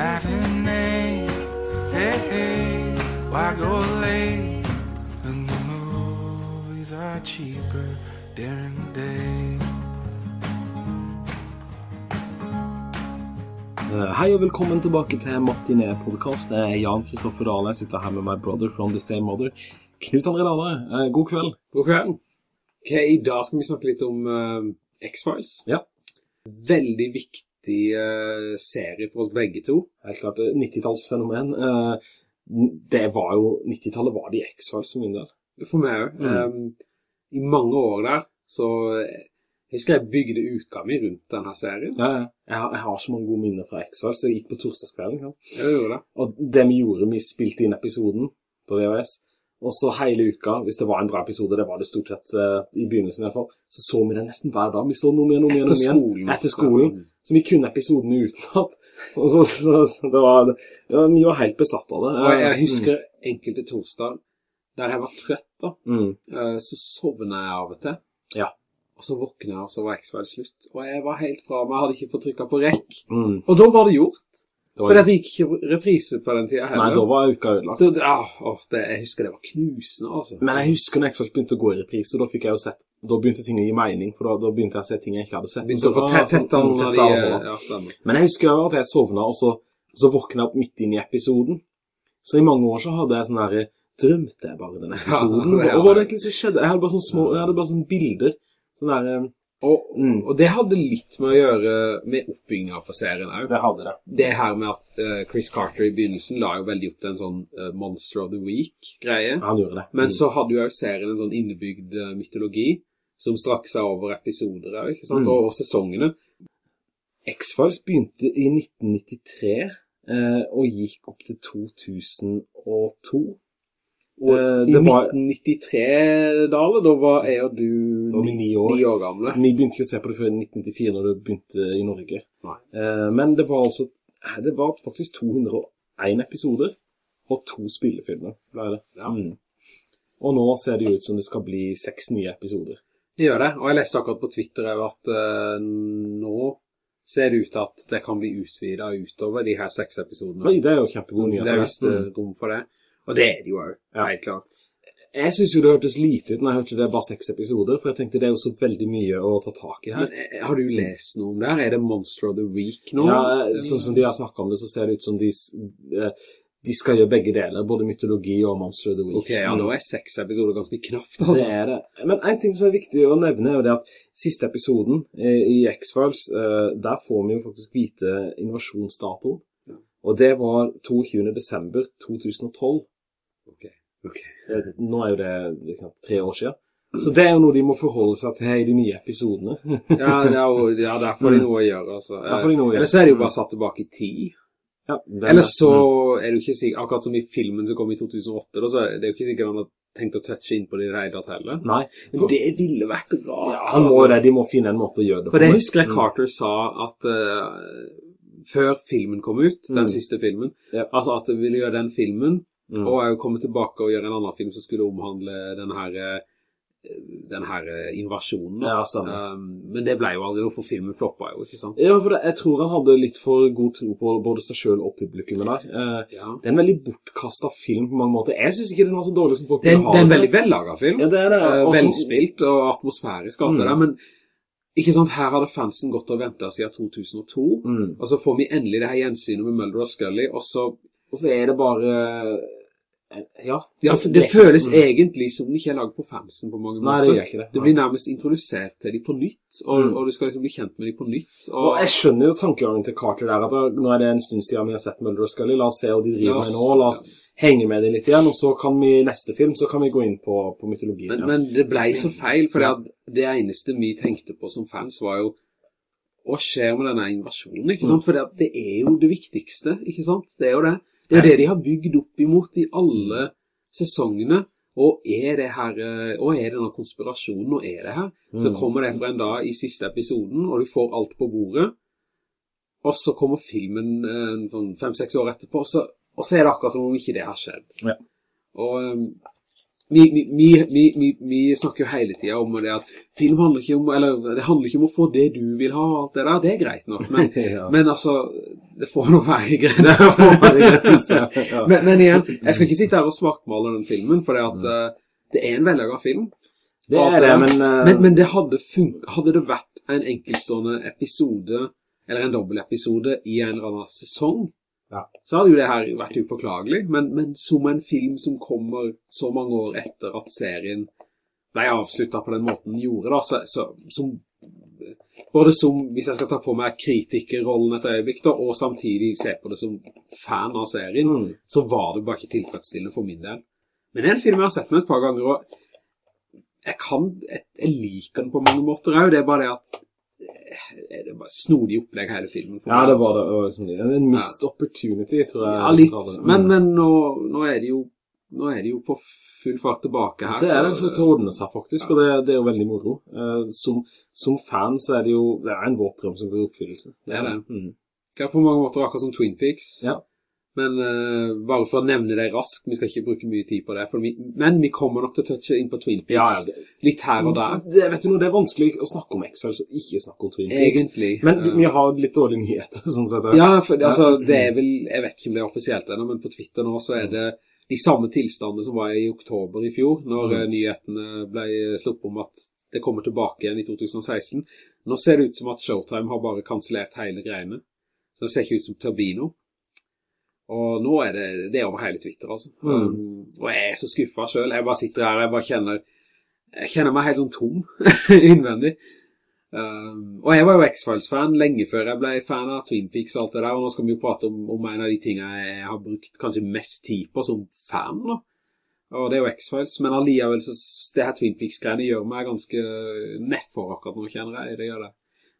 matinee. Hey, hey, why go late And the movies are cheaper during the day? Eh, Hei og velkommen tilbake til Martinet-podcast. Jeg er Jan Kristoffer Dale. Jeg sitter her med my brother from the same mother. Knut André Dahle, eh, god kveld. God kveld. Ok, i dag skal vi snakke litt om uh, X-Files. Ja, Veldig viktig eh, serie for oss begge to. helt klart eh, 90-tallsfenomen. Uh, Det var jo, 90-tallet var de X-Files for min del. For meg også. I mange år der, så eh, jeg husker jeg bygde uka mi rundt denne serien. Ja, ja. jeg, har, jeg har så mange gode minner fra X-Files. Jeg gikk på torsdagskvelden. Ja. Jeg gjorde det. Og det vi gjorde, vi spilte inn episoden på VHS. Og så hele uka, hvis det var en bra episode, det var det stort sett uh, i begynnelsen i hvert fall, så så vi det nesten hver dag. Vi så noe mer, noe mer, noe mer. skolen. Etter skolen. Så vi kunne episoden utenat. Og så, så, så det var, ja, vi var helt besatt av det. Og jeg, husker mm. enkelte torsdag der jeg var trøtt da, Mm. eh, så sovnet jeg av og til. Ja. Og så våknet jeg, og så var X-Files slutt. Og jeg var helt fra meg, jeg hadde ikke fått trykket på rekk. Mm. Og da var det gjort. For det gikk ikke reprise på den tiden heller. nei, da var uka ødelagt. Da- ja, åh, det, jeg husker det var knusende, altså. Men jeg husker når X-Files begynte å gå i reprise, da fikk jeg jo sett, da begynte ting å gi mening, for da, da begynte jeg å se ting jeg ikke hadde sett. Begynte å få Og tett, tett an når de... eh, ja. Ja. Men jeg husker jo at jeg sovna, og så, så våkna jeg opp midt inn i episoden. Så i mange år så hadde jeg sånn her Drømte jeg bare den episoden? Ja, det er- og hva var det egentlig som skjedde? Jeg hadde bare sånne små Jeg hadde bare sånne bilder. Sånn der eh, Og, Mm. og det hadde litt med å gjøre med oppbygginga på serien òg. Det hadde det. Det her med at uh, Chris Carter i begynnelsen la jo veldig opp til en sånn uh, Monster of the Week-greie. Han gjorde det. Men Mm. så hadde jo òg serien en sånn innebygd uh, mytologi som strakk seg over episoder òg, ikke sant? Mm. Og, og sesongene. X-Files begynte i 1993 eh, og gikk opp til 2002. Og Eh, I 1993, Dale, da var jeg og du ni, ni år. ni år gamle. vi begynte ikke å se på det før 1994 når du begynte i Norge. Eh, men det var altså eh, Det var faktisk 201 episoder og to spillefilmer. ble det. Ja. Mm. Og nå ser det jo ut som det skal bli seks nye episoder. Det gjør det, og jeg leste akkurat på Twitter at eh, nå ser det ut til at det kan bli utvidet utover de her seks episodene. Det er jo kjempegod nyhet. Det er visst eh, Mm. rom for det. Og det er det jo òg, Ja. helt klart. Jeg synes jo det hørtes lite ut når jeg hørte det er bare seks episoder, for jeg tenkte det er jo så veldig mye å ta tak i her. Men eh, har du lest noe om det her? Er det Monster of the Week nå? Ja, eh, sånn som de har snakket om det, så ser det ut som de, eh, de skal gjøre begge deler, både mytologi og Monster of the Week. Ok, ja, nå er seks episoder ganske knapt, Det altså. er det. Men en ting som er viktig å nevne er jo det at siste episoden i X-Files, der får vi jo faktisk vite invasjonsdatoen. Ja. Og det var 22. desember 2012. Ok, ok. Eh, Nå er jo det liksom, tre år siden. Så det er jo noe de må forholde seg til i de nye episodene. Ja, det jo, ja, der får de noe å gjøre, altså. Eller så er det jo bare satt tilbake i tid. ja, er Eller så er det jo ikke sikkert, akkurat som i filmen som kom i 2008, da, så er det jo ikke sikkert han har tenkt å touche inn på det i det heller. Nei. Men det ville vært rart. Ja, han må jo det. De må finne en måte å gjøre det For det husker jeg Mm. Carter sa at eh, før filmen kom ut, den Mm. siste filmen, Ja. at, at de ville gjøre den filmen, Mm. og jeg komme tilbake og gjøre en annen film som skulle omhandle den her, eh, den her eh, invasjonen. Ja. Um, men det ble jo aldri noe, for filmen floppa jo, ikke sant? Ja, for det, jeg tror han hadde litt for god tro på både seg selv og publikummet der. Uh, Ja. det er en veldig bortkastet film på mange måter. Jeg synes ikke den var så dårlig som folk Det ville ha det er en veldig vellaget film. Ja, det er det. Uh, velspilt og atmosfærisk og alt det Mm. der, men ikke sant, her hadde fansen gått og ventet siden 2002, Mm. og så får vi endelig det her gjensynet med Mulder og Scully, og så Og så er det bare eh, Ja. Ja, det føles Mm. egentlig som den ikke er laget på fansen på mange Nei, måter. det gjør ikke det. Du blir nærmest introdusert til dem på nytt, og, Mm. og du skal liksom bli kjent med dem på nytt. Og Og, jeg skjønner jo tankegangen til Carter der, at nå er det en stund siden vi har sett Mulder og Scully. La oss se hva de driver med nå. La oss henge med det litt igjen, og så kan vi i neste film så kan vi gå inn på, på mytologien. men, ja. men det ble så feil, for det, det eneste vi tenkte på som fans var jo hva skjer med denne invasjonen, ikke sant? For det, det er jo det viktigste, ikke sant? Det er jo det. Det er det de har bygd opp imot i alle sesongene. Og er det her, eh, og er denne konspirasjonen, og er det her? Så Mm. kommer det fra en dag i siste episoden, og du får alt på bordet. Og så kommer filmen eh, sånn fem-seks år etterpå, og så, og så er det akkurat som om ikke det har skjedd. Ja. Og, um, vi, vi, vi, vi, snakker jo hele tiden om det at film handler ikke om, eller det handler ikke om å få det du vil ha, alt det der, det er greit nok, men, Ja. men altså, det får noe være grenser. ja. men, men igjen, jeg skal ikke sitte her og svartmale den filmen, for det at eh, det er en vellaget film. Det er det, men, uh... men, men det hadde hadde det vært en enkeltstående episode, eller en dobbelt-episode i en eller annen sesong, Ja. så hadde jo det her vært upåklagelig, men, men som en film som kommer så mange år etter at serien ble avsluttet på den måten den gjorde da, så, så, som, både som, hvis jeg skal ta på meg kritikerrollen et øyeblikk da, og samtidig se på det som fan av serien, Mm. så var det bare ikke tilfredsstillende for min del. Men det er en film jeg har sett med et par ganger, og jeg kan, jeg, jeg liker den på mange måter det er bare det at det er bare snodig opplegg hele filmen. Ja, det altså. var det. og liksom, En missed opportunity, tror jeg. Ja, litt. jeg. Men, Mm. men nå, nå, er det jo, nå er det jo på full fart tilbake her. Det er det, det ordner seg faktisk, og det, det er jo veldig moro. Eh, som, som fan så er det jo det er en våt drøm som går i oppfyllelse. Det er det. Mm. Det er på mange måter akkurat som Twin Peaks. Ja. Men uh, bare for å nevne det raskt, vi skal ikke bruke mye tid på det, for vi, men vi kommer nok til å touche inn på Twin Peaks Ja, ja, det- litt her og der. Det, vet du noe, det er vanskelig å snakke om X-Files ikke snakke om Twin Peaks. Egentlig. Men Eh, vi har litt dårlige nyheter, sånn sett. Ja, for altså, det er vel, jeg vet ikke om det er offisielt ennå, men på Twitter nå så er det de samme tilstandene som var i oktober i fjor, når Mm. eh, nyhetene ble sluppet om at det kommer tilbake igjen i 2016. Nå ser det ut som at Showtime har bare kanslert hele greiene, så det ser ikke ut som noe. Og nå er det, det er over hele Twitter, altså. Mm. Um, og jeg er så skuffet selv. Jeg bare sitter her, jeg bare kjenner, jeg kjenner meg helt sånn tom innvendig. Um, og jeg var jo X-Files-fan lenge før jeg ble fan av Twin Peaks og alt det der, og nå skal vi jo prate om, om en av de tingene jeg har brukt kanskje mest tid på som fan da. Og det er jo X-Files, men alliavel så det her Twin Peaks-greiene gjør meg ganske nedfor akkurat nå, kjenner jeg, det gjør det.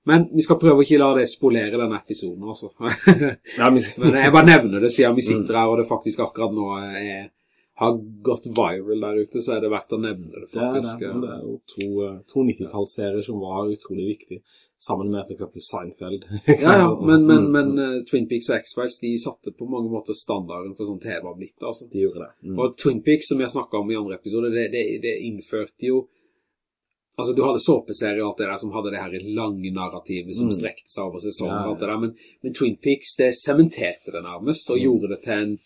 Men vi skal prøve å ikke la det spolere denne episoden, altså. Men, jeg bare nevner det, siden vi sitter her, og det faktisk akkurat nå er, har gått viral der ute, så er det verdt å nevne det, det er det. faktisk. Det er jo to, eh, to 90-tallsserier som var utrolig viktige, sammen med for eksempel Seinfeld. Ja, ja, men, men, Mm, men mm. eh, Twin Peaks og X-Files, de satte på mange måter standarden for sånn TV har blitt, altså. De gjorde det. Mm. Og Twin Peaks, som jeg snakket om i andre episoder, det, det, det innførte jo Altså, du hadde såpeserier og alt det der som hadde det her lange narrativet som Mm. strekte seg over sesongen og alt det der, men, men Twin Peaks, det sementerte det nærmest, og Mm. gjorde det til en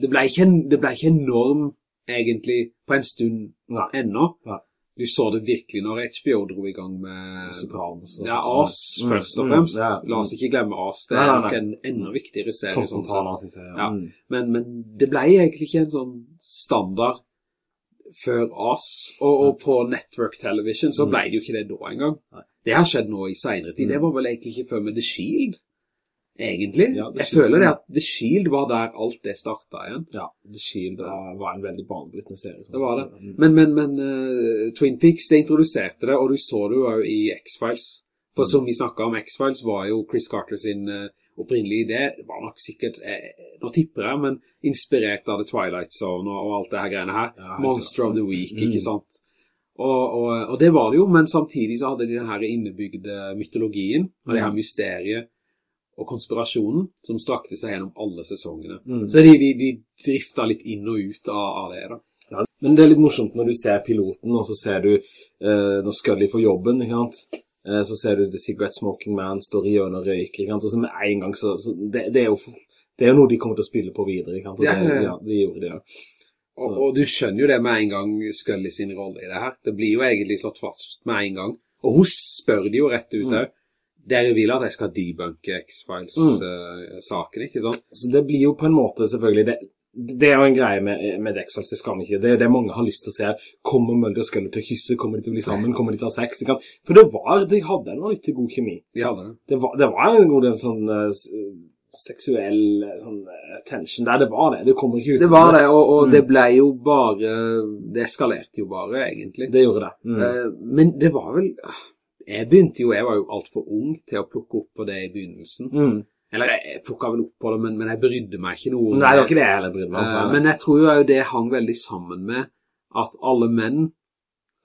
det ble, ikke en det ble ikke en norm, egentlig, på en stund Nei. ennå. Nei. Du så det virkelig når HBO dro i gang med Sopranos ja. As, Mm, først og mm, fremst. ja. La oss ikke glemme As. Det er nok en enda viktigere serie. Sånn, sånn. Ja. Mm. Men, men det ble egentlig ikke en sånn standard før oss, Og, og på Network Television så Mm. ble det jo ikke det da engang. Det har skjedd nå i senere tid. Mm. Det var vel egentlig ikke før med The Shield, egentlig. Ja, Jeg Shield. føler det at The Shield var der alt det startet igjen. Ja, The Shield uh, var en veldig banebrytende serie. sånn Det var det. Mm. Men, men, men uh, Twin Peaks, det introduserte det, og du så det jo i X-Files. For Mm. som vi snakket om, X-Files var jo Chris Carter sin eh, opprinnelige idé. Det var nok sikkert, eh, nå tipper jeg, men inspirert av The Twilight Zone og, og alt det her greiene her. Ja, Monster of the Week, Mm. ikke sant? Og, og, og det var det jo, men samtidig så hadde de den her innebygde mytologien, og det her Mm. mysteriet og konspirasjonen, som strakte seg gjennom alle sesongene. Mm. Så de, de, de drifta litt inn og ut av, av det da. Ja, men det er litt morsomt når du ser piloten, og så ser du eh, når Scully får jobben, ikke sant? Eh, så ser du The Cigarette Smoking Man står i hjørnet og røyker? Og med en gang så, så det, det, er jo, det er jo noe de kommer til å spille på videre, ikke sant? Ja, det, ja, ja. de gjorde det. Og, og du skjønner jo det med en gang Scully sin rolle i det her. Det blir jo egentlig slått fast med en gang. Og hun spør de jo rett ut Mm. her. Dere vil at jeg skal debunke X-Files-saken, ikke sant? så det blir jo på en måte selvfølgelig, det, det er jo en greie med, med X-Files, det skal vi ikke. Det er det mange har lyst til å se. Kommer Mulder og Scully til å kysse? Kommer de til å bli sammen? Kommer de til å ha sex? For det var, de hadde en litt god kjemi. De hadde det. Det var, det var en god del sånn uh, seksuell eh, sånn eh, tension der. Det var det. Det kommer ikke ut. Det var det, og, og Mm. det ble jo bare Det eskalerte jo bare, egentlig. Det gjorde det. Mm. Uh, men det var vel Jeg begynte jo Jeg var jo altfor ung til å plukke opp på det i begynnelsen. Mm. Eller jeg, plukket vel opp på det, men, men jeg brydde meg ikke noe Nei, det var ikke det jeg heller brydde meg om. Eh, men jeg tror jo det hang veldig sammen med at alle menn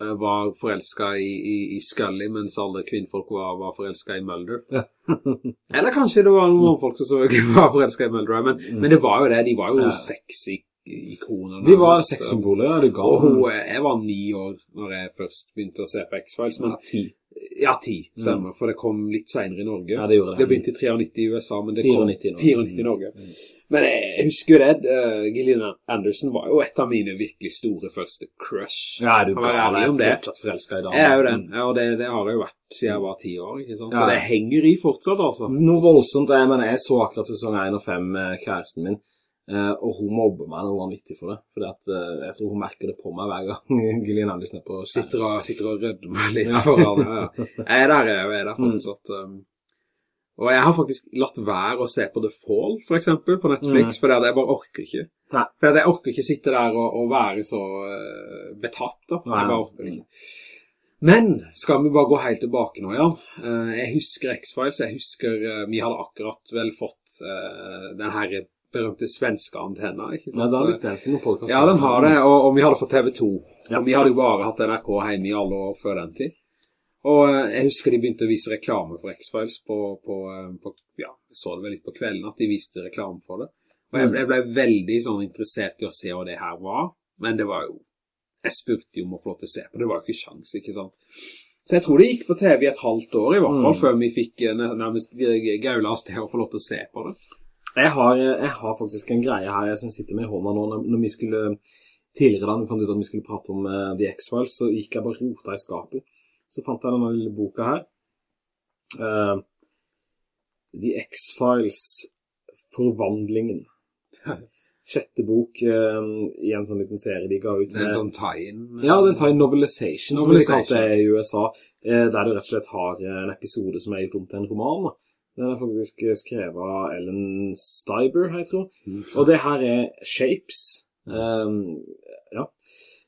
eh, var forelska i, i, i Scully, mens alle kvinnfolk var, var forelska i Mulder. Ja. Eller kanskje det var noen folk som var forelska i Mulder, men, men det var jo det. De var jo Ja. sexy sexikoner. De var sexsymboler, ja, det ga Og hun, jeg var ni år når jeg først begynte å se på X-Files, men Ja, ti. ja, ti, stemmer, for det kom litt senere i Norge. Ja, det gjorde det. Det begynte i 93 i USA, men det 94 i kom Norge. 94 i Norge. Men jeg husker jo det, uh, Gillian Anderson var jo et av mine virkelig store første crush. Ja, er du kan gal, ærlig er om det. forelsket i dag. Jeg er jo den, ja, og det, det har jeg jo vært siden jeg var 10 år, ikke sant? Ja. Og det henger i fortsatt, altså. Noe voldsomt, jeg mener, jeg så akkurat sesong 1 og 5 med kjæresten min, og hun mobber meg når hun var 90 for det, fordi at eh, jeg tror hun merker det på meg hver gang Gillian Anderson er på Sitter og, sitter og rødmer litt Ja. foran, ja, ja. Jeg er der, jeg er der Mm. fortsatt. Um, og jeg har faktisk latt være å se på The Fall, for eksempel, på Netflix, Mm. for jeg bare orker ikke. Nei. For jeg orker ikke sitte der og, og være så uh, betatt, da. Nei. Jeg bare orker ikke. Men skal vi bare gå helt tilbake nå, Jan? Eh, jeg husker X-Files, jeg husker eh, vi hadde akkurat vel fått den her berømte svenske antenner ikke sant? Nei, da lytter jeg til noen podcast. Ja, den har det, og, og vi hadde fått TV 2. Ja. Vi hadde jo bare hatt NRK hjemme i alle år før den tid. Og eh, jeg husker de begynte å vise reklame for X-Files på, på, eh, på, ja, jeg så det vel litt på kvelden at de viste reklame for det. Og jeg, Mm. jeg ble veldig sånn interessert i å se hva det her var, men det var jo, jeg spurte jo om å få lov til å se på, det var jo ikke sjans, ikke sant? Så jeg tror det gikk på TV i et halvt år i hvert fall, Mm. før vi fikk eh, nærmest gaula oss til å få lov til å se på det. Jeg har, jeg har faktisk en greie her som sitter med i hånda nå. Når, når vi skulle, tidligere da, vi fant ut at vi skulle prate om uh, The X-Files, så gikk jeg bare rota i skapet. Så fant jeg denne lille boka her. Uh, The X-Files, Forvandlingen. Sjette bok uh, i en sånn liten serie de ga ut. Det er en med- sånn tie-in. Ja, den tegn novelization, som de Novelization. kalte det i USA, der du rett og slett har en episode som er gjort om til en roman. da. Den er faktisk skrevet av Ellen Stiber, jeg tror. Mm. Og det her er Shapes. Um, ja.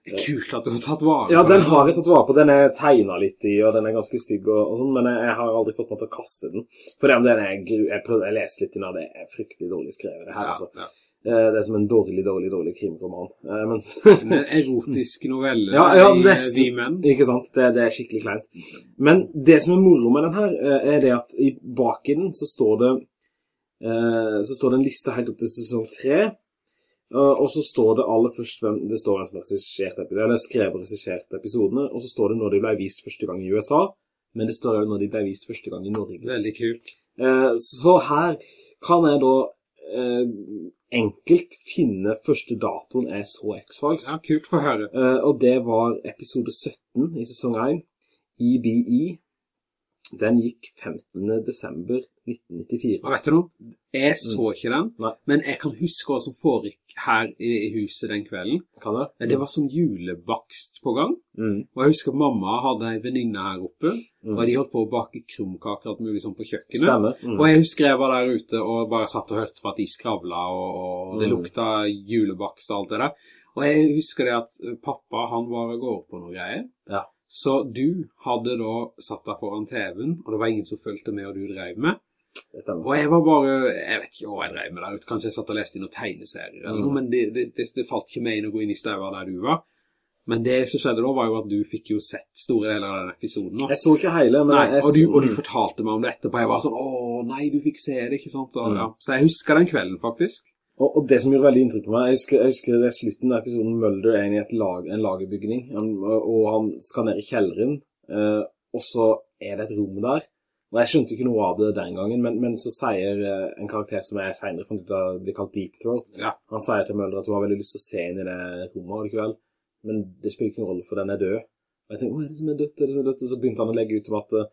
Kult at du har tatt vare på ja, den har jeg tatt vare på. Den er tegnet litt i, og den er ganske stygg og, og sånn, men jeg, har aldri fått meg til å kaste den. For den er, gru- jeg, prøvde, jeg leste litt inn av det er fryktelig dårlig skrevet, det her, Ja, altså. ja. Eh, Det er som en dårlig, dårlig, dårlig krimroman. Eh, Mens En erotisk novelle Ja, ja, i nesten. Vi menn. Ikke sant? Det, det er skikkelig kleint. Men det som er moro med den her, eh, er det at i bak i den så står det eh, så står det en liste helt opp til sesong 3. eh, og så står det aller først hvem det står hvem som har regissert eller skrevet og regissert episodene, og så står det når de ble vist første gang i USA, men det står jo når de ble vist første gang i Norge. Veldig kult. Eh, så her kan jeg da eh, enkelt finne første datoen jeg så X-Files. Ja, kult for å høre. Eh, og det var episode 17 i sesong 1, EBE. Den gikk 15. desember 1994. Og vet du noe? Jeg så ikke den, Nei. men jeg kan huske hva som foregikk her i, i huset den kvelden. Kan jeg? Det var sånn julebakst på gang, Mm. og jeg husker mamma hadde en venninne her oppe, Mm. og de holdt på å bake krumkaker alt mulig sånn på kjøkkenet. Mm. Og jeg husker jeg var der ute og bare satt og hørte på at de skravla, og, det Mm. lukta julebakst og alt det der. Og jeg husker det at pappa, han var og går på noe greier. Ja. Så du hadde da satt deg foran TV-en, og det var ingen som følte med, og du drev med. Det stemmer. Og jeg var bare, jeg vet ikke hva jeg drev med der ute, kanskje jeg satt og leste i noen tegneserier eller Mm. men det, det, det, falt ikke meg inn å gå inn i støver der du var. Men det som skjedde da var jo at du fikk jo sett store deler av den episoden da. Jeg så ikke hele, men Nei, jeg, og, du, og du fortalte meg om det etterpå. Jeg var sånn, åh, nei, du fikk se det, ikke sant? Så, Mm. ja. Så jeg husker den kvelden, faktisk. og, og det som gjorde veldig inntrykk på meg, jeg husker, jeg husker det er slutten av episoden Mulder er inn i lag, en lagerbygning, han- og han skal ned i kjelleren, eh, og så er det et rom der. Og jeg skjønte ikke noe av det den gangen, men, men så sier eh, en karakter som jeg senere fant ut av blir kalt Deep Throat, Ja. Han sier til Mulder at hun har veldig lyst til å se inn i det rommet likevel, men det spiller ikke noen rolle, for den er død. Og jeg tenkte, hva er det som er dødt, er det som er dødt? Og så begynte han å legge ut om at eh,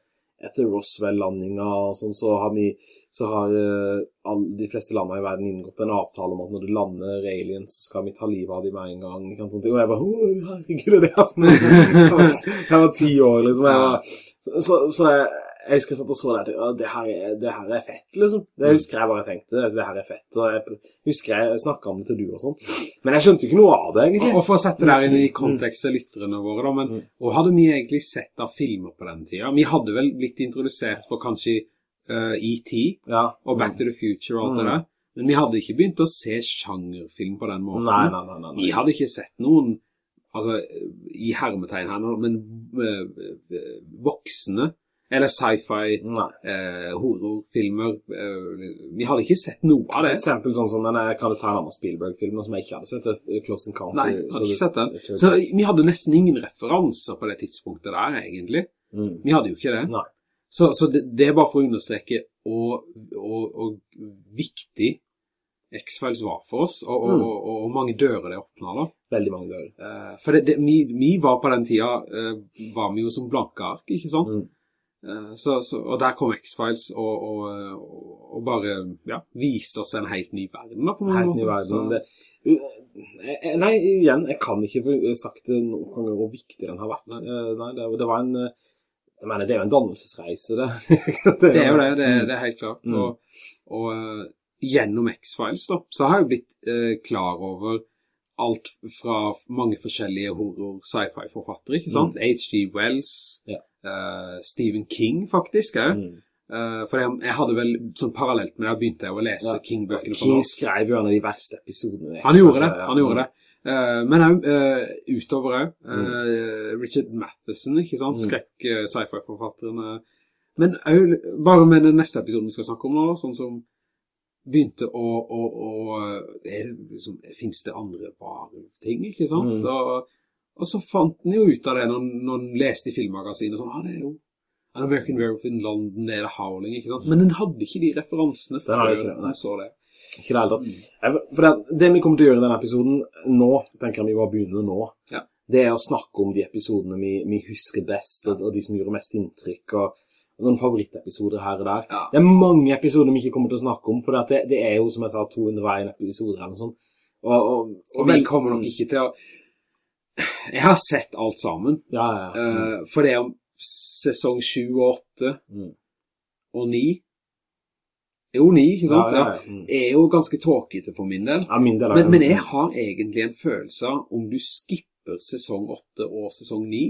etter Roswell-landinga og sånn, så har, vi, så har uh, all, de fleste landene i verden inngått en avtale om at når det lander aliens, så skal vi ta livet av dem med en gang. Ikke sant. Og jeg bare, «Åh, herregud, er det jeg var, ti år, liksom. Var, så, så, så jeg, jeg husker jeg satt og så der, og det her, er, det her er fett, liksom. Det husker jeg bare tenkte, altså, det her er fett. Og jeg husker jeg snakket om det til du og sånn. Men jeg skjønte ikke noe av det, egentlig. Og for å sette det her inn i kontekst til lytterne våre da, men og hadde vi egentlig sett av filmer på den tiden? Vi hadde vel blitt introdusert på kanskje uh, E.T. Ja. og Back to the Future og alt det Mm. der. Men vi hadde ikke begynt å se sjangerfilm på den måten. Nei, nei, nei, nei. Vi hadde ikke sett noen, altså i hermetegn her, men øh, øh, voksne eller sci-fi, eh, horrorfilmer. Eh, vi hadde ikke sett noe av For det. eksempel sånn som denne, kan du ta en annen Spielberg-film som jeg ikke hadde sett, er Close Encounter. Nei, hadde ikke sett den. Så vi hadde nesten ingen referanser på det tidspunktet der, egentlig. Mm. Vi hadde jo ikke det. Nei. Så, så det, det er bare for å understreke og, og, og viktig X-Files var for oss, og, og, Mm. og, og mange dører det åpna da. Veldig mange dører. Eh, for det, det, vi, vi var på den tida, eh, var vi jo som blanke ark, ikke sant? Mm. Eh, så, så, og der kom X-Files og, og, og, og bare ja, viste oss en helt ny verden på Helt ny verden. Det, Eh, eh, nei, igjen, jeg kan ikke få sagt det noen ganger hvor viktig den har vært. Nei. Eh, Nei, det, det var en eh, Jeg mener, det er jo en dannelsesreise, det. Det er jo det, det, Mm. det er helt klart. Mm. Og, og eh, gjennom X-Files da, så har jeg blitt eh, klar over alt fra mange forskjellige horror-sci-fi-forfattere, ikke sant? H.G. Wells, Ja. Eh, Stephen King faktisk, eh. Mm. Uh, for jeg, jeg hadde vel, sånn parallelt med det, begynte jeg å lese Ja. King-bøkene King skrev jo en av de verste episodene. Han gjorde det, han gjorde det. Uh, men uh, utover òg. Mm. Richard Matheson, ikke sant? Mm. Skrekk-sci-fi-forfatteren. Men òg bare med den neste episoden vi skal snakke om nå, sånn som begynte å, å, å er liksom, Finnes det andre bare ting, ikke sant? Mm. Så, og så fant han jo ut av det når, når han leste i filmmagasinet sånn, ah, det er jo An American Werewolf in London, er det Howling, ikke sant? Men den hadde ikke de referansene før det, så det. Ikke det heller. For det, det vi kommer til å gjøre i denne episoden nå, tenker jeg vi bare begynner nå, Ja. det er å snakke om de episodene vi, vi husker best, og, og de som gjorde mest inntrykk, og noen favorittepisoder her og der. Ja. Det er mange episoder vi ikke kommer til å snakke om, for det, det er jo, som jeg sa, 201 episoder eller noe sånt. Og, og, Og vi kommer nok ikke til å Jeg har sett alt sammen. Ja, ja, ja. Uh, for det om sesong 7 og 8 Mm. og 9 Jo, 9, ikke sant? Ja. Mm. Er jo ganske tåkete for min del. Ja, min del Men, men jeg har egentlig en følelse av om du skipper sesong 8 og sesong 9,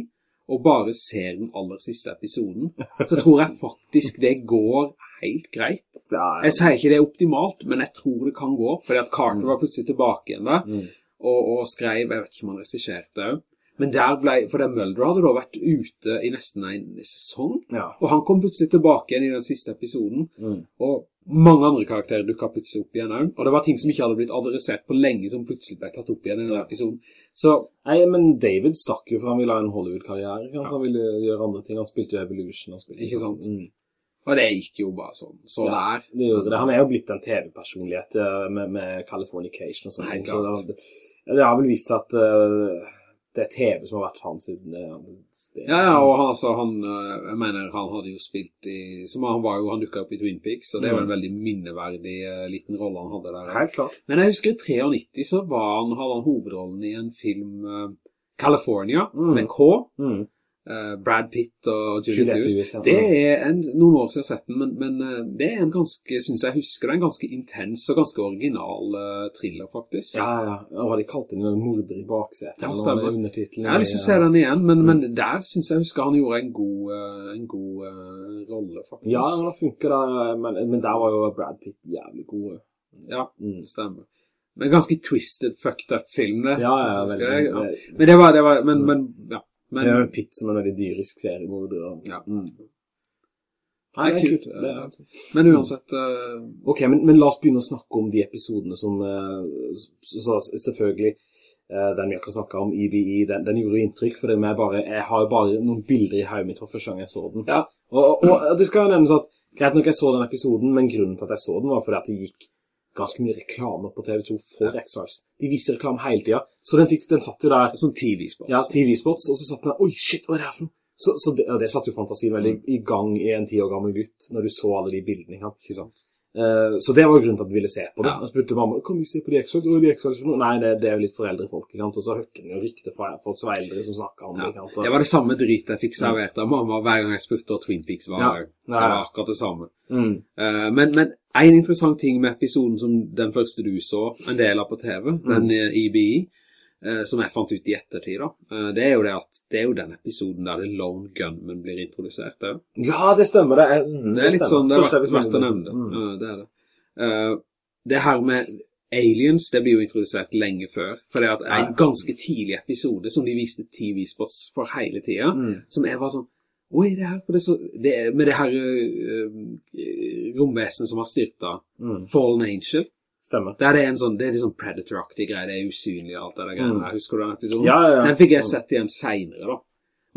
og bare ser den aller siste episoden, så tror jeg faktisk det går helt greit. Jeg sier ikke det er optimalt, men jeg tror det kan gå, fordi at Carter var plutselig tilbake igjen der, Mm. Og, og skrev, jeg vet ikke om han regisserte òg, men der ble, for det Mulder hadde da vært ute i nesten en sesong, Ja. og han kom plutselig tilbake igjen i den siste episoden, Mm. og mange andre karakterer dukket plutselig opp igjen og det var ting som ikke hadde blitt adressert på lenge, som plutselig ble tatt opp igjen i den episoden. Så Nei, men David stakk jo, for han ville ha en Hollywood-karriere. ja. Han ville gjøre andre ting. Han spilte jo Evolution. Han spilte, Ikke sant? Mm. Og det gikk jo bare sånn. Så Ja, der. Det gjorde det. Han er jo blitt en TV-personlighet eh, med, med Californication og sånt. Nei, klart. Så det, det har vel vist seg at uh, det er TV som har vært hans det, Ja, ja, og han, altså, han, øh, jeg mener, han hadde jo spilt i, som han var jo, han dukket opp i Twin Peaks, så det var en veldig minneverdig øh, liten rolle han hadde der. Helt klart. Men jeg husker i 93 så var han, hadde han hovedrollen i en film, California, Mm. med K, Mm. Øh, Brad Pitt og Julie Lewis. Ja. Det er en, noen år siden jeg har sett den, men, men øh, det er en ganske, synes jeg husker det, en ganske intens og ganske original uh, thriller faktisk. Ja, ja. Og de kalte den? Morder i bakset. Ja, stemmer. Jeg har lyst til å se den igjen, men, men der synes jeg husker han gjorde en god, uh, en god uh, rolle faktisk. Ja, det funker da. Men, men der var jo Brad Pitt jævlig god. Ja, Mm. stemmer. Men ganske twisted, fucked up film, det. Ja, ja, veldig. Men det var, det var, men, men, ja. Men, Det er jo Pitt som en veldig dyrisk seriemorder. og- ja. Mm. Nei, det er kult. Det er, altså. Men uansett, Uh... Ok, men, men la oss begynne å snakke om de episodene som uh, så, så selvfølgelig uh, den vi akkurat snakket om, EBE, den, den gjorde jo inntrykk, for bare, jeg har jo bare noen bilder i mitt fra første gang jeg så den. Ja. Og, og, og det skal jo nevnes at, greit nok jeg så den episoden, men grunnen til at jeg så den var fordi at det gikk ganske mye reklame på TV2 for X-Files. De viser reklame hele tiden, så den, fikk, den satt jo der, sånn TV-spots. ja, TV-spots, og så satt den der, oi shit, hva er det her for noe? Så, så det, det satt jo fantasien veldig i gang i en ti år gammel gutt, når du så alle de bildene, ikke sant? Eh, så det var grunnen til at vi ville se på det. Ja. Jeg spurte mamma kan vi se på de X-Files. Og X-Files? Nei, det, det er jo litt foreldrefolk. folk. Ikke sant? Og så hørte den jo rykter fra folk som var eldre som snakket om det. Ikke sant? Det var det samme dritet jeg fikk servert av mamma hver gang jeg spurte hva Twin Peaks var. Ja. Det Ja. var akkurat det samme. Mm. Eh, men, men en interessant ting med episoden som den første du så, en del av på TV, Mm. den eh, EBE, eh, som jeg fant ut i ettertid da, eh, det er jo det at det er jo den episoden der The Lone Gunman blir introdusert. Det, Ja, det stemmer. Det er, mm, det er litt sånn, det er verdt, verdt å nevne. Mm. Eh, det er det. Uh, det her med Aliens, det blir jo introdusert lenge før, for det er en ganske tidlig episode som de viste TV-spots for hele tiden, Mm. som jeg var sånn, er det her? Det så, det med det her uh, romvesenet som har styrta Mm. Fallen Angel. Stemmer. Der det er en sånn, det er litt sånn Predator-aktig greie, det er usynlig og alt det der greiene. Mm. Husker du den episoden? Ja, ja, ja. Den fikk jeg sett igjen senere da.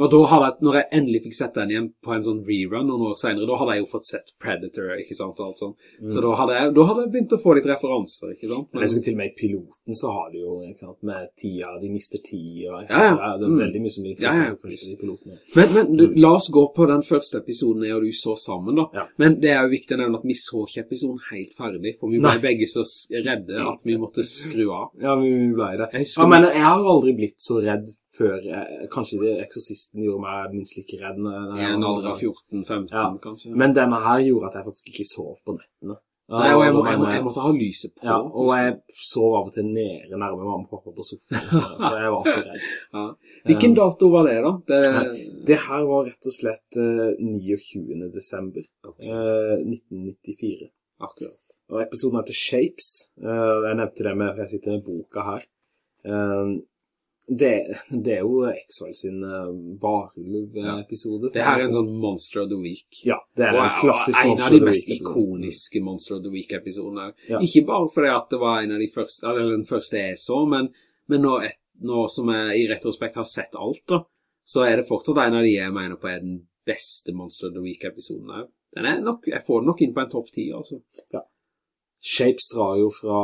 Og da hadde jeg, når jeg endelig fikk sett den igjen på en sånn rerun noen år senere, da hadde jeg jo fått sett Predator, ikke sant, og alt sånn. Så da hadde, jeg, da hadde jeg begynt å få litt referanser, ikke sant? Mm. Men jeg til og med i piloten så har de jo ikke sant, med tida, de mister tid og Ja, ja. det er Mm. veldig mye som blir Ja, ja. interessant for pilotene. Men, men du, la oss gå på den første episoden jeg og du så sammen da. Ja. Men det er jo viktig å nevne at vi så ikke episoden helt ferdig, for vi ble Nei. begge så redde at vi måtte skru av. Ja, vi ble det. Jeg Ja, men jeg har aldri blitt så redd før jeg, kanskje det eksorsisten gjorde meg minst like redd. en alder av 14-15, Ja. kanskje. Men denne her gjorde at jeg faktisk ikke sov på nettene. Nei, og jeg, må, jeg, må, jeg måtte ha lyset på. Ja, og jeg sov av og til nede nærme mamma og pappa på sofaen, så jeg var så redd. Ja. Hvilken dato var det da? Det, Det her var rett og slett eh, 29. desember Ok. eh, 1994. akkurat. Og episoden heter Shapes. Eh, jeg nevnte det med, jeg sitter med boka her. Eh, det, det er jo X-Files sin uh, varulv-episode. Det her er en sånn Monster of the Week. Ja, det er wow. en klassisk en Monster av de of the mest Week-episode. ikoniske Monster of the Week-episodene. Ja. Ikke bare fordi at det var en av de første, eller den første jeg så, men, men nå, et, nå som jeg i retrospekt har sett alt da, så er det fortsatt en av de jeg mener på er den beste Monster of the Week-episoden her. Er nok, jeg får den nok inn på en topp 10, altså. Ja. Shapes drar jo fra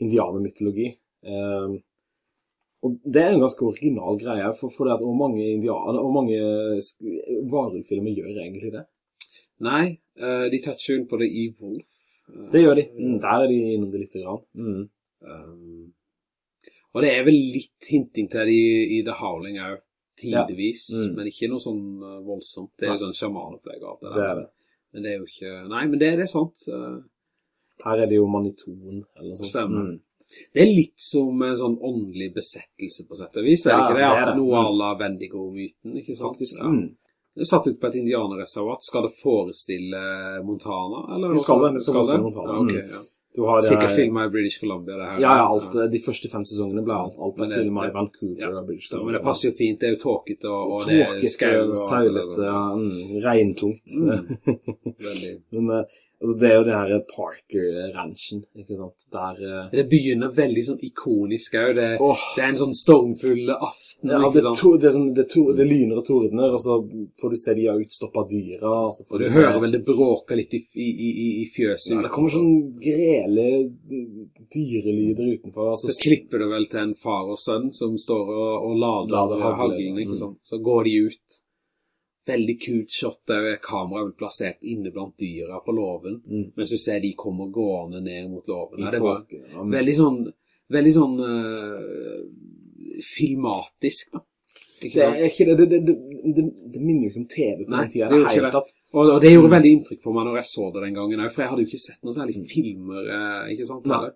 indianermytologi. Eh, og det er en ganske original greie, for, for det at hvor mange indianer, og mange varulvfilmer gjør egentlig det? Nei, uh, de tar skjul på på i Wolf. Uh, Det gjør de. Mm, der er de innom det lite grann. Mm. Um, og det er vel litt hinting til det i, i The Howling òg, tidvis, Ja. Mm. men ikke noe sånn uh, voldsomt. Det er jo sånn sjamanopplegg og alt det Det der. er det. Men det er jo ikke Nei, men det, det er sant. Her er det jo Manitoen eller noe sånt. Stemmer. Det er litt som en sånn åndelig besettelse på sett og vis, er det Ja, ikke det? det er det. noe Mm. à la Vendigo-myten, ikke sant? Faktisk. Ja. Mm. Det er satt ut på et indianerreservat. Skal det forestille Montana? Eller Det skal det, det skal, skal forestille Montana. Ja, ok, Mm. ja. Du har Sikkert filmet i British Columbia, det her. Ja, ja, alt. ja. De første fem sesongene ble alt, alt ble det- filmet i Vancouver ja. og British Ja, men det passer jo fint. Det er jo tåket og, og det er skau det seilete, ja, mm, regntungt. Mm. Men eh, altså, det er jo det her Parker-ranchen, ikke sant? Der uh... Det begynner veldig sånn ikonisk òg. Det, oh. det er en sånn stormfull aften, ja, det, to, det, sånn, det, to, det lyner og tordner, og så får du se de har utstoppa dyra. Og, så får Og du se- hører vel det bråker litt i, i, i, i fjøset. ja, Det kommer sånn grele dyrelyder utenfor. Altså, Så klipper du vel til en far og sønn som står og, og lader, Lader haglene, ikke mm. sant? Så går de ut. Veldig kult shot der kameraet blir plassert inne blant dyra på låven, Mm. mens du ser de kommer gående ned mot låven. det var ja, men- veldig sånn, veldig sånn uh, filmatisk, da. Det ikke det, det, det, minner jo ikke om TV på Nei, den tiden. det ikke det. Og, det gjorde veldig inntrykk på meg når jeg så det den gangen for jeg hadde jo ikke sett noen særlig filmer, eh, ikke sant? Nei.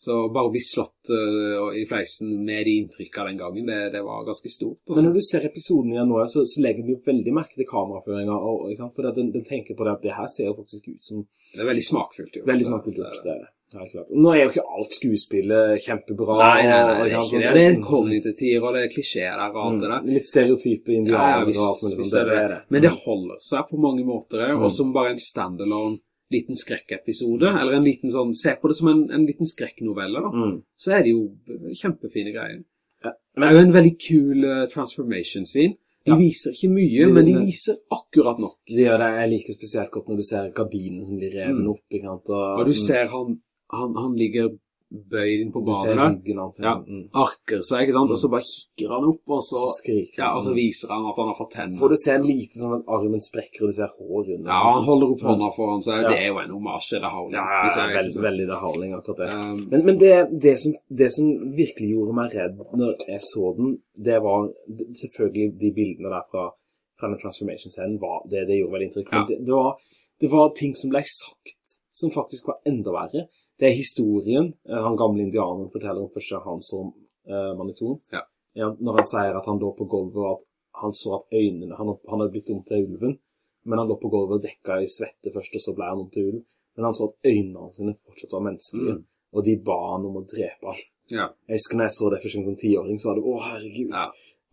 Så bare å bli slått uh, i fleisen med de inntrykkene den gangen, det, det var ganske stort. Men Altså. når du ser episoden igjen nå, så, så legger den jo veldig merke til kameraføringer, og- og. For den, den tenker på det at det her ser jo faktisk ut som Det er veldig smakfullt jo. veldig smakfullt det, Det er det. Nå er jo ikke alt skuespillet kjempebra. Nei, nei, nei, det er ikke det. Det er kognitiv, og det er klisjéer og alt det der. Mm, Litt stereotype Ja, ja, visst, og alt mulig det det. det. Men det holder seg på mange måter, Mm. og som bare en standalone liten skrekkepisode, eller en liten sånn, se på det som en, en liten skrekknovelle da, Mm. så er det jo kjempefine greier. Ja. Det er jo en veldig kul uh, transformation scene. De Ja. viser ikke mye, men de viser akkurat nok. De gjør det. Jeg liker spesielt godt når du ser gardinen som blir revet Mm. opp. Ikke sant? Og, Og du mm, ser han, han, han ligger bøyd inn på ser banen der. Ja. Mm. arker seg, ikke sant, og så bare kikker han opp, og så, Så skriker ja, og så Mm. viser han at han har fått Får du se lite sånn at armen sprekker, og du ser hår under. Ja, han holder opp hånda foran seg, Ja. det er jo en til det Howling. Ja, hvis veldig, veldig det howling, akkurat det. Um, Men, men det, det, som, det som virkelig gjorde meg redd når jeg så den, det var selvfølgelig de bildene der fra, fra den transformation-scenen, det, det gjorde veldig inntrykk. Ja. det, det, var, det var ting som ble sagt som faktisk var enda verre. Det er historien. eh, Han gamle indianeren forteller om første han så uh, Manitou. Ja. når han sier at han lå på gulvet og at han så at øynene Han, han hadde blitt om til ulven, men han lå på gulvet og dekka i svette først, og så ble han om til ulv. Men han så at øynene sine fortsatt var menneskelige, Mm. og de ba han om å drepe han. ja. Jeg husker når jeg så det første gang som tiåring, så var det 'Å, herregud'. Ja.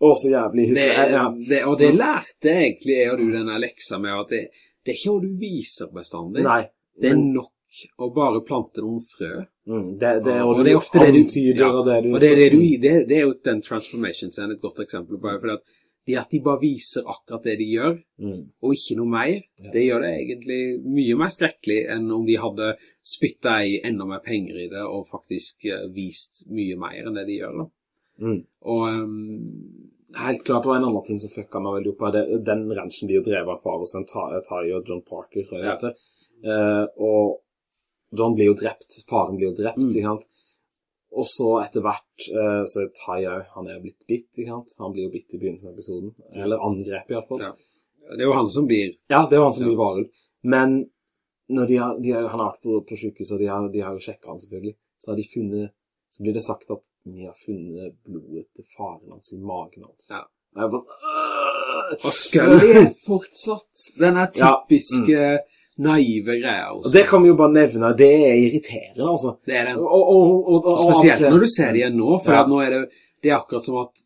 Å, så jævlig. Det, jeg, ja. det, og det lærte egentlig jeg og du denne leksa med at det, det er ikke hva du viser bestandig. Nei. Det er nok å bare plante noen frø. Mm, det, det, Og og, det er ofte det du- antyder, ja. og det du... Og det, det, du, det, det er jo den transformation-scenen et godt eksempel på. For at, det at de bare viser akkurat det de gjør, Mm. og ikke noe mer, Ja. det gjør det egentlig mye mer skrekkelig enn om de hadde spyttet i enda mer penger i det, og faktisk eh, vist mye mer enn det de gjør da. Mm. Og Um, Helt klart, det var en annen ting som fucka meg veldig opp av det, den ranchen de drev av far og sønn, Ta- Tai og John Parker, tror jeg det Ja. heter. Eh, og John blir jo drept, faren blir jo drept, Mm. ikke sant? Og så etter hvert, eh, så er Tai òg, han er jo blitt bitt, ikke sant? Han blir jo bitt i begynnelsen av episoden, eller angrep i hvert fall. Ja. det er jo han som blir Ja, det var han som Ja. blir varulv. Men når de har, de har, han har vært på, på sykehus, og de har, de har jo sjekket han selvfølgelig, så har de funnet, så blir det sagt at vi har funnet blodet til faren hans i magen hans. Ja. Og jeg bare! Og Scully er fortsatt den typiske... Ja, typiske naive greier også. Og det kan vi jo bare nevne, det er irriterende, altså. Det er det. Og, og, og, og, Spesielt når du ser det igjen nå, for Ja. nå er det, det er akkurat som at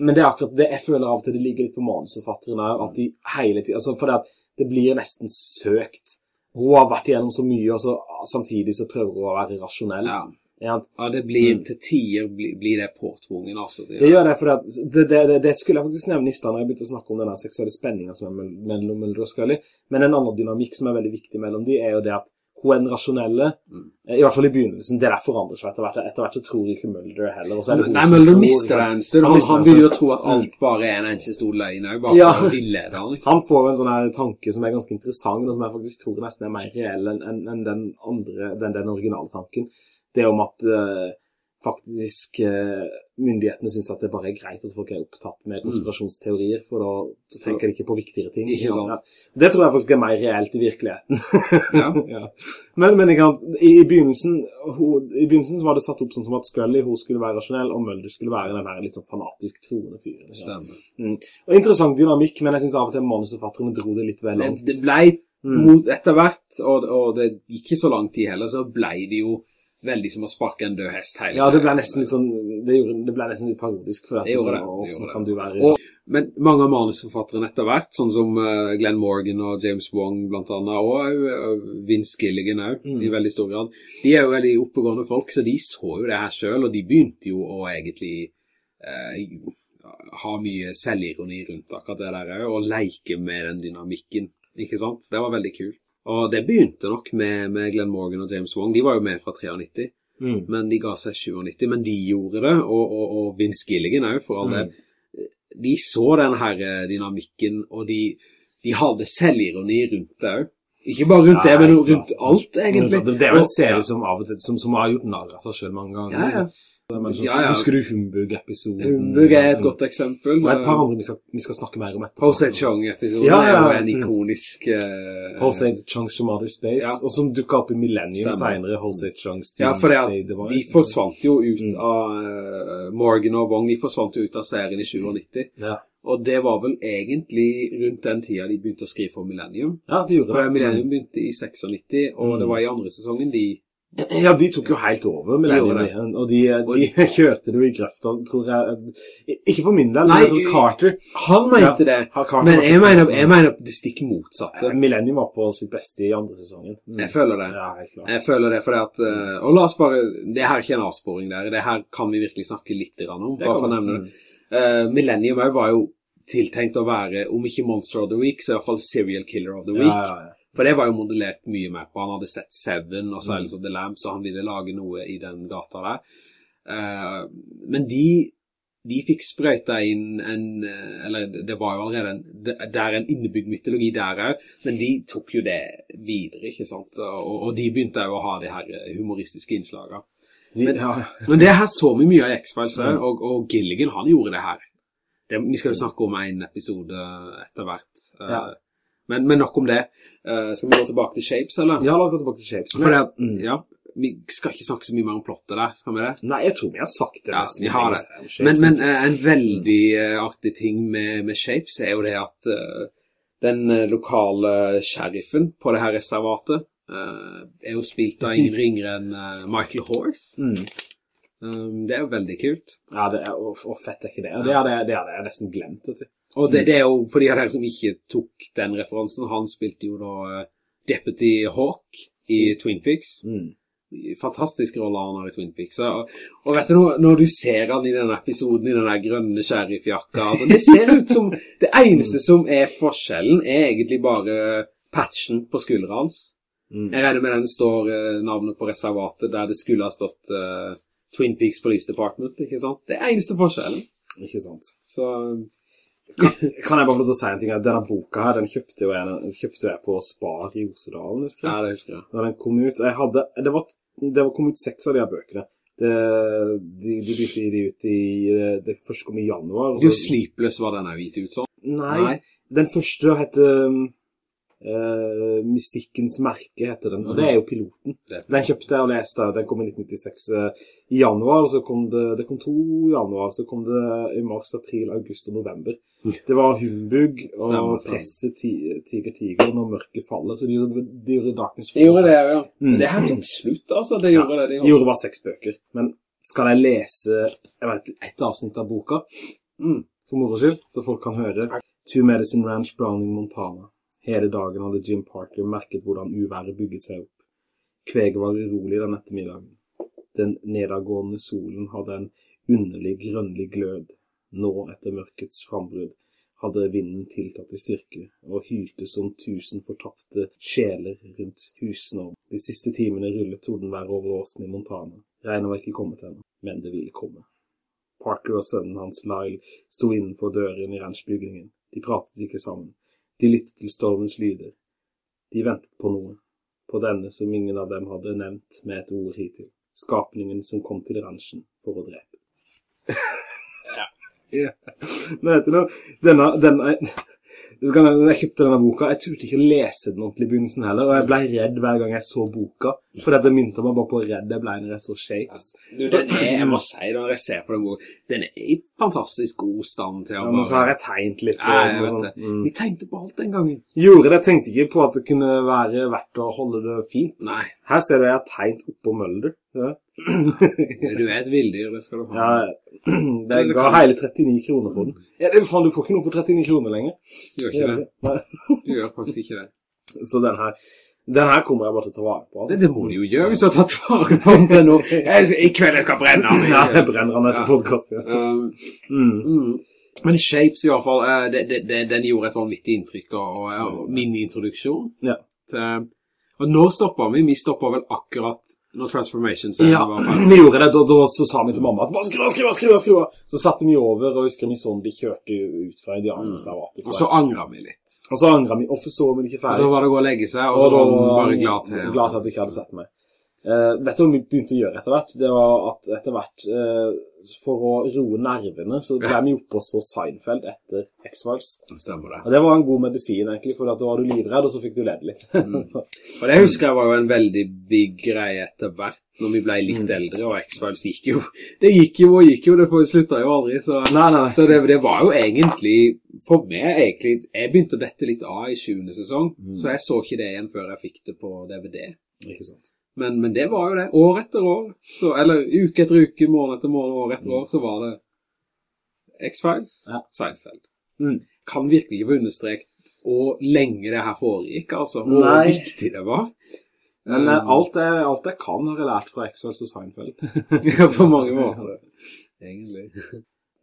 Men det er akkurat det, jeg føler av og til det ligger litt på manusforfatterne at de hele tiden, altså for det, at det blir nesten søkt. Hun har vært igjennom så mye, og så samtidig så prøver hun å være rasjonell. ja? Ja, det blir Mm. til tider blir, blir det påtvungen, altså. Det, Det gjør det, for det, det, det, det skulle jeg faktisk nevne i stedet når jeg begynte å snakke om denne seksuelle spenningen som er mellom Mulder og Scully. Men en annen dynamikk som er veldig viktig mellom de, er jo det at hun er den rasjonelle, Mm. i hvert fall i begynnelsen. Det der forandrer seg etter hvert. Etter hvert så tror ikke Mulder heller. er Nei, tror- mister det en stund. Han Han, det. jo tro at alt bare er en eneste stor løgn, bare Ja. for å villede han. Han får en sånn her tanke som er ganske interessant, og som jeg faktisk tror nesten er mer reell enn- enn den andre, den, den originale tanken. Det om at uh, faktisk uh, myndighetene syns at det bare er greit at folk er opptatt med konspirasjonsteorier, for da tenker de ikke på viktigere ting. Mm. Sant. Ja. Det tror jeg faktisk er mer reelt i virkeligheten. Ja. ja. Men, men kan, i, i, begynnelsen, hun, i begynnelsen så var det satt opp sånn som at Scully hun skulle være rasjonell, og Mulder skulle være den her litt sånn fanatisk troende fyren. Stemmer. Mm. Og interessant dynamikk, men jeg synes av og til manusforfatterne dro det litt vel langt. det ble Mm. mot etter hvert, og, og det gikk ikke så lang tid heller, så ble det jo veldig som å sparke en død hest hele Ja, det ble nesten litt sånn Det, gjorde, det ble nesten litt parodisk. For at Det sånn, Hvordan kan du være Og, men mange av manusforfatterne etter hvert, sånn som uh, Glenn Morgan og James Wong blant annet, og uh, Vince Gilligan også, Mm. i veldig stor grad, de er jo veldig oppegående folk, så de så jo det her selv, og de begynte jo å egentlig uh, ha mye selvironi rundt akkurat det der og leke med den dynamikken, ikke sant? Det var veldig kult. Og det begynte nok med, med Glenn Morgan og James Wong, de var jo med fra 93, mm. men de ga seg 97, men de gjorde det, og, og, og Vince Gilligan òg, for all del. De så den her eh, dynamikken, og de, de hadde selvironi rundt det òg. Ikke bare rundt Ja, det, men rundt alt, egentlig. Det, det er jo en serie som av og til som, som har gjort narr av seg selv mange ganger. Ja, ja. Ja, ja. Husker du Humbug-episoden? Humbug er et godt eksempel. Og et par andre vi skal, vi skal snakke mer om etterpå. Jose Chong-episoden Ja, ja, er jo en ikonisk... Uh... Jose Chongs from Outer Space, og som dukket opp i Millennium Stemmer. senere. Jose Chunks Ja, for det at de forsvant jo ut Mm. av eh, Morgan og Wong, de forsvant jo ut av serien i 97. Ja. Og det var vel egentlig rundt den tida de begynte å skrive for Millennium. ja, de gjorde For det. Millennium begynte i 96, og Mm. det var i andre sesongen de... Ja, de tok jo helt over Millennium den og de, de kjørte det jo i grøfta, tror jeg. Ikke for min del, men tror Carter. Han mente det, ja, Carter men jeg mener, jeg mener det stikk motsatte. Millennium var på sitt beste i andre sesongen. Mm. Jeg føler det. Ja. Jeg føler det fordi at, eh, og la oss bare, det her er ikke en avsporing der, det her kan vi virkelig snakke litt om, bare for å nevne det. Uh, Millennium var jo tiltenkt å være, om ikke Monster of the Week, så i hvert fall Serial Killer of the Week. Ja, ja, ja. For det var jo modellert mye mer på. Han hadde sett Seven og Mm. Of the Lamb, så han ville lage noe i den gata der. Uh, men de, de fikk sprøyta inn en, eh, eller det var jo allerede en, det det er en innebygd mytologi der òg, men de tok jo det videre, ikke sant? Og, og de begynte jo å ha de her eh, humoristiske innslagene. Men- ja. Men det her så vi mye av X-Files, Mm. og, og Gilligan han gjorde det her. Det, vi skal jo snakke om en episode etter hvert. Ja. Men, men nok om det. Uh, skal vi gå tilbake til Shapes, eller? ja, la oss gå tilbake til Shapes. Fordi, Mm. ja, vi skal ikke snakke så mye mer om plottet der, skal vi det? Nei, jeg tror vi har sagt det. Ja, vi har det. Men, men uh, en veldig uh, artig ting med, med Shapes er jo det at den lokale sheriffen på det her reservatet er jo spilt av ingen ringere enn Michael Horse. Mm. Um, det er jo veldig kult. Ja, det er, og, og fett er ikke det. Ja. det hadde jeg, nesten glemt, det du. Og det, det er jo, for de av dere som ikke tok den referansen, han spilte jo da eh, Deputy Hawk i Twin Peaks. Mm. Fantastisk rolle han har i Twin Peaks. Og, og vet du, når, når du ser han i denne episoden, i denne grønne sheriffjakka, altså, det ser ut som, det eneste som er forskjellen er egentlig bare patchen på skuldra hans. Mm. Jeg regner med den står eh, navnet på reservatet der det skulle ha stått uh, Twin Peaks Police Department, ikke sant? Det er eneste forskjellen. Ikke sant. Så, Kan jeg bare få lov til å si en ting? Denne boka her, den kjøpte jo jeg, den kjøpte jeg på Spar i Osedalen, husker jeg. ja, det husker jeg. Da den kom ut, jeg hadde, det var, det var kom ut seks av de her bøkene. Det, de, de bytte de ut i, det første kom i januar. og Jo, så- Sleepless var den her gitt ut sånn. Nei, Nei. den første heter uh, Mystikkens merke, heter den, og det er jo piloten. Den kjøpte jeg og leste, den kom i 1996 eh, i januar, så kom det, det kom to i januar, så kom det i mars, april, august og november. Det var Humbug og. Presse ti, Tiger Tiger når mørket faller, så de gjorde, de gjorde Darkness Det gjorde det, ja. Mm. Det her tok slutt, altså. Det gjorde det. De gjorde bare seks bøker, men skal jeg lese jeg vet, et avsnitt av boka, Mm. for moro skyld, så folk kan høre. To Medicine Ranch, Browning, Montana. Hele dagen hadde Jim Parker merket hvordan uværet bygget seg opp. Kveget var urolig den ettermiddagen. Den nedadgående solen hadde en underlig grønnlig glød. Nå, etter mørkets frambrudd, hadde vinden tiltatt i styrke, og hylte som tusen fortapte sjeler rundt husene. De siste timene rullet tordenværet over åsen i Montana. Regnet var ikke kommet ennå, men det ville komme. Parker og sønnen hans Lyle sto innenfor døren i ranchbygningen. De pratet ikke sammen. De lyttet til stormens lyder. De ventet på noe. På denne som ingen av dem hadde nevnt med et ord hittil. Skapningen som kom til ranchen for å drepe. ja. Men vet du noe? Denne, denne det skal, jeg kjøpte denne boka, jeg turte ikke å lese den ordentlig i begynnelsen heller, og jeg ble redd hver gang jeg så boka, for dette mynte meg bare på redd jeg ble når jeg så Shapes. Du, den er, jeg må si når jeg ser på den boka, den er i fantastisk god stand til å Ja, men så har jeg tegnet litt på Nei, den jeg sånn. Mm. Vi tenkte på alt den gangen. Gjorde det, jeg tenkte ikke på at det kunne være verdt å holde det fint. Nei, Her ser du jeg har tegnet oppå Mølder. Ja. du er et vildyr, det skal du ha. ja, det ga hele 39 kroner for den. Ja, det, faen, du får ikke noe for 39 kroner lenger. Du gjør ikke det. Du gjør faktisk ikke det. Så den her, den her kommer jeg bare til å ta vare på. Det, Altså. det må du jo gjøre hvis du har tatt vare på den til nå. Jeg, I kveld jeg skal brenne den. Ja, jeg brenner den etter podcasten. Um, Mm. mm. Men Shapes i hvert fall, uh, det, det, det, den gjorde et vanvittig inntrykk og, og, og min introduksjon. Ja. Til, og nå stoppet vi, vi stoppet vel akkurat når Transformation Ja, vi gjorde det, da, da så sa vi til mamma at bare skru av, skru av, skru av, skru av. Så satte vi over, og husker vi sånn de kjørte ut fra indianerreservatet. Og så angret vi litt. Og så angret vi, og så vi ikke ferdig. Og så var det å gå og legge seg, og så Og så var vi bare glad til. glad til at jeg ikke hadde sett meg. Eh, vet du hva vi begynte å gjøre etter hvert? Det var at etter hvert, uh, for å roe nervene, så ble vi oppe og så Seinfeld etter X-Files. Stemmer det. Og det var en god medisin egentlig, for da var du livredd, og så fikk du ledd litt. Og det husker jeg var jo en veldig big greie etter hvert, når vi ble litt Mm. eldre, og X-Files gikk jo, det gikk jo og gikk jo, det slutta jo aldri, så... nei, nei. Så det, det var jo egentlig, for meg egentlig, jeg begynte å dette litt av i 20. sesong, Mm. så jeg så ikke det igjen før jeg fikk det på DVD. Ikke sant. Men, men det var jo det, år etter år, så, eller uke etter uke, måned etter måned, år etter år, så var det X-Files, Ja. Seinfeld. Mm. Kan virkelig ikke få understrekt hvor lenge det her foregikk, altså, hvor Nei. viktig det var. Men Um, alt, jeg, alt jeg kan har jeg lært fra X-Files og Seinfeld. Ja, på mange måter. Egentlig.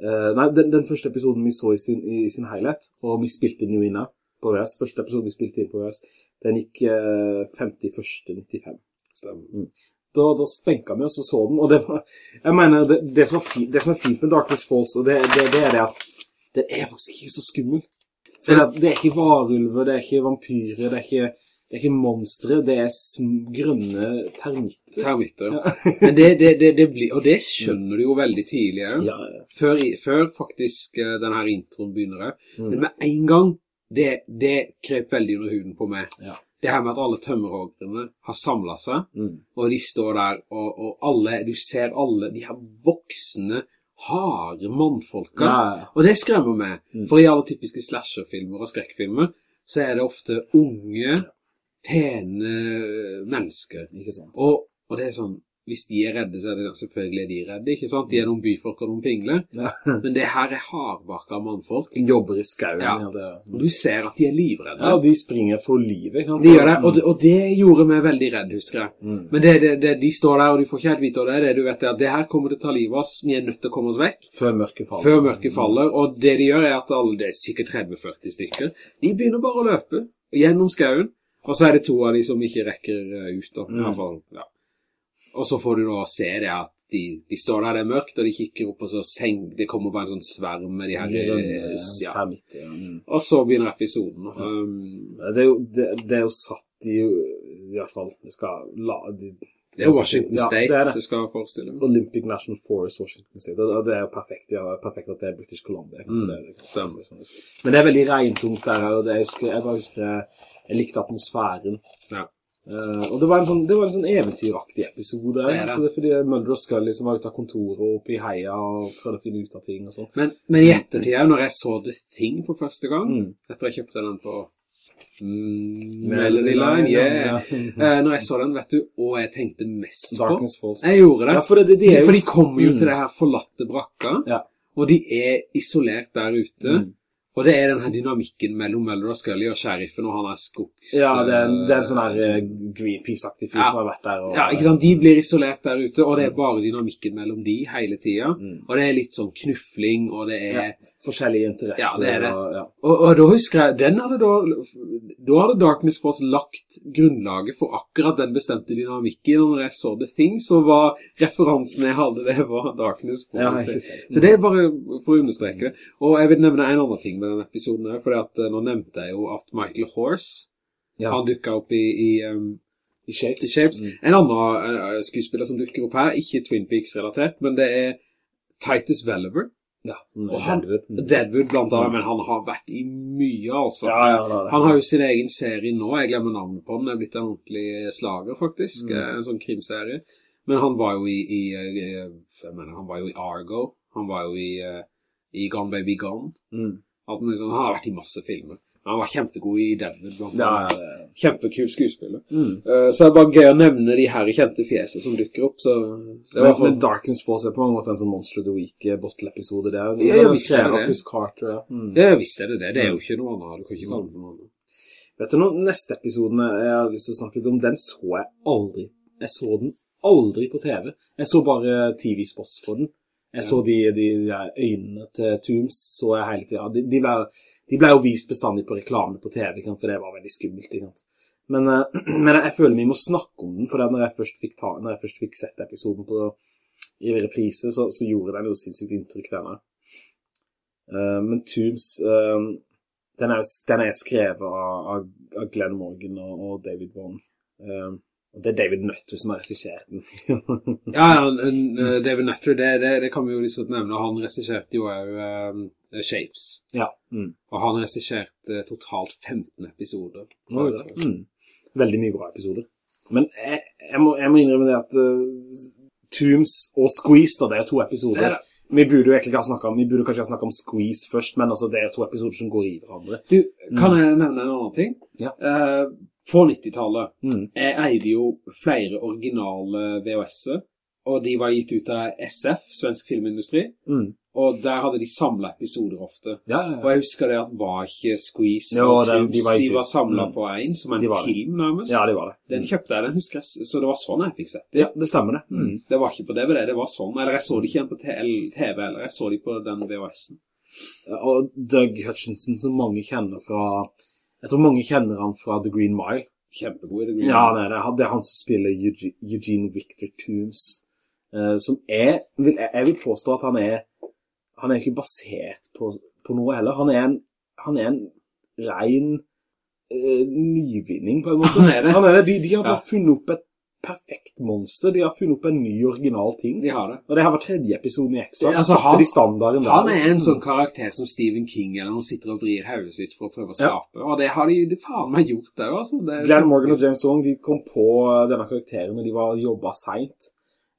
Uh, nei, den, den første episoden vi så i sin, i sin helhet, og vi spilte den jo inn på VS, første episode vi spilte inn på VS, den gikk uh, 51.95. Stemmer. Da, da spenka vi oss og så den, og det var, jeg mener, det, det, som, er fint, det som er fint med Darkness Falls, og det, det, det er det at det er faktisk ikke så skummel. Det, det er ikke varulver, det er ikke vampyrer, det er ikke, det er ikke monstre, det er grønne termitter. Termitter. Men det, det, det, det blir, og det skjønner du jo veldig tidlig, ja. Ja, ja. Før, før faktisk eh, denne introen begynner. Mm. Men med en gang, det, det krep veldig under huden på meg. Ja. Det her med at alle tømmerhoggerne har samlet seg, Mm. og de står der, og, og alle, du ser alle de her voksne, harde mannfolka. Ja. Og det skremmer meg, Mm. for i alle typiske slasherfilmer og skrekkfilmer, så er det ofte unge, pene mennesker. Og, og det er sånn, hvis de er redde, så er det selvfølgelig er de redde, ikke sant? De er noen byfolk og noen pingler. Ja. Men det her er hardbakka mannfolk. Som jobber i skauen. Ja. Ja. Og du ser at de er livredde. ja, de springer for livet. kanskje. De gjør det, og det, og det gjorde meg veldig redd, husker jeg. Mm. Men det, det, de står der, og du får ikke helt vite hva det er. Det du vet er at det her kommer til å ta livet av oss. Vi er nødt til å komme oss vekk Før mørket faller. før mørket faller. Og det de gjør er at alle, det er sikkert 30-40 stykker, de begynner bare å løpe gjennom skauen. Og så er det to av de som ikke rekker eh, ut da, i hvert fall. Ja. Og så får du da se det at de, de står der, det er mørkt, og de kikker opp, og så seng, det kommer bare en sånn sverm med de her, De grønne, eh, ja. Termitt, ja. Mm. Og så begynner episoden. Um, Det er jo, det, det er jo satt i, i hvert fall, det skal la... De, det er Washington Ja, State det er det. som skal forestille meg. Olympic National Forest, Washington State. Og det er jo perfekt, ja, perfekt at det er British Columbia. Mm, det, er- Men det er veldig regntungt der, og det, jeg, husker, jeg bare husker jeg, jeg likte atmosfæren. Ja. Eh, og det var en sånn, det var en sånn eventyraktig episode. Det det. det fordi Mulder og Scully som var ute av kontoret og oppe i heia og prøvde å finne ut av ting og sånt Men, men i ettertid, når jeg så The Thing for første gang, Mm. etter jeg kjøpte den på mm, Melody Line, yeah. ja. uh, når jeg så den, vet du, og jeg tenkte mest på. Falls. Jeg gjorde det. Ja, for det, det jo... For de kommer jo Mm. til det her forlatte brakka, Ja. og de er isolert der ute. Og det er den her dynamikken mellom Møller og Scully og sheriffen, og han er skogs... Ja, det er, en, det er en sånn her eh, Greenpeace-aktig fyr Ja. som har vært der. Og, Ja, ikke sant? De blir isolert der ute, og det er bare dynamikken mellom de hele tiden. Mm. Og det er litt sånn knuffling, og det er... Ja, forskjellige interesser. Ja, det er det. Og, ja. Og, og da husker jeg, den hadde da, da hadde Darkness Force lagt grunnlaget for akkurat den bestemte dynamikken, og når jeg så The Thing, så var referansen jeg hadde, det var Darkness Force. Ja, så det er bare for å understreke det. Og jeg vil nevne en annen ting med den episoden her, fordi at eh, nå nevnte jeg jo at Michael Horse, Ja, han dukket opp i, i, um, i Shapes. i Shapes. Mm. En annen uh, skuespiller som dukker opp her, ikke Twin Peaks-relatert, men det er Titus Welliver. Ja, mm, han, Deadwood. Mm. Deadwood blant annet, men han har vært i mye, altså. Ja, ja, det det. Han har jo sin egen serie nå, jeg glemmer navnet på den, det er blitt en ordentlig slager faktisk, Mm. eh, en sånn krimserie. Men han var jo i, i, i jeg mener, han var jo i Argo, han var jo i, eh, i Gone Baby Gone, Mm. Sånn. han har vært i masse filmer. Han var kjempegod i den. Ja, annet. ja, Kjempekul skuespiller. mm. Uh, så det er bare gøy å nevne de her kjente fjesene som dukker opp, så det var Men, for... men Darkness Force er på mange måter en sånn Monster of the Week-bottle-episode. Det er Ja, ja, visst er det. Carter, ja. Mm. Ja, visst er det det. Det er jo ikke noe annet. Du kan ikke kalle det noe annet. Vet du noe, neste episoden jeg har lyst til å snakke litt om, den så jeg aldri. Jeg så den aldri på TV. Jeg så bare TV-spots for den. Jeg så de, de, de øynene til Tooms, så jeg hele tiden. De, de, ble, de ble jo vist bestandig på reklame på TV, for det var veldig skummelt. Men, eh, men jeg føler vi må snakke om den, for når jeg først fikk, ta, jeg først fikk sett episoden på, i reprise, så, så gjorde den jo sinnssykt inntrykk denne. Eh, men Tubes eh, den er, den er skrevet av, av, Glenn Morgan og, og David Bond. Og det er David Nutter som har regissert den. Ja, ja, en, David Nutter, det, det, det kan vi jo liksom nevne. Han regisserte jo også eh, Shapes. ja. Mm. Og han regisserte totalt 15 episoder. Nå er. Mm. Veldig mye bra episoder. Men jeg, jeg, må, jeg må innrømme det at uh, Tooms og Squeeze, da, det er to episoder. Det er. Vi burde jo egentlig ikke ha snakket om, vi burde kanskje ha snakket om Squeeze først, men altså, det er to episoder som går i hverandre. Du, kan jeg nevne en annen ting? Ja. Eh, på 90-tallet, Mm. jeg eide jo flere originale VHS-er, og de var gitt ut av SF, Svensk Filmindustri, Mm. og der hadde de samlet episoder ofte. Ja, ja, Og jeg husker det at var ikke Squeeze Jo, og det- de var de var, samlet Mm. på en, som en De film nærmest. ja, det var det. Den kjøpte jeg, den husker jeg, så det var sånn jeg fikk sett det. Ja, det stemmer det. Mm. Det var ikke på DVD, det var sånn. Eller jeg så det ikke igjen på TV, eller jeg så det på den VHS-en. Og Doug Hutchinson, som mange kjenner fra Jeg tror mange kjenner han fra The Green Mile. Kjempegod i The Green Mile. Ja, det, er, det er han som spiller Eugene, Victor Toombs. eh, som er jeg, jeg vil påstå at han er Han er ikke basert på, på noe heller. Han er en, han er en ren eh, nyvinning, på en måte. Han er det. Han er det. De, de har bare Ja. funnet opp et perfekt monster. De har funnet opp en ny, original ting. De har det. Og det her var tredje episoden i Exxon, Ja, så altså, satte han- de standarden der. Han er en sånn karakter som Stephen King eller noen sitter og vrir hodet sitt for å prøve å Ja. skape. Og det har de, de faen meg gjort der, altså. Det Glenn Morgan og James Wong de kom på eh, denne karakteren når de var jobba seint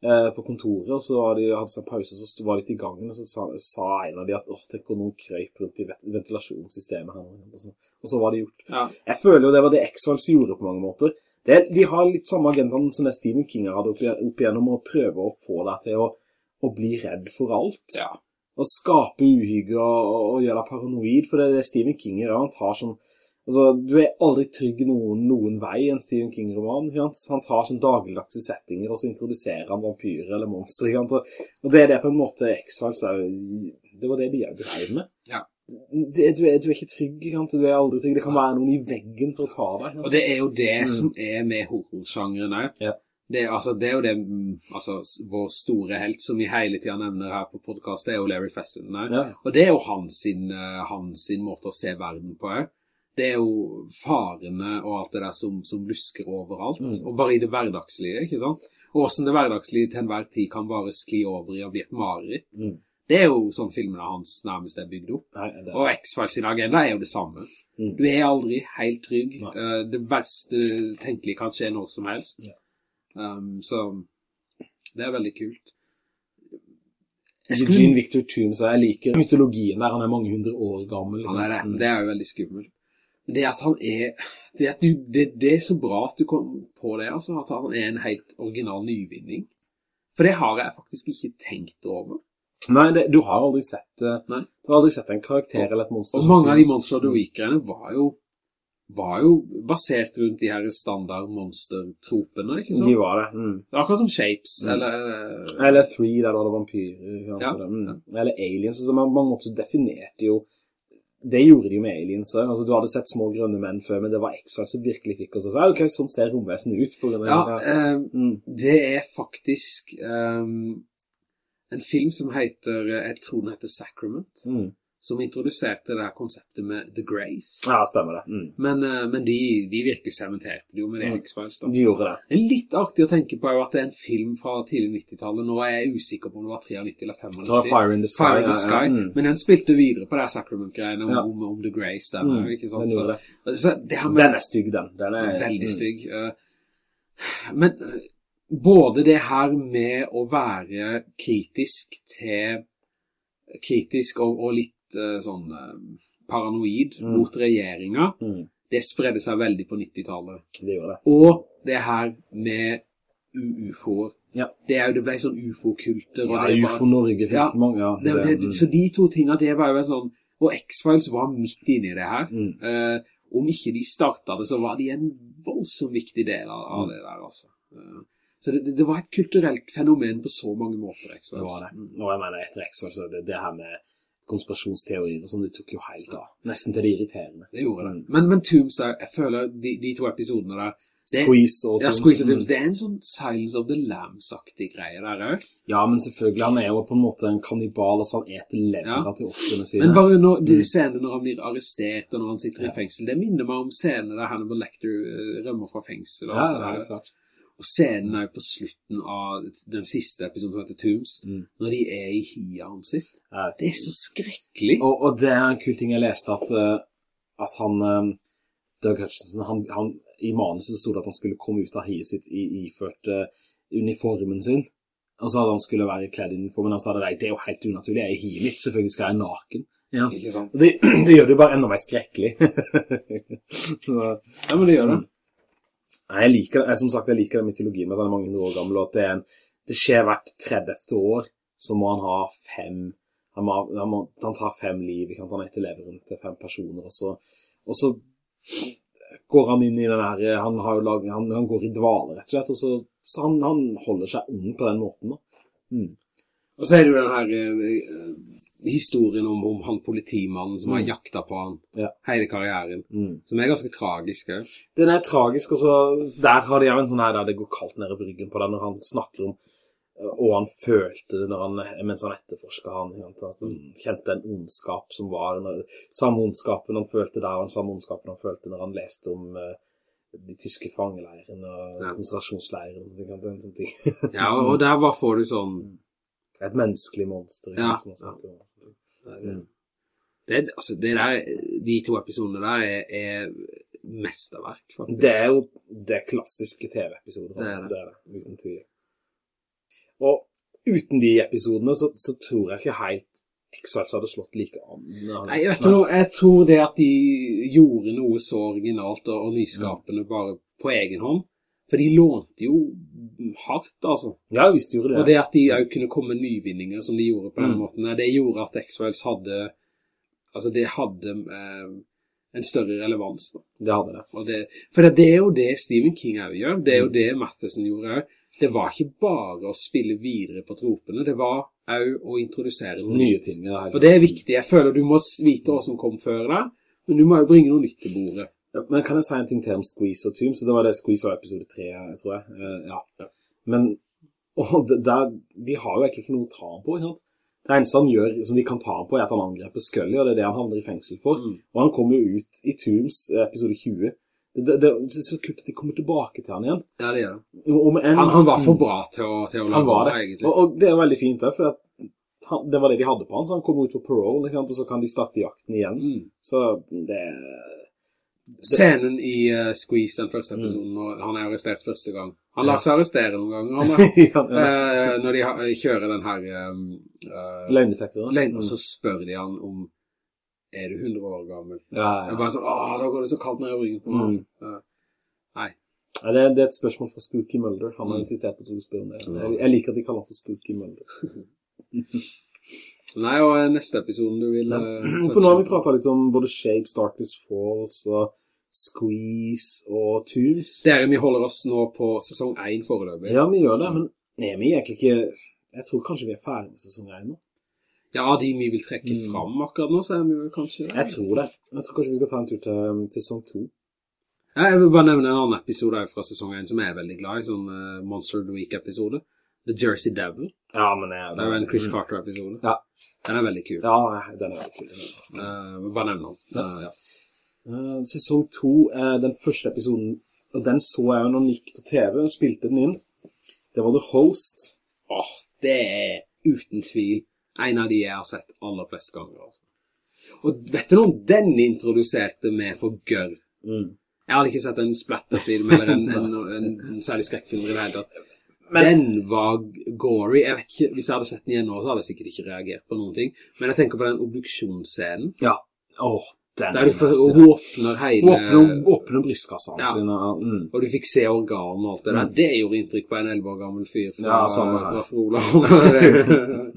eh, på kontoret. og Så hadde de, seg en pause, så var de til gangen, og så sa, sa en av de at åh, tenk om noen krøyp rundt i ventilasjonssystemet her. Og så, og så var det gjort. Ja. Jeg føler jo det var det X-Files gjorde på mange måter. Det, de har litt samme agendaen som det Stephen King hadde opp, opp igjennom, å prøve å få deg til å, å bli redd for alt. Ja. Å skape uhygge og, og, og gjøre deg paranoid, for det er det Stephen King gjør. Han tar sånn, altså, du er aldri trygg noen, noen vei i en Stephen King-roman. Han tar sånn dagligdagse settinger, og så introduserer han vampyrer eller monstre. Og, og det er det på en måte X-Files det var det de drev med. Ja. Det, du, er, du er ikke trygg? Du er aldri trygg. Det kan være noen i veggen for å ta deg. Og det er jo det som er med horrorsjangeren. Mm. Ja. Det, er- altså, det er jo det, mm, altså, vår store helt som vi hele tiden nevner her på podcast, det er jo Larry Fesson. Ja. Og det er jo hans, sin, eh, hans sin måte å se verden på også. Det er jo farene og alt det der som, som lusker overalt, Mm. og bare i det hverdagslige, ikke sant? Og hvordan det hverdagslige til enhver tid kan bare skli over i å bli et mareritt. Mm. Det er jo sånn filmene hans nærmest er bygd opp. Nei, det, Og X-Files sin agenda er jo det samme. Mm. Du er aldri helt trygg. Eh, det verste tenkelige kan skje når som helst. Ja. Um, så det er veldig kult. Skulle... Eugene Victor Toomes, jeg liker mytologien der han er mange hundre år gammel. Han er det. Det er jo veldig skummelt. Det at han er det, at du, det, det er så bra at du kom på det, altså. At han er en helt original nyvinning. For det har jeg faktisk ikke tenkt over. Nei, det, du har aldri sett eh, Nei. Du har aldri sett en karakter eller et monster Og mange av de. Monster of the Week-greiene var jo var jo basert rundt de her standard monster-tropene, ikke sant? De var det. Mm. Det var akkurat som Shapes, Mm. eller... eh, Eller Three, der du det vampyrer. Ja, Så det, mm. Eller Aliens. Så man, man måtte definerte jo Det gjorde de med Aliens. Altså, du hadde sett små grønne menn før, men det var X-Files som virkelig fikk oss å si OK, sånn ser romvesenet ut. På grunn av, Ja, eh, Mm. det er faktisk ehm, en film som heter, eh, jeg tror den heter Sacrament, Mm. som introduserte det her konseptet med The Grace. Ja, stemmer det. Mm. Men, eh, men de, de virkelig sementerte det jo med det Mm. X-Files da. De gjorde det. Litt artig å tenke på er jo at det er en film fra tidlig 90-tallet. Nå er jeg usikker på om det var 93 eller 95. Så Fire in the Sky. Fire in the Sky. ja. Mm. Men den spilte videre på det her Sacrament-greiene om, Ja. om, om The Grace. Den, Mm, ikke sant? den gjorde det. så det med, Den er stygg, den. den er, Veldig mm. stygg. eh, Men både det her med å være kritisk til Kritisk og, og litt uh, sånn eh, paranoid Mm. mot regjeringa, Mm. det spredde seg veldig på 90-tallet. Det gjorde det. Og det her med ufoer. Ja. Det, jo, det ble sånn ufo-kulter. Ja, UFO Norge fikk Ja, mange, ja. det, det, mm. så de to tingene, det var jo en sånn Og X-Files var midt inne i det her. Eh, om ikke de starta det, så var de en voldsomt viktig del av, av Mm. det der, altså. Eh, så det, det- var et kulturelt fenomen på så mange måter, X-Files. Det var det. Mm. Og jeg mener, etter X-Files, så det, det her med konspirasjonsteorier og sånn, det tok jo helt av. Nesten til det irriterende. Det gjorde det. Mm. Men, men Tooms, jeg føler de, de to episodene der det, Squeeze og ja, Squeeze og Mm. Tooms, det er en sånn Silence of the Lambs-aktig greie der òg. Ja, men selvfølgelig, han er jo på en måte en kannibal, altså han eter levra Ja. til ofrene sine. Men bare når, de Mm. scenene når han blir arrestert og når han sitter Ja. i fengsel, det minner meg om scenene der Hannibal Lecter uh, rømmer fra fengsel. Og, ja, det er klart. Og scenen er jo på slutten av den siste episoden som heter Tooms, Mm. når de er i hiaen sitt. Det er så skrekkelig. Og, og det er en kul ting jeg leste, at, eh, at han, eh, Doug Hutchinson, han, han, i manuset stod det at han skulle komme ut av hiet sitt i, iført uniformen sin. Og så hadde han skulle være kledd i uniformen, han sa det, det er jo helt unaturlig, jeg er i hiet mitt, selvfølgelig skal jeg naken. Ja. Det, det gjør det jo bare enda mer skrekkelig. så, Ja, men det gjør det. Nei, jeg liker. Jeg, som sagt, jeg liker den mytologien med at han er mange år gammel, og at det, en, det skjer hvert 30. år, så må han ha fem han, må, han, må, han tar fem liv, ikke han etterlever til fem personer, og så, og så går han inn i den her, han, har jo lag, han, han går i dvale, rett og slett, og så, så han, holder seg ung på den måten. Da. Mm. Og så er det jo den her eh, historien om, om han politimannen som har Mm. jakta på han Ja. hele karrieren, Mm. som er ganske tragisk. Ja. Den er tragisk, og så der har de jo en sånn her der det går kaldt ned i ryggen på deg når han snakker om eh, og han følte det han, mens han etterforsket han, at han kjente en ondskap som var samme ondskapen han følte der, og den samme ondskapen han følte når han leste om eh, de tyske fangeleirene og Ja. konsentrasjonsleirene og sånne ting, ja, og, og der bare får du sånn Et menneskelig monster. ikke Ja, sant, er, om. det, det, altså, det der, De to episodene der er, er mesterverk, faktisk. Det er jo det er klassiske TV-episoder. Det er Altså. det. Det er det, uten tvil. Og uten de episodene så, så tror jeg ikke helt X-Files hadde slått like an. Nei, vet du noe, jeg tror det at de gjorde noe så originalt og, og nyskapende bare på egen hånd, For de lånte jo hardt, altså. Ja, visst gjorde det. Og det at de også kunne komme nyvinninger som de gjorde på den Mm. måten, det gjorde at X-Files hadde, altså det hadde eh, en større relevans da. Det hadde det. Og det, for det, det er jo det Stephen King også gjør, det er jo det Matheson gjorde også. Det var ikke bare å spille videre på tropene, det var også å introdusere noe Nye ting. Ja, Og det er viktig, jeg føler du må vite hva som kom før deg, men du må jo bringe noe nytt til bordet. Men kan jeg si en ting til om Squeeze og Tomb? Så det var det Squeeze var episode 3, jeg tror jeg. Eh, ja. Men der, de har jo egentlig ikke noe å ta ham på, ikke sant? Det eneste han gjør som de kan ta ham på, er at han angreper Scully, og det er det han havner i fengsel for. Mm. Og han kommer jo ut i Tombs eh, episode 20. Det, det, det, så kult at de kommer tilbake til han igjen. Ja, det gjør Han, han var for bra til å, til å Han var det. egentlig. Og, og det er veldig fint der, for at han, det var det de hadde på han, så han kom ut på parole, sant? og så kan de starte jakten igjen. Mm. Så det... Scenen i uh, Squeeze, den første Mm. episoden, når han er arrestert første gang. Han lar seg arrestere noen ganger, han da. ja, ja. Uh, når de ha, kjører den her um, uh, Løgndetektoren. Lane, og så spør de han om Er du 100 år gammel? Ja, ja. ja. bare sånn, åh, da går det så kaldt ned i ryggen på meg. Mm. Nei. Ja, det, er, det er et spørsmål fra Spooky Mulder. Han har Mm. insistert på at du spør om det. Jeg, jeg liker at de kaller han for Spooky Mulder. Nei, og eh, neste episoden du vil Ja. uh, For nå har vi pratet litt om både Shapes, Darkness Falls og Squeeze og Tools. Dere, vi holder oss nå på sesong 1 foreløpig. Ja, vi gjør det, men er vi egentlig ikke... Jeg tror kanskje vi er ferdig med sesong 1 nå. Ja, de vi vil trekke Mm. fram akkurat nå, så er vi vel kanskje Jeg tror det. Jeg tror kanskje vi skal ta en tur til um, sesong 2. Ja, Jeg vil bare nevne en annen episode fra sesong 1 som jeg er veldig glad i, sånn uh, Monster of the Week-episode. The Jersey Devil. Ja, men jeg... Det er en Chris Carter-episode. Ja. Den er veldig kul. Ja, den er veldig kul. Uh, bare nevne den. Uh, ja. Uh, sesong 2, uh, den første episoden, og den så jeg jo når den gikk på TV, og spilte den inn. Det var The Host. Åh, det er uten tvil en av de jeg har sett aller flest ganger. Altså. Og vet du noe, den introduserte meg for gørr. Mm. Jeg hadde ikke sett en splatterfilm eller en, en, en, en særlig skrekkfilm i det hele tatt. Den var gory. Jeg vet ikke, Hvis jeg hadde sett den igjen nå, så hadde jeg sikkert ikke reagert på noen ting. Men jeg tenker på den obduksjonsscenen. Ja. Åh, den du får, beste. hun åpner hele Åpner åpne brystkassa Ja. sin. og- Mm. Og du fikk se organ og alt det der. Det gjorde inntrykk på en 11 år gammel fyr fra, Ja, samme her. fra Froland.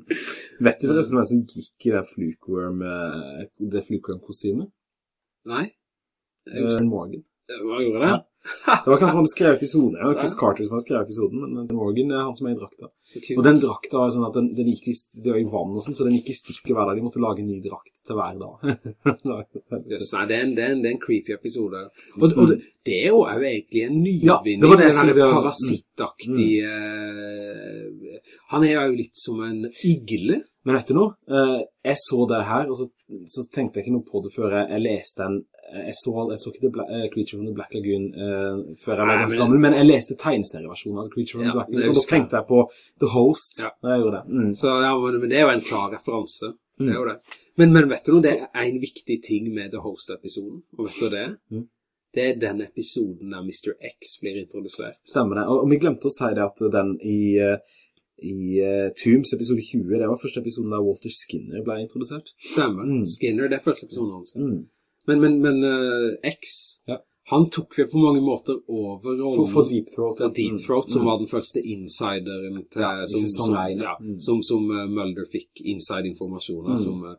Vet du forresten hvem som gikk i det Flukeworm, eh, det Flukeworm-kostymet? Nei? Uh, husker- Morgan. Hva gjorde det? Det var kanskje han som skrev episoden. Det var Chris Carter som hadde skrevet episoden, men Morgan er han som er i drakta. Og den drakta var sånn at den, den gikk i, det var i vann og sånn, så den gikk i stykker hver dag. De måtte lage en ny drakt til hver dag. Yes, nei, det er, en, det, er en, det er en creepy episode. Og, og det, det er jo egentlig en Ja, nyvinning. det var det den her parasittaktige... ja. parasittaktig eh, Han er jo litt som en igle. Men vet du noe? Eh, jeg så det her, og så, så tenkte jeg ikke noe på det før jeg, jeg leste den. Eh, Jeg så, jeg så ikke The Bla eh, Creature from the Black Lagoon uh, før jeg var ganske gammel, men jeg leste tegneserieversjonen av Creature from Ja, the Black Lagoon, og da tenkte jeg på The Host. Ja. Da jeg gjorde det. Mm. Så ja, men, det er jo en klar referanse. Det Mm. jo det. Men, men vet du noe, det er en viktig ting med The Host-episoden. Og vet du det? Mm. Det er den episoden der Mr. X blir introdusert. Stemmer det. Og, og vi glemte å si det at den i, Uh, i uh, Tombs episode 20, det var første episoden der Walter Skinner ble introdusert. Stemmer. Mm. Skinner, det er første episoden hans. Mm. Men, men, men uh, X, Ja. han tok vel på mange måter over rollen For, for Deep Throat. ja. Deep Throat, som Mm. var den første insideren til, Ja, som, som, Mm. som, som uh, Mulder fikk inside-informasjoner. Mm. Som, eh,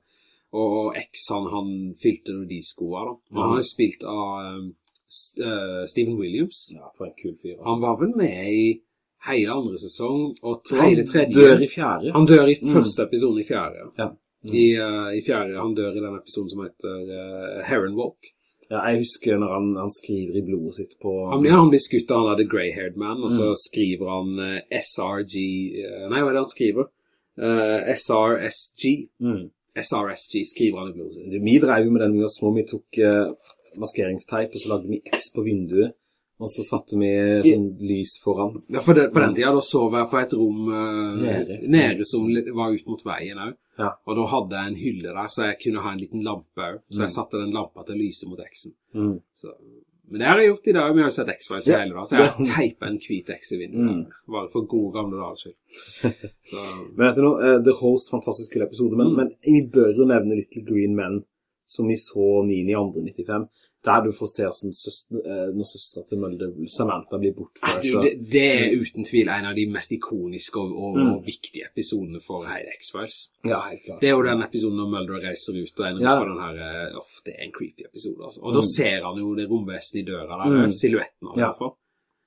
og, og X, han, han fylte de skoene da. Og han har jo spilt av um, S- eh, Stephen Williams. Ja, for en kul fyr. Altså. Han var vel med i hele andre sesong, og Han hele tredje. dør i fjerde. Han dør i Mm. første episode i fjerde. Ja. Mm. I, uh, I fjerde, han dør i den episoden som heter uh, Heron Walk. Ja, jeg husker når han, han skriver i blodet sitt på... Han blir, han blir skutt av han hadde grey-haired man, og så Mm. skriver han uh, SRG eh, Nei, hva er det han skriver? SRSG. Mm. SRSG skriver han i blodet sitt. Vi drev jo med den vi var små. Vi tok maskeringsteip, og så lagde vi X på vinduet. Og så satte vi sånn lys foran. Ja, for det, på den tida da sov jeg på et rom uh, Nede. nede som var ut mot veien også. Ja. Og da hadde jeg en hylle der, så jeg kunne ha en liten lampe også. Så jeg Mm. satte den lampa til å lyse mot X-en. Mm. Så, men det har jeg gjort i dag. Vi har jo sett X-Files Ja. hele dag, så jeg har teipet en hvit X i vinduet. Mm. Bare for gode gamle dager. skyld. Men vet du noe, eh, The Host, fantastisk kul episode, men, Mm. men vi bør jo nevne Little Green Men, som vi så 9.2.95, der du får se hvordan søster, eh, når søstera til Mølde, Samantha, blir bortført. Du, det, det er uten tvil en av de mest ikoniske og, og, Mm. og viktige episodene for hele X-Files. Ja, helt klart. Det er jo den episoden når Mulder reiser ut og ender Ja. på den her Uff, det er en creepy episode, altså. Og da ser han jo det romvesenet i døra der, Mm. silhuetten av Ja. det.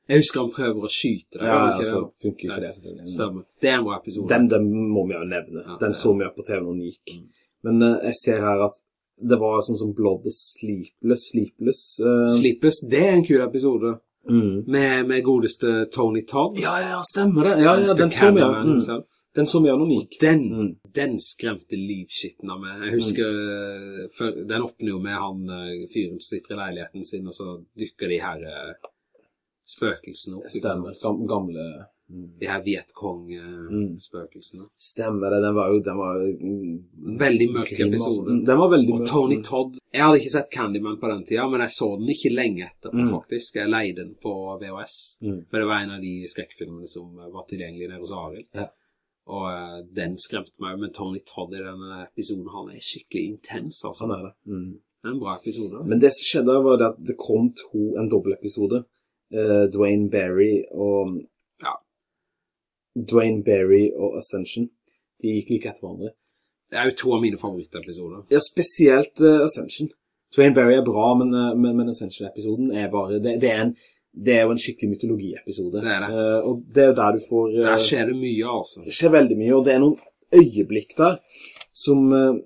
Jeg husker han prøver å skyte det. Ja, altså, det? funker ikke det, selvfølgelig. Stemmer. Det er en bra episode. Den, den må vi jo nevne. Ja, den så vi jo på TV når den gikk. Mm. Men uh, jeg ser her at det var sånn som Blood is Sleepless, Sleepless. Uh... Sleepless, det er en kul episode. mm. Med, med godeste Tony Todd. Ja, ja, stemmer det. Ja, ja, den så. Mm. himself. Den så vi jo den Mm. den skremte livskitten av meg. Jeg husker, mm. før- den åpner jo med han eh, fyren som sitter i leiligheten sin, og så dykker de her uh, spøkelsene opp. Stemmer. Gamle mm. De her Vietkong-spøkelsene. Stemmer det. Den var jo den var, mm, Veldig mørk episode. Den var veldig Og. Tony Todd Jeg hadde ikke sett Candyman på den tida, men jeg så den ikke lenge etterpå, Mm. faktisk. Jeg leide den på VHS. Mm. For det var en av de skrekkfilmene som var tilgjengelig der hos Arild. Ja. Og uh, den skremte meg, men Tony Todd i denne episoden, han er skikkelig intens, altså. Han er det. Mm. Det er en bra episode. Altså. Men det som skjedde var at det kom to, en dobbeltepisode. Uh, Dwayne Berry og. Dwayne Berry og Ascension. De gikk like etter hverandre. Det er jo to av mine favorittepisoder. Ja, spesielt uh, Ascension. Dwayne Berry er bra, men, uh, men, men Ascension-episoden er bare det, det, er en, det er jo en skikkelig mytologiepisode. Det er det. Uh, og det er der du får Der skjer det mye, altså. Det skjer veldig mye, og det er noen øyeblikk der som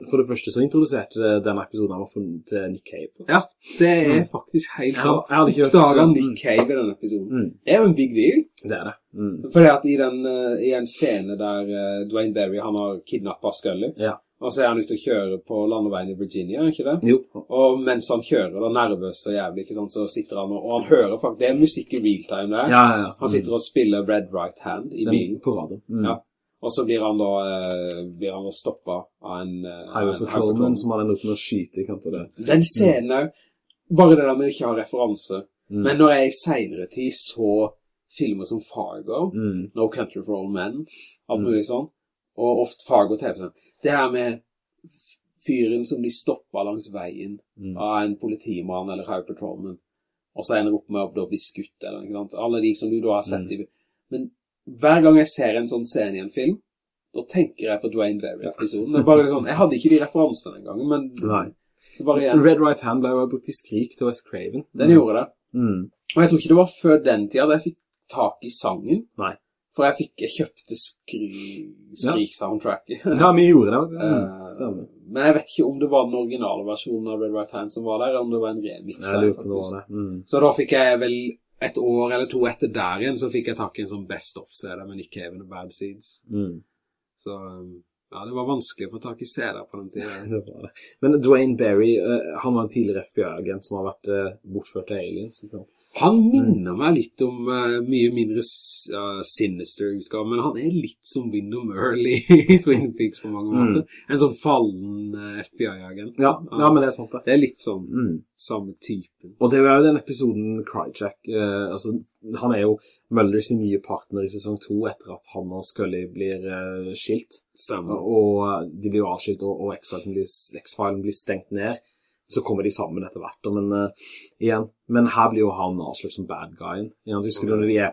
For det første så introduserte denne episoden han var funnet til Nick Cave. faktisk. Ja, det er Mm. faktisk helt Ja, sant. jeg hadde ikke hørt det. Nick Cave i den episoden. Mm, Det er jo en big deal. det er det. Mm. Fordi at i, den, eh, i en scene der eh, Dwayne Berry han har kidnappet Scully, Ja. og så er han ute og kjører på landeveien i Virginia, ikke det? Jo. Og mens han kjører, da nervøs og jævlig, ikke sant, så sitter han og, og han hører faktisk, det er musikk i real time der. Ja, ja. Han sitter og spiller Red Right Hand i Den bilen. På radio. Mm. Ja. Og så blir han da, eh, blir han da stoppet av en, Highway Patrolman som hadde opp med å skyte. Kan det. Den scenen er bare det der med å ikke ha referanse. Mm. Men når jeg i senere tid så filmer som Fargo, Mm. No Country for Old Men, alt Mm. mulig sånn, og ofte Fargo TV sånn, det her med fyren som blir stoppet langs veien Mm. av en politimann eller Highway Patrolman, og så ender opp med å bli skutt, eller ikke sant? Alle de som du da har sett Mm. i... Men hver gang jeg ser en sånn scene i en film, da tenker jeg på Dwayne Berry-episoden. Det er bare sånn, jeg hadde ikke de referansene en gang, men Nei. Red Right Hand ble jo brukt i Skrik til Wes Craven. den gjorde det. Mm. Og jeg tror ikke det var før den tida da jeg fikk tak i sangen. Nei. For jeg fikk, jeg kjøpte skri, Skrik-soundtracket. Ja, vi gjorde det. faktisk. Eh, Mm. Men jeg vet ikke om det var den originale versjonen av Red Right Hand som var der, eller om det var en remix. Det. Mm. Så da fikk jeg vel et år eller to etter der igjen, så fikk jeg tak i en sånn Best Of-CD med Nick Cave and Bad Seeds. Mm. Så um, ja, det var vanskelig å få tak i CD på den tiden. Det var det. Men Dwayne Berry, eh, han var en tidligere FBI-agent som har vært eh, bortført til aliens. Ikke sant? Han minner meg litt om uh, mye mindre uh, sinister utgave, men han er litt som Windham Earl i Twin Peaks på mange Mm. måter. En sånn fallen uh, FBI-agent. Ja, ja, men det er sant det. Det er litt sånn Mm. samme typen. Og det var jo den episoden Cryjack eh, altså, Han er jo Mulder sin nye partner i sesong 2 etter at han og Scully blir eh, skilt. Stemmer. Og de blir jo avskilt, og, og X-Filen blir, blir stengt ned. Så kommer de sammen etter hvert. Men uh, igjen, men her blir jo han avslørt som bad guyen. De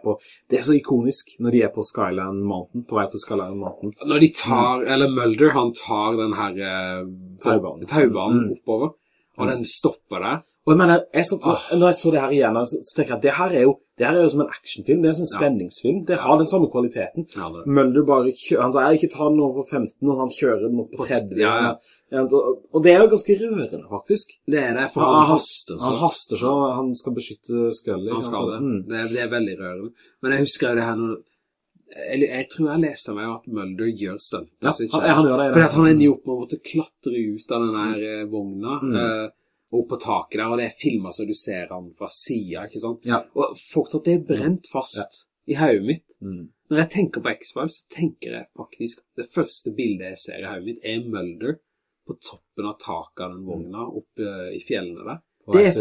på Det er så ikonisk når de er på Skyland Mountain, på vei til Skyland Mountain. Når de tar, eller Mulder, han tar den her uh, Taubanen. taubanen Mm. oppover, og den stopper der. Og jeg mener, jeg så, Når jeg så det her igjen, så, så tenker jeg at det her er jo det her er jo som en actionfilm. Det er som en spenningsfilm. Det har den samme kvaliteten. Ja, det. Mulder bare kjører, han sier ikke ta den over på 15, og han kjører den opp på 30. Ja, ja. Og, det er jo ganske rørende, faktisk. det er det, for han han- haster så. Han haster så, han skal beskytte Scully. Han skal det. Mm. Det, det er veldig rørende. Men jeg husker jo det her når jeg, jeg tror jeg leste meg at Mulder gjør stunt. Ja, han, han gjør det. Fordi at han ender jo opp med å måtte klatre ut av den der eh, vogna, Mm. eh, og opp på taket der, og det er filmer så du ser han fra siden, ikke sant? Ja. Og fortsatt det er brent fast i haugen mitt. Mm. Når jeg tenker på X-Files, så tenker jeg faktisk det første bildet jeg ser i haugen mitt, er Mulder på toppen av taket av den vogna oppe i fjellene der. Det er,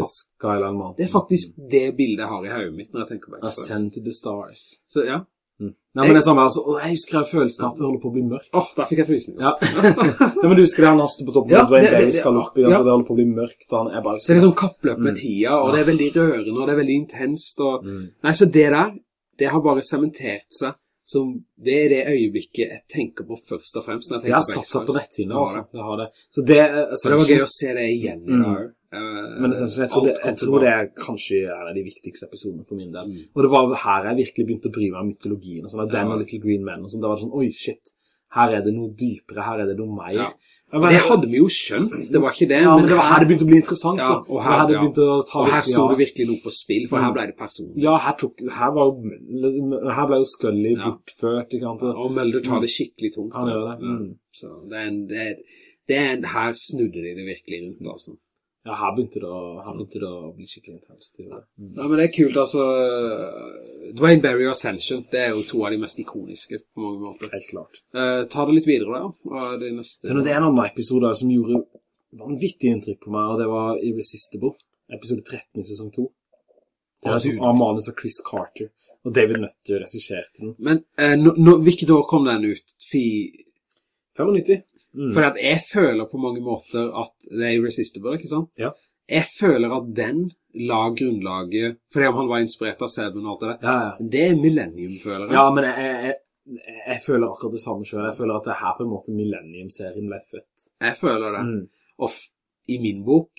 det er faktisk det bildet jeg har i haugen mitt når jeg tenker på X-Files. Ascend to the stars. Så ja, Nei, men det er samme, altså, å, jeg husker jeg følelsen at det holder på å bli mørkt. Åh, der fikk jeg frysninger. Ja. ja, men du husker det han haster på toppen Ja, det, det, det- det- skal opp ja. det holder på å bli mørkt, han er bare Så det er sånn kappløp med Mm. tida, og det er veldig rørende, og det er veldig intenst, og... Mm. Nei, så det der, det har bare sementert seg som, det er det øyeblikket jeg tenker på først og fremst Jeg, jeg Det har satt seg på Det har altså. det. Det har det. Så det Så det var gøy å se det igjen Mm. Eh, Men Essential, jeg, tror det, jeg tror det er kanskje en av de viktigste episodene for min del. Mm. Og det var her jeg virkelig begynte å bry meg om mytologien og sånn. ja. Den og Little Green Men og sånn. det var sånn, oi, shit. Her er det noe dypere, her er det noe mer. Ja. Det hadde vi jo skjønt, det var ikke det. Ja, men det var her det begynte å bli interessant. Ja, og her- her ja. Og her så du virkelig noe på spill, for her Mm. ble det personlig. Ja, her, tok, her, var, her ble jo Scully Ja. bortført? Og Mulder tar det skikkelig tungt. Han gjør det. Mm. Så det er en, det er, det er en, her snudde de det virkelig rundt, altså. Ja, her begynte det å, her begynte det å bli skikkelig intenst. Ja. Mm. Ja, men det er kult, altså. Dwayne Berry og Ascension, det er jo to av de mest ikoniske på mange måter. Helt klart. Eh, ta det litt videre da. Det neste? Så det er en annen episode som gjorde vanvittig inntrykk på meg, og det var Irresistible. Episode 13 i sesong 2. Det Å, er av manus av Chris Carter. Og David Nutter regisserte den. Men eh, no, no, hvilket år kom den ut? Fy, 95. Mm. For at jeg føler på mange måter at det er Irresistible, ikke sant? Ja. Jeg føler at den la grunnlaget, fordi om han var inspirert av Seven og alt det der, Ja, ja. det er Millennium, føler jeg. Ja, men jeg, jeg, jeg, jeg føler akkurat det samme selv. Jeg føler at det er her på en måte Millennium-serien ble født. Jeg føler det. Mm. Og i min bok,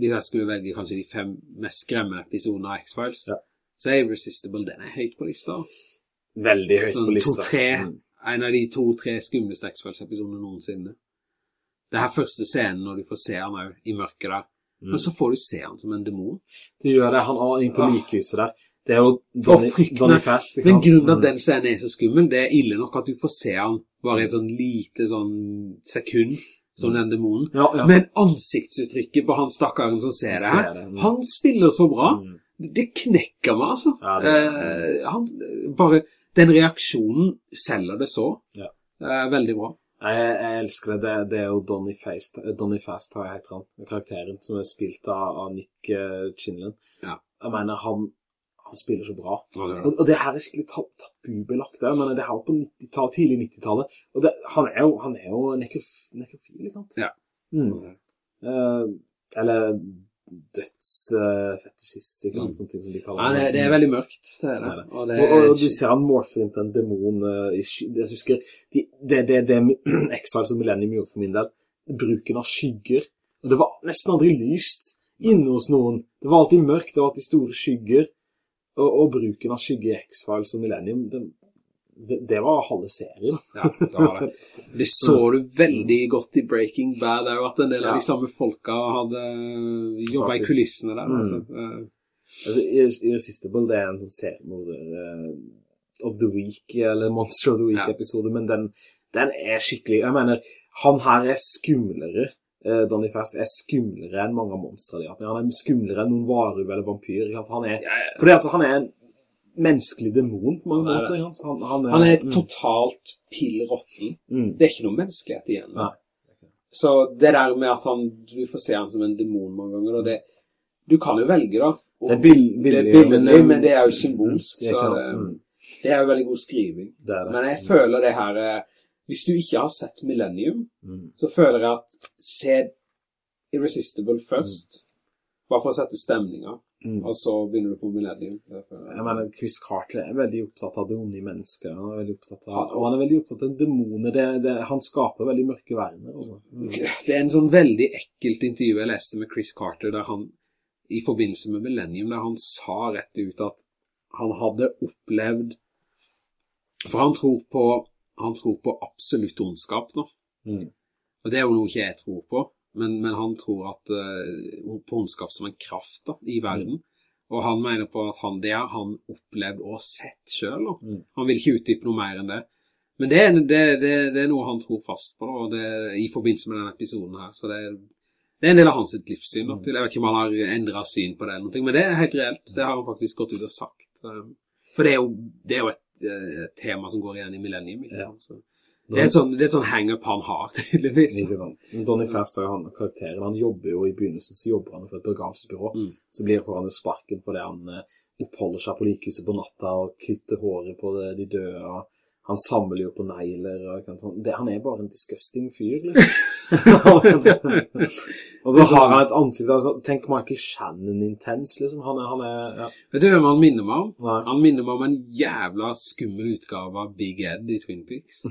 hvis jeg skulle velge kanskje de fem mest skremmende episodene av X-Files, så er Irresistible, den er høyt på lista. Veldig høyt Sånn på lista. to-tre, Mm. En av de to-tre skumleste X-Files-episodene noensinne. Det her første scenen når du får se han også i mørket der, Mm. men så får du se han som en demon. Det gjør det. Han er inne på Ah. likhuset der. Det er jo Donny, Donny. Men grunnen til Mm. at den scenen er så skummel, det er ille nok at du får se han bare i et sånn lite sånn sekund, som den demonen. Ja, ja. Men ansiktsuttrykket på han stakkaren som ser det her, Ser det, mm. han spiller så bra. Mm. Det knekker meg, altså. Ja, det- eh, han, bare, den reaksjonen selger det så. Ja. Eh, veldig bra. Jeg, jeg elsker det. det. Det er jo Donny Fast, eh, Donny Fast heter han, karakteren, som er spilt av, av Nick Chinlin. Ja. Jeg mener, han, han spiller så bra. Ja, det. Og, og det her er skikkelig ta- tabubelagt. Jeg mener, det her på 90 tidlig 90-tallet. Og det, han er jo, han er jo nekrof, nekrofil, ikke sant? Ja. Mm. Eh, eller dødsfetisjist, ikke sant? Sånne ting som de kaller Ja, det, det er veldig mørkt, det er det. Det er det. Og det Og, og, er du ser han morfer inn til en dæmon, eh. Jeg husker, de, det, det, det X-Files og Millennium gjorde for min del, bruken av skygger. Og det var nesten aldri lyst inne hos noen. Det var alltid mørkt, det var alltid store skygger. Og, og bruken av skygge i X-Files og Millennium, det, det, det var halve serien. altså. Ja, det var det. Det så du veldig godt i Breaking Bad, det er jo at en del av de samme folka hadde jobbet i kulissene der. Mm. Altså. Eh, Altså, Irresistible, det er en sånn seriemorder uh, of the week, eller Monster of the Week-episode, men den, den er skikkelig Jeg mener, han her er skumlere. Danny Donny Fast er skumlere enn mange av monstrene de har. Han er skumlere enn noen varulv eller vampyr. Han er, fordi at han er en menneskelig demon på mange er måter. det. Han, han er, Han er mm, totalt pillrotten. mm, Det er ikke noe menneskelighet igjen. Nei. Så det der med at han, du får se han som en demon mange ganger, og det, du kan jo velge da. Det er billig, men- det er jo symbolsk, det er så det, mm, det er jo veldig god skriving. det. Men jeg føler det her, eh, hvis du ikke har sett Millennium, Mm. så føler jeg at se Irresistible først, bare for å sette stemninga, Mm. og så begynner du på Millennium. Jeg. Mener, Chris Carter er veldig opptatt av det onde i mennesket. Han er veldig opptatt av, og han er veldig opptatt av demoner. Det, det, han skaper veldig mørke verdener. Mm. Det er en sånn veldig ekkelt intervju jeg leste med Chris Carter, der han, i forbindelse med Millennium, der han sa rett ut at han hadde opplevd, for han tror på, han tror på absolutt ondskap da. Mm. Og det er jo noe ikke jeg tror på, men, men han tror at, uh, på ondskap som en kraft da, i verden. Og han mener på at han, det har han opplevd og sett selv. Da. Mm. Han vil ikke utdype noe mer enn det. Men det, er- det, det, det er noe han tror fast på, da, og det, i forbindelse med denne episoden her. Så det, er- det er en del av hans sitt livssyn. Da. Jeg vet ikke om han har endret syn på det, eller noe, men det er helt reelt. Det har han faktisk gått ut og sagt. Um, For det er jo, det er jo et, et, tema som går igjen i Millennium. Ikke sant? Så det, er et sånn, det er et sånn hang-up han har, tydeligvis. Ikke sant. Men Donny Fast er han karakteren. Han jobber jo i begynnelsen, så jobber han for et begravelsesbyrå. Mm. Så blir han jo sparken fordi han eh, oppholder seg på likehuset på natta og kutter håret på de døde. og Han samler jo på negler. Og, sånn. han er bare en disgusting fyr, liksom. og så har han et ansikt altså, Tenk Michael Shannon intens, liksom. Han er, han er ja. Vet du hvem han minner meg om? Nei. Han minner meg om en jævla skummel utgave av Big Ed i Twin Peaks.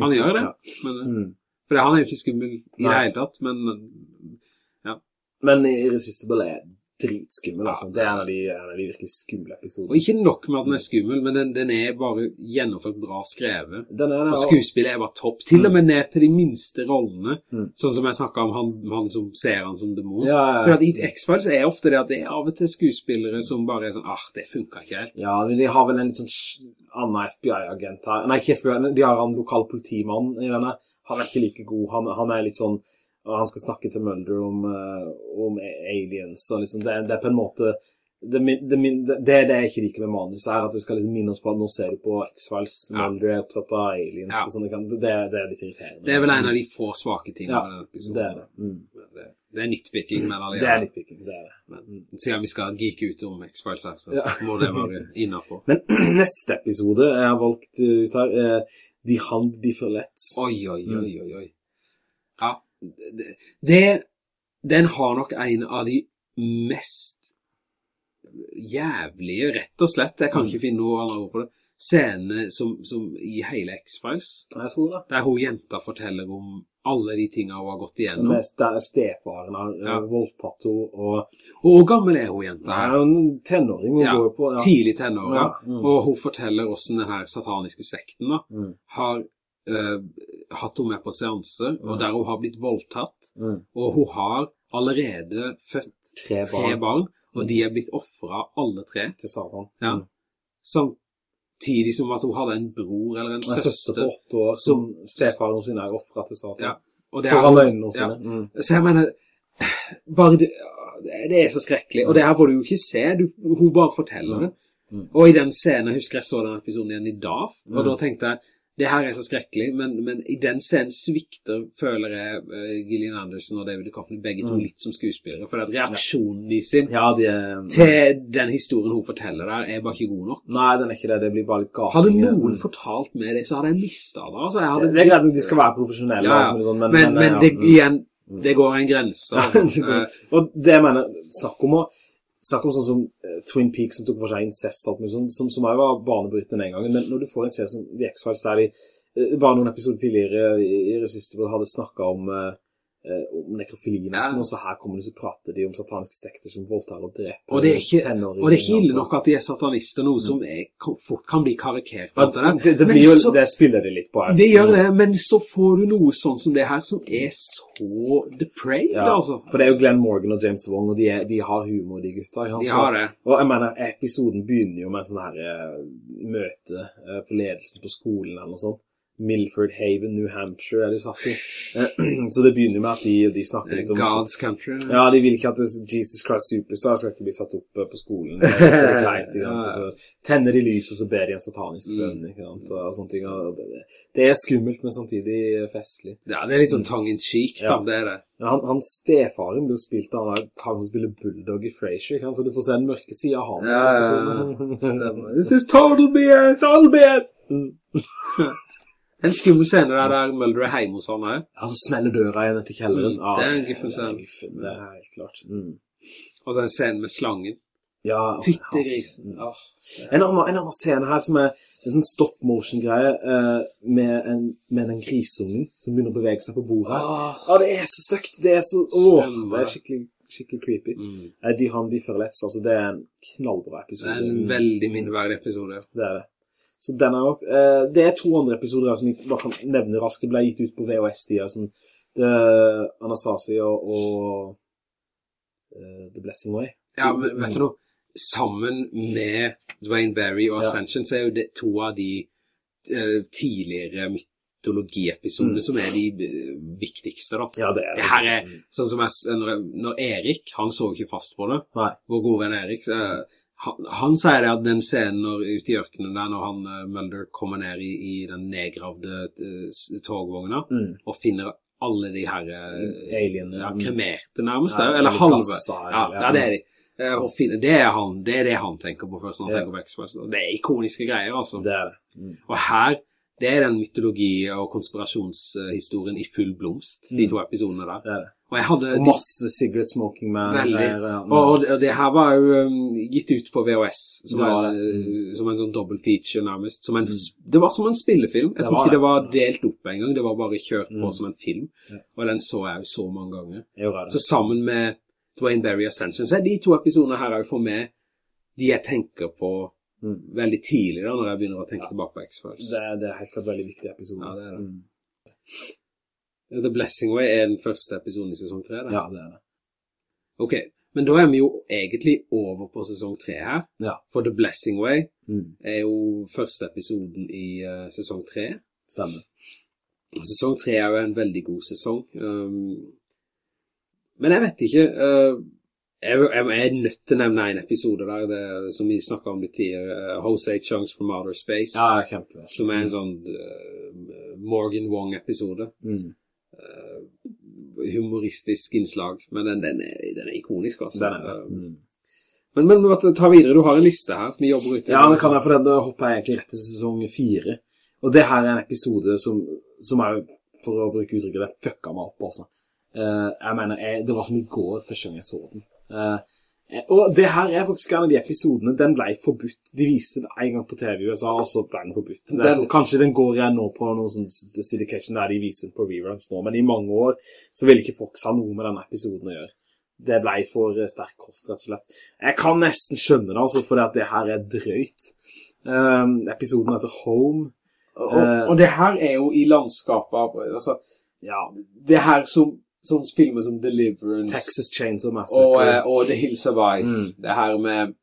Han gjør det. Men, Mm. for han er jo ikke skummel i det hele tatt, men ja. Men Irresistible er dritskummel, altså. Det er en av de, en av de virkelig skumle Og ikke nok med at den er skummel, men den, den er bare gjennomført bra skrevet. Den er Og skuespillet er bare topp. Til og med ned til de minste rollene. Mm. Sånn som jeg snakket om han, han som ser han som demon. Ja, ja, ja. For at i X-Files er ofte det at det er av og til skuespillere som bare er sånn, ah, det funker ikke helt. Ja, de har vel en litt sånn annen FBI-agent her. Nei, ikke FBI, de har en lokal politimann i denne. Han er ikke like god. Han, han er litt sånn, og han skal snakke til Mulder om, eh, om aliens, og liksom, det, det er på en måte, det, det, det, jeg ikke liker med manus, er at det skal liksom minne oss på at nå ser du på X-Files. Mulder er opptatt av aliens, Ja. og sånn, det, det, det er litt irriterende. Det er vel en av de få svake tingene Ja, det er det. Mm. Det, er nitpicking, men Det er nitpicking, det er det. Men siden vi skal geeke ut om X-Files her, så Ja. må det være innenfor. Men neste episode jeg har valgt ut her, er De Hand de Forlets. Oi, oi, oi, oi, oi. Ja, det, den har nok en av de mest jævlige, rett og slett, jeg kan Mm. ikke finne noe annet ord på det, Scene som, som i hele X-Files, der hun jenta forteller om alle de tingene hun har gått igjennom. Mest der stefaren har Ja. eh, voldtatt henne, og Og hvor gammel er hun jenta her? er en tenåring hun Ja, går på. Ja. Tidlig tenåring. ja. Ja, mm. Og hun forteller hvordan den sataniske sekten da, Mm. har eh, hatt henne med på seanser, og Mm. der hun har blitt voldtatt. Mm. Og hun har allerede født Tre tre barn barn, og de er blitt offret alle tre. til Satan. Ja. Mm. Samtidig som at hun hadde en bror eller en En søster på åtte år som stefaren sin er offret til Satan. Ja. Og det er, øynene sine. Mm. så jeg mener, bare det, det er så skrekkelig. Og det her får du jo ikke se, du, hun bare forteller det. Mm. Og i den scenen, jeg husker jeg så den episoden igjen i dag, og Mm. da tenkte jeg, det her er så skrekkelig, men, men i den scenen svikter, føler jeg, uh, Gillian Anderson og David Duchovny, begge to Mm. litt som skuespillere, for at reaksjonen de sin Ja, de til den historien hun forteller der, er bare ikke god nok. Nei, den er ikke det. Det blir bare litt gaping. Hadde noen fortalt meg det, så hadde jeg mistet det. Altså, jeg hadde Det er greit at de skal være profesjonelle, Ja, ja. sånn, men, Men, men det, mm. igjen, det går en grense. Altså. Eh, og det mener, snakk om å Snakk om sånn som eh, Twin Peaks som tok for seg incest, alt mulig sånn, som, som også var banebrytende den gangen. Men når du får en serie som The X-Files, der de eh, bare noen episoder tidligere i Resistible, hadde snakket om, eh, om nekrofili nesten, Ja. og så her kommer de så prater de om sataniske sekter som voldtar og dreper Og det er ikke, og det er ikke ille nok at de er satanister, noe som er, fort kan bli karikert. på det det, det, jo, så- det spiller de litt på her. Det gjør det, men så får du noe sånn som det her, som er så depraved, Ja, altså. for det er jo Glenn Morgan og James Wong, og de, er, de har humor, de gutta. De har det. Og jeg mener, episoden begynner jo med en sånn her eh, møte eh, for ledelsen på skolen eller noe sånt. Milford Haven, New Hampshire er de satt i. Eh, så det begynner med at de, de snakker litt om God's country. Ja, de vil ikke at Jesus Christ Superstar skal ikke bli satt opp eh, på skolen. Kleint, ja, ja. Så tenner de lys, og så ber de en satanisk Mm. bønn, sånne ting. Det, er skummelt, men samtidig festlig. Ja, det er litt sånn tongue in cheek, da, det er det. Han, han stefaren jo spilt av han som spiller Bulldog i Frasier, så du får se den mørke siden av han. Ja, ja, ja. This is total BS! Total BS! Mm. En skummel scene der, der Mulder er hjemme hos han her. Ja, så smeller døra igjen etter kjelleren. Mm, det er en Ja, giffen scene. det er Det er helt klart. Mm. Og så en scene med slangen. Ja, Fyttegrisen. ja. En annen, en annen scene her som er en sånn stop motion-greie uh, med, en, med den grisungen som begynner å bevege seg på bordet. Ah. ah det er så støkt. Det er så åh, Det er skikkelig, skikkelig creepy. Mm. Eh, De han de Ferlets, altså det er en knallbra Det episode. er en veldig minneverdig episode. Det er det. Så den er, eh, det er to andre episoder her som jeg bare kan nevne raskt. Det ble gitt ut på VHS-tida. Sånn, det Anastasia og, og uh, The Blessing Way. Ja, men vet du noe? Sammen med Dwayne Barry og Ja. Ascension så er jo det to av de uh, tidligere mytologiepisodene Mm. som er de eh, viktigste, da. Ja, det er Det her er sånn som jeg, når, når Erik, han så ikke fast på det, Nei. vår gode venn Erik, så, han, han sier det at den scenen når, ute i ørkenen der, når han, eh, Mulder, kommer ned i, i den nedgravde eh, togvogna, Mm. og finner alle de her eh, Alienene. ja, kremerte nærmest, Ja, eller halve. Ja, ja, det er de. Finne, det, er han, det er det han tenker på først når han Ja. tenker på. Og Det er ikoniske greier, altså. Det er det. Mm. Og her, det er den mytologi- og konspirasjonshistorien i full blomst, de Mm. to episodene der. det, er det. Og hadde... Og masse cigarette smoking man. Veldig. Og, og, det- og det her var jo um, gitt ut på VHS, som, var. Mm. uh, som en sånn double feature nærmest. Som en, Det var som en spillefilm. Jeg Det tror ikke det. var delt opp en gang, det var bare kjørt på Mm. som en film. Ja. Og den så jeg jo så mange ganger. Så sammen med Dwayne Berry Ascension, så er de to episodene her jo for meg de jeg tenker på Mm. Veldig tidlig da, når jeg begynner å tenke tilbake på X-Files. Det, det er helt klart veldig viktig episode. Ja, det er det. Mm. The Blessing Way er den første episoden i sesong 3. Da. Ja, det er det. Ok, men da er vi jo egentlig over på sesong 3 her. Ja. For The Blessing Way Mm. er jo første episoden i uh, sesong 3. Stemmer. Sesong 3 er jo en veldig god sesong. Um, men jeg vet ikke, uh, jeg, jeg, jeg er nødt til å nevne en episode der, det, som vi snakket om litt tidligere, uh, Jose Chunks from Outer Space, Ja, kjempe. som er en sånn uh, Morgan Wong-episode. Mm. Humoristisk innslag, men den, den, er, den er ikonisk, altså. Den er Mm. Men, men hva- ta videre, du har en liste her. Vi jobber ut. Ja, det kan jeg for den, hopper jeg egentlig rett til sesong fire. Og det her er en episode som, som er, for å bruke uttrykket, det fucka meg opp, altså. Uh, jeg mener, jeg, det var som i går første gang jeg så den. Eh, eh, og det her er faktisk en av de episodene, den ble forbudt. De viste det en gang på TV i USA, og så ble den forbudt. Den- kanskje den går igjen nå på noen sånn syndication der de viser den på reruns nå, men i mange år så ville ikke Fox ha noe med denne episoden å gjøre. Det ble for eh, sterk kost, rett og slett. Jeg kan nesten skjønne det, altså, for det her er drøyt. Um, episoden heter Home. Og, uh, og det her er jo i landskapet altså, Ja, det her som, sånne filmer som Deliverance, Texas Chainsaw og, Massacre. eh, og The Hills of Ice, Mm. det her med,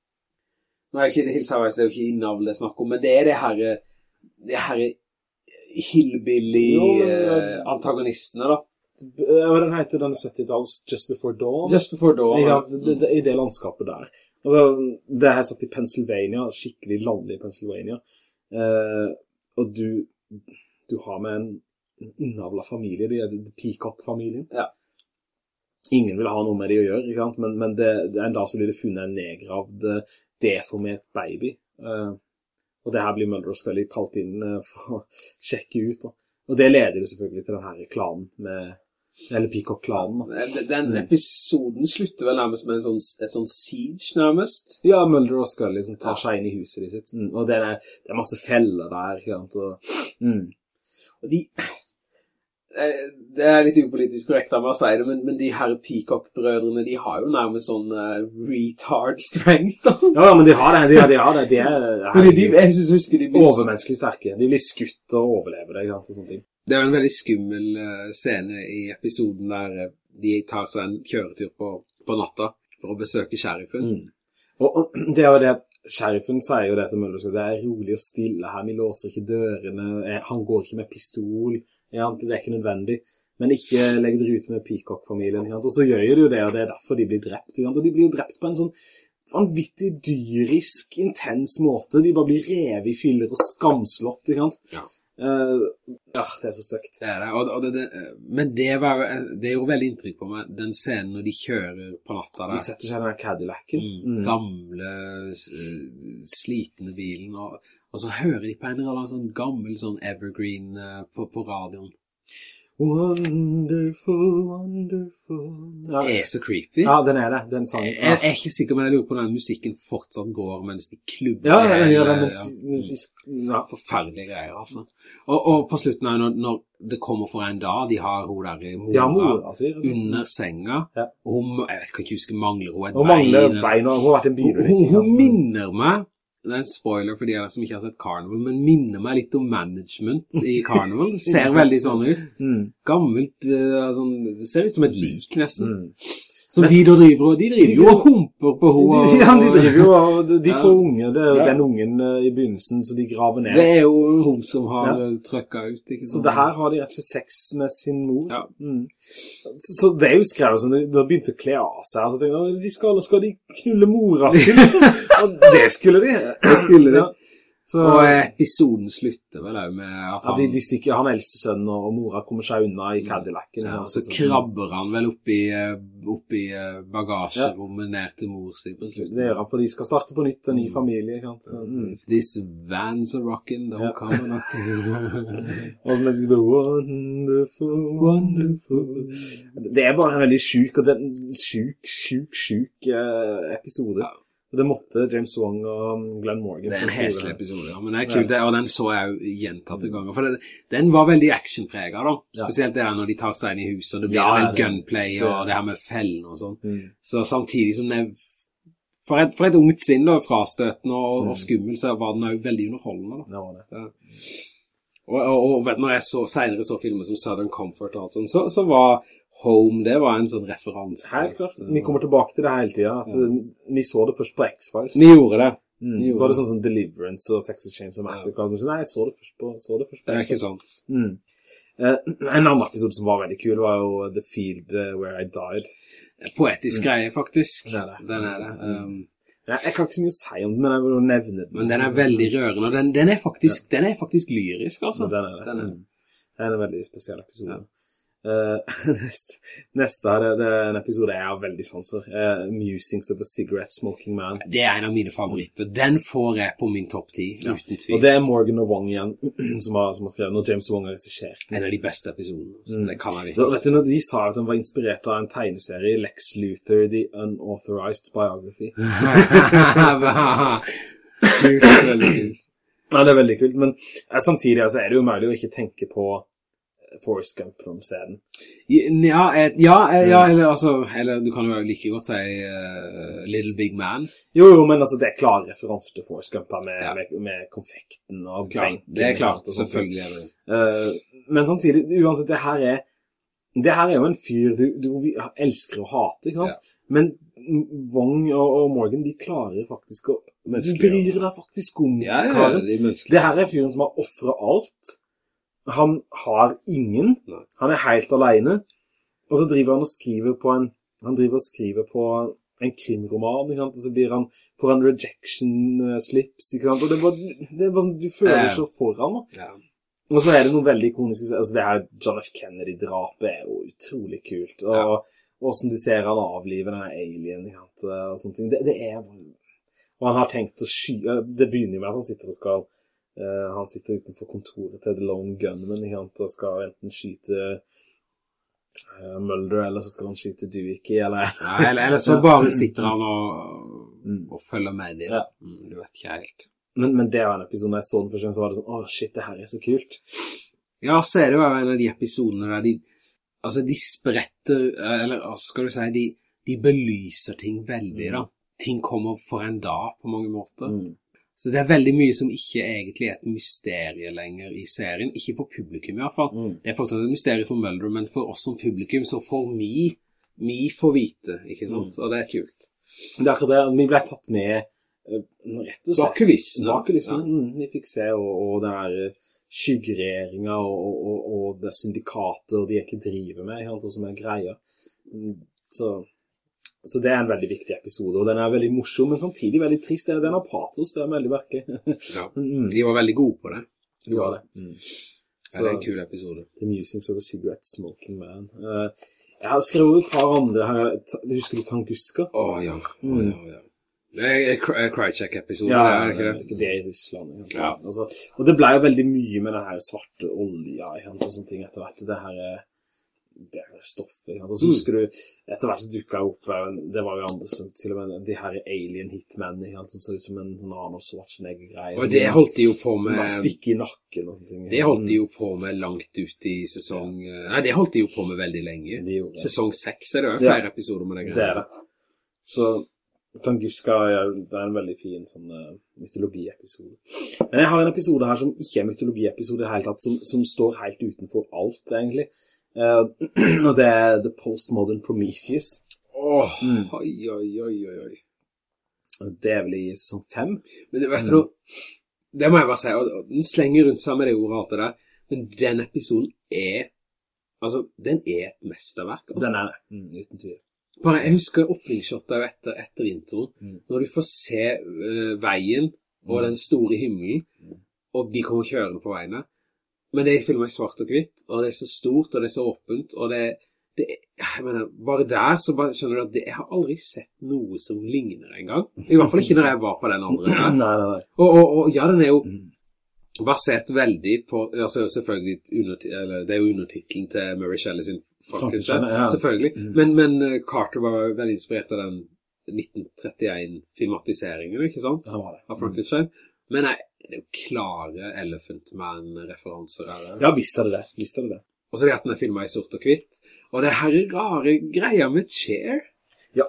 nå er ikke The Hills of Ice, det er jo ikke innavl det snakk om, men det er det her, det her hillbilly Jo, men, eh, antagonistene da. Eh, Hva den heter den 70-talls Just Before Dawn? Just Before Dawn. ja, det, det, I det landskapet der. Altså, det er satt i Pennsylvania, skikkelig landlig Pennsylvania. Eh, og du, du har med en innavla familie, de er Peacock-familien. Ja. Ingen vil ha noe med de å gjøre, ikke men, men det, det, en dag så blir det funnet en nedgravd, eh, deformert baby. Uh, og det her blir Mulder og Scully kalt inn uh, for å sjekke ut. Da. Og det leder jo selvfølgelig til denne klanen med Eller Peacock-klanen. Den- Den episoden slutter vel nærmest med en sånn, et sånn siege, nærmest. Ja, Mulder og Scully som tar seg inn i huset de sitt. Mm. Og det er, det er masse feller der, ikke sant? Og, mm. Og de... eh, Det er litt upolitisk korrekt av meg å si det, men, men de her Peacock-brødrene, de har jo nærmest sånn uh, retard strength, da. Ja, ja, men de har det. De, de har det. De er, Fordi de, jeg synes, husker de blir... overmenneskelig sterke. De blir skutt og overlever det? Og sånne ting. Det er jo en veldig skummel eh, scene i episoden der de tar seg en kjøretur på, på natta for å besøke sheriffen. Mm. Og, og det er jo det at sheriffen sier jo det til Mulder, det er rolig og stille her, vi låser ikke dørene, han går ikke med pistol, ja, det er ikke nødvendig. Men ikke legg dere ut med Peacock-familien. Og så gjør de jo det, og det er derfor de blir drept. Og de blir jo drept på en sånn vanvittig dyrisk, intens måte. De bare blir revet i filler og skamslått, ikke sant? Ja. Uh, ja, det er så støkt. Det er det, og, og det, det, eh, men det, var, det gjorde veldig inntrykk på meg, den scenen når de kjører på natta der. De setter seg i den Cadillacen. Mm, Mm. Gamle, s- slitne bilen, og, og så hører de på en eller annen sånn gammel sånn evergreen eh, på, på radioen. Wonderful, wonderful ja. Det er så creepy. ja, den er det. Den sangen. Jeg, jeg er ikke sikker, men jeg lurer på om den musikken fortsatt går mens de klubber. Ja, ja, den gjør den, ja. ja. Forferdelige greier, altså. Og, og på slutten her, når, når det kommer for en dag, de har hun der har mora mora under senga, Ja. og hun, jeg vet, ikke huske, mangler hun et Hun mangler bein? bein, og hun har vært en bilulykke. hun, hun minner meg, det er en spoiler for de som ikke har sett Carnival, men minner meg litt om management i Carnival. Ser veldig sånn ut. Mm. Gammelt, sånn, det ser ut som et lik nesten. Mm. Som de da driver, og de driver jo og humper på henne. Ja, de driver jo og de, de Ja. får unge. Det er jo Ja. den ungen eh, i begynnelsen, så de graver ned. Det er jo hun som har Ja. trøkka trøkket ut, ikke Så det her har de rett og slett sex med sin mor. Ja. Mm. Så, så det er jo skrevet sånn, de har begynt å kle av seg, Altså, så de skal, skal de knulle mora si, og det skulle de. Det skulle de. Ja. Så, Og episoden slutter vel også med at ja, de, de stikker, han eldste sønnen og, og mora kommer seg unna i Cadillacen. Ja, ja, og så sånn- krabber han vel opp i, opp i bagasjerommet ned til mor si på slutten. Det gjør han, for de skal starte på nytt, en ny familie. Ikke sant? Så, mm. If this vans are rocking, don't Ja. come knocking. Og mens de bare Wonderful, wonderful Det er bare en veldig sjuk og det er en sjuk, sjuk, sjuk eh, episode. Ja. Det måtte James Wong og Glenn Morgan Det er en heslig episode, ja, men det er kult, ja. og den så jeg jo gjentatte ganger, for det, den var veldig actionpreget da, spesielt det her når de tar seg inn i huset, og det blir Ja, en ja, gunplay det- og det her med fellen og sånn. Mm. Så samtidig som det for et, for et ungt sinn da, frastøtende og, Mm. og skummel, så var den jo veldig underholdende da. Det var det. Og, og, og når jeg så, senere så filmer som Southern Comfort og alt sånt, så, så var Home, det var en sånn referanse. Helt klart. Vi kommer tilbake til det hele tiden. At, ja. Vi så det først på X-Files. Vi gjorde det. Mm. vi gjorde Var det det. sånn som Deliverance og Texas Chainsaw Massacre? Ja. Nei, jeg så det først på, så det først på Det er ikke sant. Mm. Uh, en annen episode som var veldig kul var jo The Field eh, Where I Died. Poetisk greie, faktisk. Det er det. Den er det. Um, Jeg, jeg kan ikke så mye si om den, men jeg vil jo nevne den. men den er veldig rørende, og den, den, er, faktisk, den er faktisk lyrisk, altså. Den er det. Den er- Mm. Det er en veldig spesiell episode. Eh, neste, neste er det, er en episode jeg har veldig sans for. Eh, Musings of a Cigarette Smoking Man. Det er en av mine favoritter. Den får jeg på min topp 10, Ja. uten tvil. Og det er Morgan og Wong igjen som har, som har skrevet, når James Wong har regissert. En av de beste episodene. Mm. Det kan jeg virkelig. vet du, når de sa at den var inspirert av en tegneserie, Lex Luthor, The Unauthorized Biography. Kult, veldig kult. Ja, det er veldig kult, men eh, samtidig altså, er det jo mulig å ikke tenke på eh, Forrest Gump når du. Ja, eh, ja, eh, ja, eller altså Eller du kan jo like godt si uh, Little Big Man. Jo, jo, men altså, det er klare referanser til Forrest Gump her med, Ja. med, med konfekten og Klart, benken. det er klart, og selvfølgelig er det. Eh, men samtidig, uansett, det her er det her er jo en fyr du, du elsker å hate, ikke sant? Men Wong og, og Morgan, de klarer faktisk å Du bryr deg faktisk om Ja, ja, de. Det her er fyren som har offret alt. Han har ingen. Han er helt alene. Og så driver han og skriver på en Han driver og skriver på en krimroman, ikke sant? og så blir han får han rejection eh, slips, ikke sant? Og det er bare, det er bare Du føler så foran, da. Ja. Og så er det noen veldig ikoniske, Altså det her John F. Kennedy-drapet er jo utrolig kult. Og Ja. hvordan du ser han avlive den alien ikke sant, og sånne ting. Det, det er Og han har tenkt å sky... eh, Det begynner med at han sitter og skal eh, Han sitter utenfor kontoret til The Lone Gunman sant, og skal enten skyte uh, Mulder, eller så skal han skyte Dookie, eller Ja, eller, eller så bare sitter han og, Mm. og følger med dem. Ja. Mm, du vet ikke helt. men, men det var en episode når jeg så den første gang, så var det sånn Å, shit, det her er så kult. Ja, så er det jo en av de episodene der de Altså, de spretter Eller skal du si De, de belyser ting veldig, da. Ting kommer for en dag, på mange måter. Mm. Så det er veldig mye som ikke egentlig er et mysterie lenger i serien. Ikke for publikum, i hvert fall. Mm. Det er fortsatt et mysterium for Mulder, men for oss som publikum så får vi vi får vite, ikke sant? Mm. Og det er kult. Det er akkurat det. Vi ble tatt med eh, rett og slett Bak kulissene. Bak kulissene. Ja. Mm, vi fikk se, og, og det er eh, skyggeregjeringa og, og, og, og det syndikatet og de egentlig driver med, helt og som er greia. Mm, Så, så det er en veldig viktig episode, og den er veldig morsom, men samtidig veldig trist. Den den har patos, det er veldig verkelig. Ja. mm, De var veldig gode på det. De var det. Mm. Ja, det er en kul episode. The Musings of a Cigarette Smoking Man. Uh, jeg har skrevet et par andre her. Ta- Husker du Tanguska? Å, ja. Å, ja, ja, ja. Det er en Crycheck-episode, Ja, er det ikke det? det er i Russland. Ja. Altså, og det ble jo veldig mye med den her svarte olja og sånne ting etter hvert. Det her er det stoffet. ikke sant? Og så Mm. husker du, etter hvert så dukket jeg opp, eh, det var jo andre som til og med, de her alien hitmen, ikke sant, som ser ut som en sånn Arnold Schwarzenegger-greie. Og det holdt de jo på med Stikk i nakken og sånne ting. Det holdt de jo på med langt ut i sesong Nei, det holdt de jo på med veldig lenge. De. Sesong 6 er det jo Ja. flere episoder med det Det er det. Så Tanguska er, det er en veldig fin sånn uh, mytologiepisode. Men jeg har en episode her som ikke er mytologiepisode hele tatt, som, som står helt utenfor alt, egentlig. Eh, og det er The Postmodern Prometheus. Åh, Mm. oi, oi, oi, oi. Det er vel i sesong fem. Men vet du, det må jeg bare si, og, den slenger rundt seg med det ordet alt det der, men den episoden er, altså, den er et mesterverk. Altså. Den er det, mm, uten tvil. Bare, jeg husker åpningsshotet etter, etter introen, Mm. når du får se uh, veien og den store himmelen, og de kommer kjørende på veiene. Men det er filmet i svart og hvitt, og det er så stort, og det er så åpent, og det, det jeg mener, bare der så bare skjønner du at det, jeg har aldri sett noe som ligner en gang. I hvert fall ikke når jeg var på den andre der. Nei, nei, nei. Og, og, og ja, den er jo Mm. basert veldig på, altså selvfølgelig, eller, det er jo undertitlen til Mary Shelley sin Frankenstein, ja. selvfølgelig. Mm. Men, men eh, Carter var veldig inspirert av den 1931-filmatiseringen, ikke sant? Det var det. Av Frankenstein. Men nei, det er jo klare Elephant Man-referanser her. Ja, visst er det det. Visst er det det. Og så er det at den er filmet i sort og hvitt. Og det her er rare greier med Cher. Ja.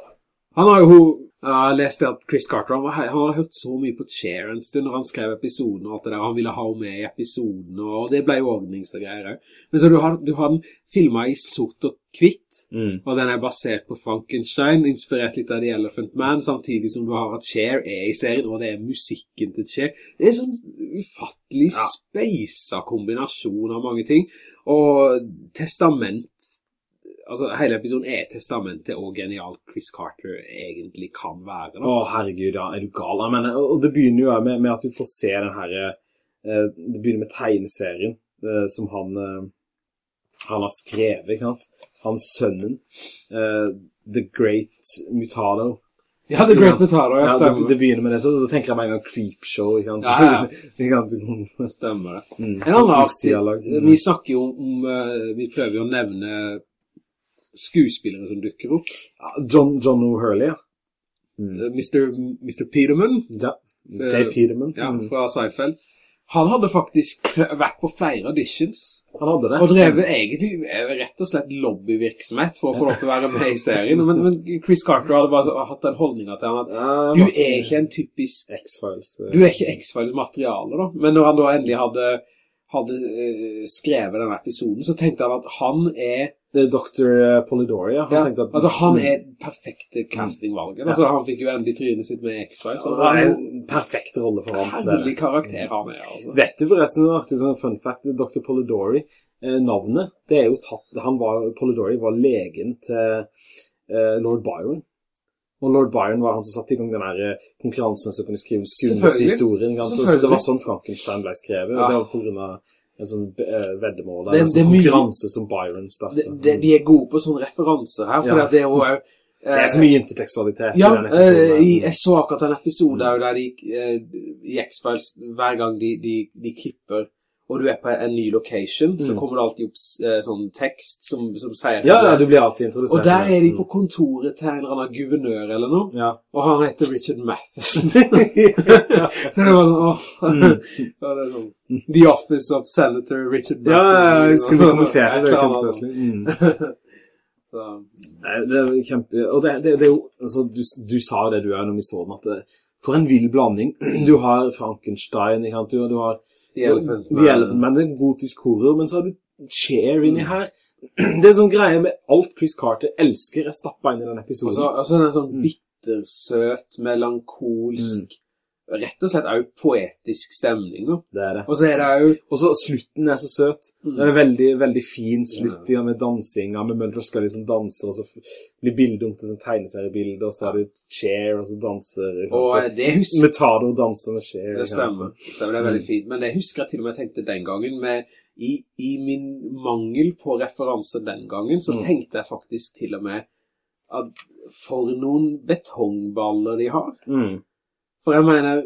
Han har jo jeg leste at Chris Carter han, har hørt så mye på Cher en stund når han skrev episoden og alt det der. Han ville ha med i episoden, og det ble jo ordnings og greier. Men så du har, du har den filmet i sort og kvitt, Mm. og den er basert på Frankenstein, inspirert litt av The Elephant Man, samtidig som du har at Cher er i serien, og det er musikken til Cher. Det er en sånn ufattelig Ja. speisa kombinasjon av mange ting. Og testament Altså, hele episoden er testamentet hvor genialt Chris Carter egentlig kan være. Å, Da. herregud, ja, er du gal? Jeg mener, og det begynner jo med, med at du får se den her, eh, det begynner med tegneserien, eh, som han, eh, han har skrevet, ikke sant? Hans sønnen, eh, The Great Mutado. Ja, The Great Mutado, ja, Ja, det, det begynner med det, så da tenker jeg meg en gang Creepshow, ikke sant? Ja, ja. ikke sant? Stemmer det. Mm. En annen artig, Mm. vi snakker jo om, vi prøver jo å nevne skuespillere som dukker opp. Ja, John, John O'Hurley, ja. Mm. Mr. Mr. Peterman, ja. J. Peterman. ja, Mm. fra Seinfeld. Han hadde faktisk vært på flere auditions, Han hadde det. og drevet egentlig eh, rett og slett lobbyvirksomhet for å få lov til å være med i serien. Men, men Chris Carter hadde bare så- hatt den holdningen til han at Ja, du er ikke en typisk X-Files. eh. Du er ikke X-Files materiale, da. Men når han da endelig hadde, hadde eh, skrevet den episoden, så tenkte han at han er Det er Dr. Polidori, ja. Han at... Altså, han er perfekte castingvalget. Altså, han fikk jo endelig trynet sitt med X-Files. Altså, er han er en perfekt rolle for ham. er herlig karakter han er, altså. Vet du forresten det artig sånn fun fact, Dr. Polidori, eh, navnet, det er jo tatt, han var, Polidori var legen til eh, Lord Byron. Og Lord Byron var han som satt i gang den her eh, konkurransen som kunne skrive skummeste historien. Så, så det var sånn Frankenstein ble skrevet, og det var på grunn av en sånn uh, veddemål, Det- en sånn konkurranse mye- som Byron startet. de, de er gode på sånne referanser her, for Ja. det er jo det er så mye intertekstualitet Ja, i den episoden. Ja, jeg så akkurat en episode der, der de, eh, i X-Files, hver gang de, de, de klipper, og du er på en ny location, så Mm. kommer det alltid opp eh, sånn tekst som, som sier ja, ja, du blir alltid introdusert. Og der er de på kontoret til en eller annen guvernør eller noe, Ja. og han heter Richard Matheson. så det var sånn, åh, ja, det er sånn, The Office of Senator Richard Matheson. Ja, ja, ja, jeg skulle kommentere det. Annet kjempefestlig. Mm. Så, Nei, det er kjempe... Og det, det, det er jo... Altså, du, du sa det du er når vi så den, at det, for en vild blanding. Du har Frankenstein, du har The Elephant The Elephant Man, det er gotisk horror, men så har du Cher inni her. Det er sånn greie med alt Chris Carter elsker, er stappet inn i den og episoden. så, og så er det en sånn Mm. bittersøt, melankolsk, rett og slett også poetisk stemning. Da. Det er det. Og så er det jo Og så slutten er så søt. Mm. Det er en veldig, veldig fin slutt ja, med dansinga, med Møller skal liksom danse, og så blir bildet om til sånn tegneseriebilde, og så har du chair og så danser... Og eh, det husker Metado danser med chair. Det stemmer. Det stemmer, det er veldig fint. Men det husker jeg til og med tenkte den gangen, med, i, i min mangel på referanse den gangen, så Mm. tenkte jeg faktisk til og med at for noen betongballer de har. Mm. For jeg mener,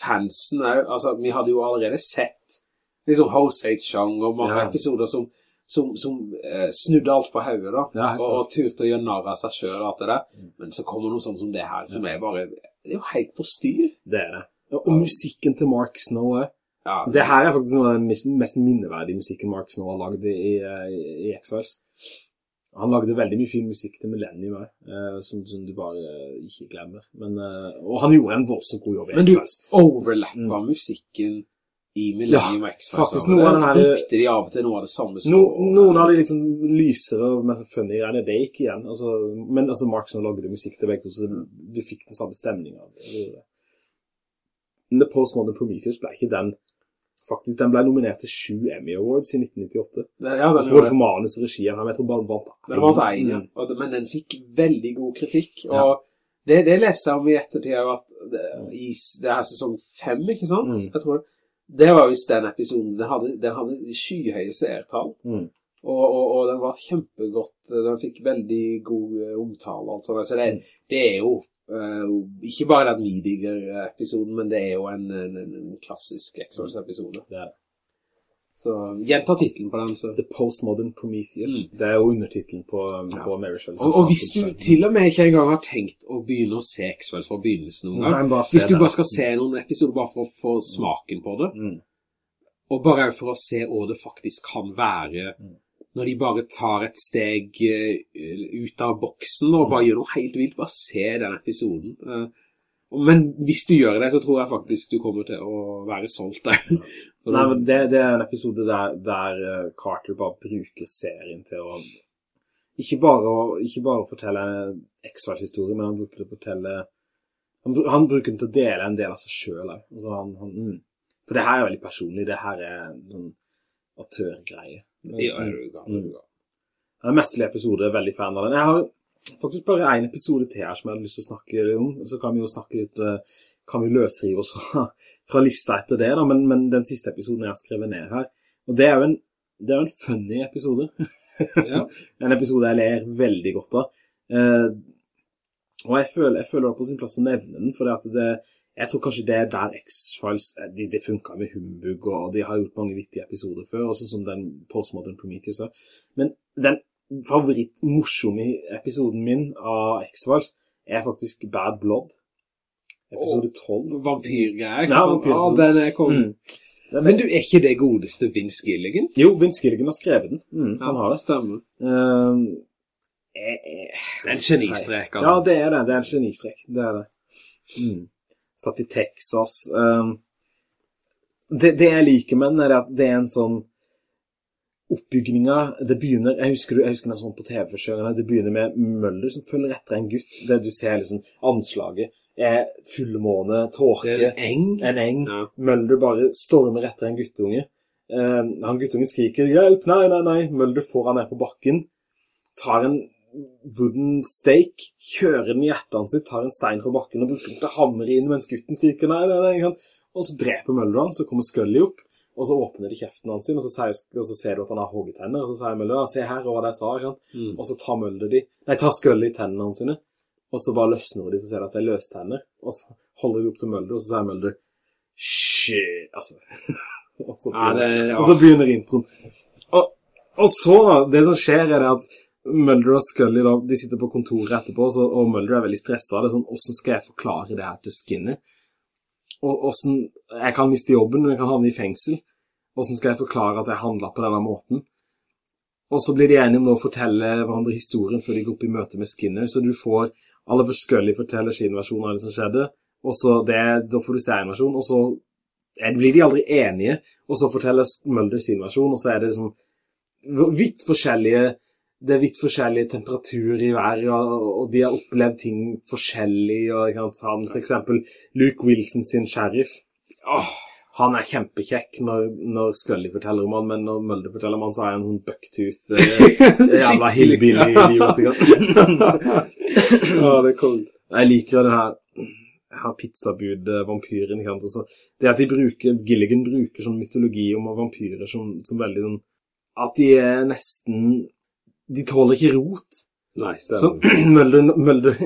fansen er jo, altså vi hadde jo allerede sett liksom Jose Chang og mange Ja. episoder som, som, som eh, snudde alt på høyet da, Ja, og, og turte å gjøre narr av seg selv og alt det der. Men så kommer noe sånt som det her, som er bare, det er jo helt på styr. Det er det. Og musikken til Mark Snow er. Ja, Det her er faktisk noe av den mest, mest minneverdige musikken Mark Snow har lagd i, i, i X-Files. Han lagde veldig mye fin musikk til Millennium eh, som, som du bare eh, ikke glemmer. Men, eh, og han gjorde en voldsomt god jobb i Men du overlappet mm. musikken i Millennium Ja, X-Files. faktisk noen noe av den her- Brukte de av og til noe av det samme No, noen av de sånn lysere og sånn funny greiene, det gikk igjen. Altså, men altså, Mark lagde musikk til begge to, så du fikk den samme stemningen. Men The Postmodern Prometheus ble ikke den Faktisk, den ble nominert til sju Emmy Awards i 1998. Det- Ja, den Både for manus og regien. Jeg tror bare den vant Den vant en, ja. Mm. Og Men den fikk veldig god kritikk, Ja. og Det, det leste jeg om i ettertid at det, i, det er sesong 5, ikke sant? Mm. Jeg tror det. Det var visst den episoden, den hadde, den hadde skyhøye seertall. Mm. Og, og, og den var kjempegodt, den fikk veldig god eh, omtale altså. Så det, Mm. det er jo Uh, ikke bare den Midiger-episoden, men det er jo en, en, en, klassisk er Så gjenta titlen på den, så. The Postmodern Prometheus. Det er jo undertitlen på, på Mary Shelley. Og, og hvis du til og med ikke engang har tenkt å begynne å se X-Files fra begynnelsen noen gang, hvis du bare skal se noen episoder bare for å få smaken på det, Mm. og bare for å se hva det faktisk kan være Mm. Når de bare tar et steg eh, ut av boksen og bare gjør noe helt vilt, bare se den episoden. Eh, men hvis du gjør det, så tror jeg faktisk du kommer til å være solgt der. Nei, men det, det er en episode der, der eh, Carter bare bruker serien til å ikke bare, ikke bare fortelle X-Files-historie, men han bruker det å fortelle han, han bruker den til å dele en del av seg selv. Altså, han, han, mm. For det her er veldig personlig. Det her er en sånn autørgreie. Ja, er du gal, er du gal. Jeg er mesterlig episode, er veldig fan av den. Jeg har faktisk bare en episode til her som jeg hadde lyst til å snakke om. Så kan vi jo snakke litt, eh, kan vi løsrive oss fra, fra lista etter det da, men, men den siste episoden jeg har skrevet ned her, og det er jo en, det er en funny episode. Ja. en episode jeg ler veldig godt av. Eh, og jeg føler, jeg føler det er på sin plass å nevne den, for det at det, jeg tror kanskje det er der X-Files, eh, de, det funket med humbug, og de har gjort mange vittige episoder før, også som den Postmodern Prometheus. er. Men den favoritt-morsomme episoden min av X-Files er faktisk Bad Blood. Episode 12. Vampyrgreier, Ja, vampyr- ah, den er kongen. Mm. Er... Men du, er ikke det godeste Vince Gilligan? Jo, Vince Gilligan har skrevet den. Mm, han har det. Stemmer. Ehm, eh, eh, Det er en genistrek, altså. Ja, det er det. Det er en genistrek. Det er det. Mm. Satt i Texas. Ehm, det, det jeg liker med den, er at det er en sånn oppbygninga Det begynner Jeg husker, jeg husker den sånn på TV-kjørende. Det begynner med Møller som følger etter en gutt. Det du ser liksom Anslaget er fullmåne, tåke, en eng. en eng. Ja. Møller bare stormer etter en guttunge. Eh, han guttungen skriker 'hjelp, nei, nei, nei'. Møller får han ned på bakken, tar en wooden stake, kjører den i hjertet sitt, tar en stein fra bakken og bruker den til hammer inn mens gutten skriker 'nei, nei, nei'. Og så dreper Mølder han, så kommer Scully opp, og så åpner de kjeften hans, sin, og så, sier, og så ser du at han har hoggetenner, og så sier Mølder se her, hva var det sa', Mm. Og så tar Mølder de, nei, tar Scully tennene hans sine, og så bare løsner de, så ser du at det er løstenner, og så holder de opp til Mølder, og så sier Mølder Shit, altså. og, så Ja, begynner, det- ja. og så begynner introen. Og, og så, da, det som skjer er det at Mulder og Scully da, de sitter på kontoret etterpå, så, og Mulder er veldig stresset. Det er sånn, hvordan skal jeg forklare det her til Skinner? Og hvordan, jeg kan miste jobben, men jeg kan havne i fengsel. Hvordan skal jeg forklare at jeg handlet på denne måten? Og så blir de enige om å fortelle hverandre historien før de går opp i møte med Skinner, så du får, alle først Scully forteller sin versjon av det som skjedde, og så det, da får du se en versjon, og så eh, blir de aldri enige, og så forteller Mulder sin versjon, og så er det sånn vitt forskjellige det er vidt forskjellige temperaturer i været, og, og de har opplevd ting forskjellig, og han, for eksempel Luke Wilson sin sheriff, åh, han er kjempekjekk når, når Scully forteller om han, men når Mulder forteller om han, så er han en sånn bucktooth, eh, jævla hillbilly-idiot, ikke sant? Ja, det er kongt. Jeg liker den her, her pizzabud-vampyren, ikke sant? Altså, det at de bruker, Gilligan bruker sånn mytologi om vampyrer som, som veldig sånn, at de er nesten, de tåler ikke rot. Nei, Så stemmer. Mølder, Mølder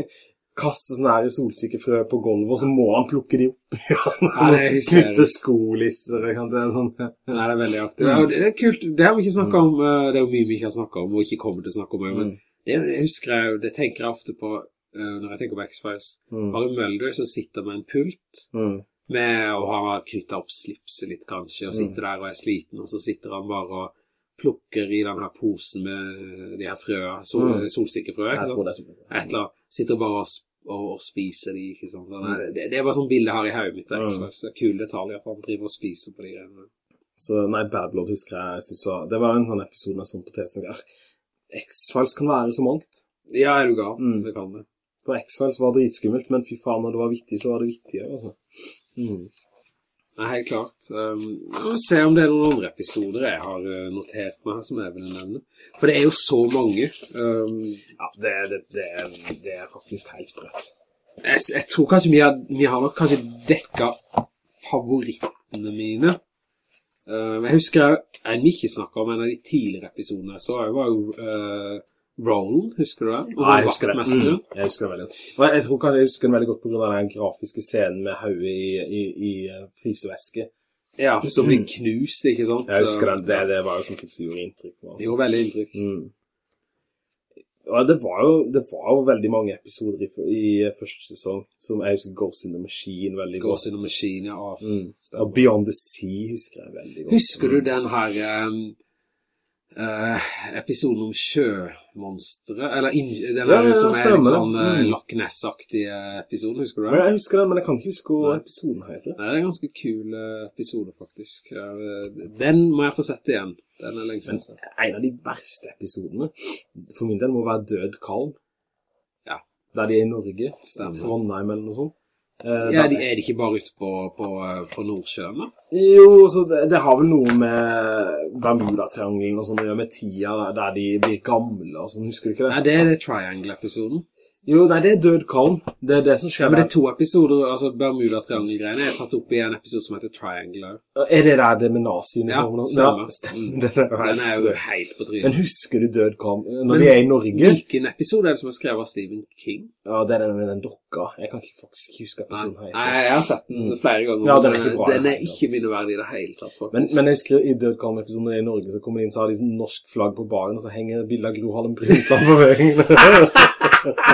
kaster sånne her solsikkefrø på gulvet, og så må han plukke de opp. Ja, det er. Knytte skolisser, ikke sant? Det er sånn, Nei, det er veldig aktivt. Ja, det er kult. Det har vi ikke snakket om. eh, Det er jo mye vi ikke har snakket om, og ikke kommer til å snakke om. Men Mm. det, jeg husker jeg, det tenker jeg ofte på eh, når jeg tenker på X-Files. Mm. Bare Mulder som sitter med en pult, Mm. med, og han har knyttet opp slipset litt kanskje, og sitter der og er sliten, og så sitter han bare og plukker i den her posen med de her frøa, sol, Mm. solsikkefrøa, Jeg ikke tror sant? det er så Et eller annet, sitter bare og, og, og spiser de, ikke sant? Nei, det, det er bare sånn bilde her i haugen mitt, Mm. X-Files. Det er kul detalj at han driver og spiser på de greiene. Så nei, Bad Blood husker jeg, jeg synes var, det var en sånn episode jeg sånn på testen. X-Files kan være så mangt. Ja, er du gal? Mm. Det kan det. For X-Files var dritskummelt, men fy faen, når det var vittig, så var det vittig, altså. Mm. Nei, helt klart. Um, vi se om det er noen andre episoder jeg har eh, notert meg her som jeg vil nevne. For det er jo så mange. Um, Ja, det, det, det, er, det er faktisk helt sprøtt. jeg, jeg tror kanskje vi har, vi har nok kanskje dekket favorittene mine. Uh, jeg husker jeg, jeg ikke snakket om en av de tidligere episodene, så jeg var jo uh, Roland, husker du det? Ja, jeg husker det. Mm, jeg husker det veldig godt. Jeg, jeg tror kanskje jeg husker den veldig godt på grunn av den grafiske scenen med hodet i, i, i eh, frysevæske. Ja, som blir knust, ikke sant? Jeg husker den, det, det var jo sånn som gjorde inntrykk Altså. Det gjorde veldig inntrykk. Mm. Ja, det var, jo, det var jo veldig mange episoder i, i første sesong, som jeg husker Ghost in the Machine veldig godt. Ghost in the Machine, ja. Mm. Og Beyond the Sea husker jeg veldig godt. Husker du den her um, eh, episoden om sjømonstre? Eller in, den Ja, ja, som er litt sånn uh. Loch Ness-aktige episoden, husker du det? jeg husker den, men jeg kan ikke huske hva episoden heter. Nei, det er en ganske kul eh, episode, faktisk. Eh, den må jeg få sett igjen. Den er lenge siden. en av de verste episodene, for min del, må være Død Kalm. Ja. Der de er i Norge. Stemmer. Trondheim eller noe sånt. Eh, Ja, de, er de ikke bare ute på, på, eh, på Nordsjøen, da? Jo, så det, det har vel noe med Bermuda-triangelen og sånn å gjøre med tida der, der de blir gamle og sånn, husker du ikke det? Nei, det er det Triangle-episoden. Jo, nei, det er Død calm. Det er det som skjer. Ja, men det er to episoder, altså Bermuda-triangel-greiene er tatt opp i en episode som heter Triangle. Er det der det med nazi-uniformen? Ja, stemmer. stemmer. Mm. Den er jo helt på Men husker du Død calm Når Men de er i Norge? Hvilken episode er det som er skrevet av Stephen King? Ja, det er den med den dokka. Jeg kan ikke faktisk huske episoden her. Nei, jeg har sett den flere ganger. Ja, den er ikke bra, Den er er ikke minneverdig i det hele tatt, faktisk. Men, men jeg husker i Død calm-episoden når de er i Norge, så kommer de inn, så har de sånn norsk flagg på baren, og så henger bildet av Gro Harlem Brundtland på veggen.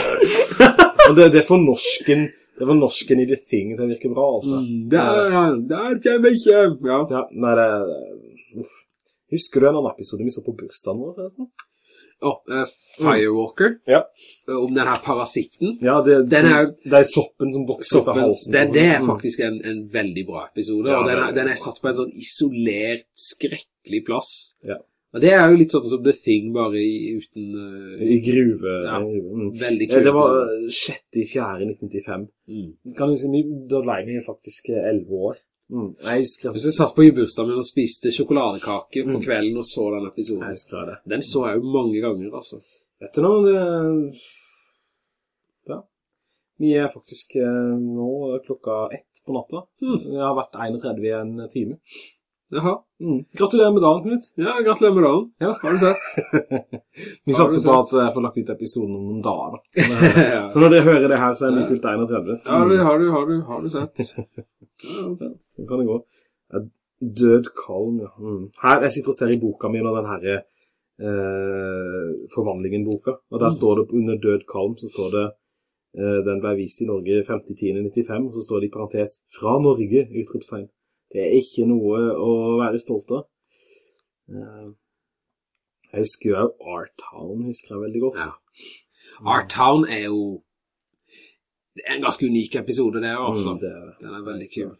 og det, det for norsken, det var norsken i The Thing som virker bra, altså. Mm, der, der kommer ikke! Ja. Ja, nei, det er... Uff. Husker du en annen episode vi så på bursdagen vår, forresten? Å, uh, Firewalker, Ja. eh, om den her parasitten. Ja, det, Den er- det er soppen som vokser ut av halsen. det, det er Mm. faktisk en, en veldig bra episode, Ja, og den er, er den er satt på en sånn isolert, skrekkelig plass. Ja. Og det er jo litt sånn som The Thing, bare i, uten... Uh, I gruve. Ja. Mm. Veldig kult. det var episode. eh, 6. i 4. 1995. Mm. Kan du si, da ble vi faktisk eh, 11 år. Mm. Jeg husker Hvis satt på i bursdagen min og spiste sjokoladekake på Mm. kvelden og så den Jeg husker det. Den så jeg jo mange ganger, altså. Vet du noe, det... Ja. Vi er faktisk eh, nå klokka ett på natta. Mm. Vi har vært 31 i en time. Jaha. Mm. Gratulerer med dagen, Knut. Ja, gratulerer med dagen. Ja. Har du sett? Vi satser på at jeg får lagt ut episoden om noen dager. da. ja. Så når dere hører det her, så er vi fylt 31. Ja, det har du, har du, har du sett. Ja, Ja, så kan det gå. Død kalm, ja. Mm. Her, jeg sitter og ser i boka mi når den her eh, Forvandlingen-boka, og der Mm. står det under Død kalm, så står det eh, den ble vist i Norge 50.10.95, og så står det i parentes fra Norge, utropstegn. Det er ikke noe å være stolt av. Eh, jeg husker jo Art-Town, husker jeg veldig godt. Ja. Art Town er jo Det er en ganske unik episode, det også. Mm, det er, Den er veldig kul.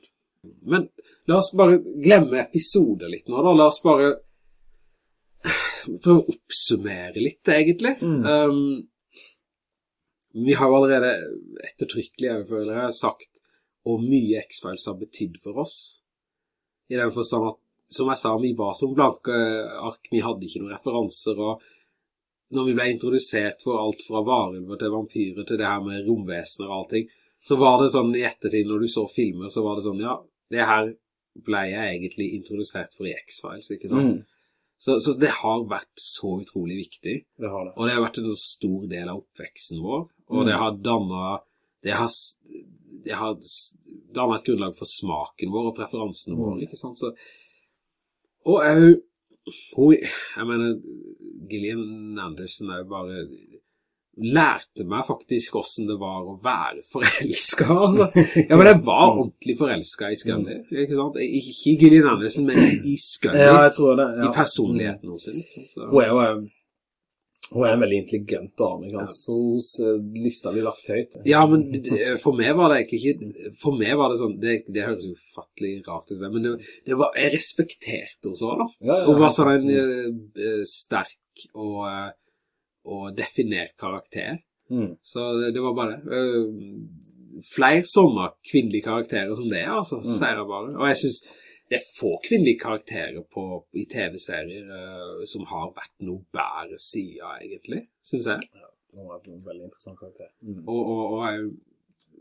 Men la oss bare glemme episoder litt nå, da. La oss bare prøve å oppsummere litt, egentlig. Mm. Um, vi har jo allerede ettertrykkelig, jeg føler jeg, sagt hvor mye X-Files har betydd for oss. I den forstand at, som jeg sa, vi var som blanke ark, vi hadde ikke noen referanser, og når vi ble introdusert for alt fra varulver til vampyrer til det her med romvesener og allting, så var det sånn i ettertid når du så filmer, så var det sånn, ja, det her ble jeg egentlig introdusert for i X-Files, ikke sant? Mm, Så, så det har vært så utrolig viktig, det har det. og det har vært en så stor del av oppveksten vår, og Mm. det har dannet, det har, det har dannet et grunnlag for smaken vår og preferansene våre, Mm. ikke sant? Så, og jeg, jeg mener, Gillian Anderson er jo bare lærte meg faktisk hvordan det var å være forelsket, altså. Ja, men jeg var ordentlig forelsket i Scully, ikke sant? Ikke Gillian Anderson, men i- Scully, Ja, jeg tror det. Ja. i personligheten hos henne. Hun er jo eh, hun er en veldig intelligent dame, ikke sant? så eh, lista blir lagt høyt. Ja, men det- for meg var det ikke For meg var det sånn Det, det høres jo fattelig rart ut, men det, det var, jeg respekterte henne så, da. Ja, Hun var sånn en eh, eh, sterk og, eh, og definert karakter. Mm. Så det, det var bare det. Eh, flere sånne kvinnelige karakterer som det altså, Mm. sier jeg bare. Og jeg synes det er få kvinnelige karakterer på, i TV-serier uh, som har vært noe bedre sida, egentlig, synes jeg. Ja, Han vært en veldig interessant karakter. Mm. Og, og, og er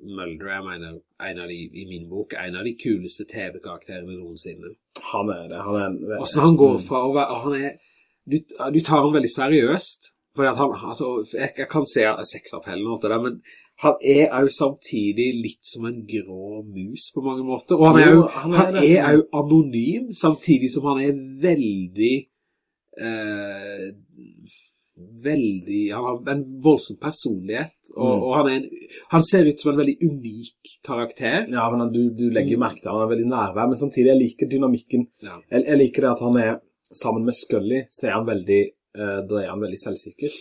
Mulder, jeg mener, en av de, i min bok, en av de kuleste TV-karakterene noensinne. Han er det. Han er en... Hvordan han går fra å være, han er, du, du tar han veldig seriøst, fordi at han, altså, jeg, jeg kan se sexappellen og alt det der, men han er jo samtidig litt som en grå mus på mange måter, og han er jo, han er han er jo anonym, samtidig som han er veldig, eh, veldig, han har en voldsom personlighet, og, Mm. og han, er en, han ser ut som en veldig unik karakter. Ja, men du, du legger jo merke til han er veldig nærvær, men samtidig jeg liker dynamikken. Ja. Jeg, jeg liker det at han er, sammen med Scully, så er han veldig, eh, da er han veldig selvsikker.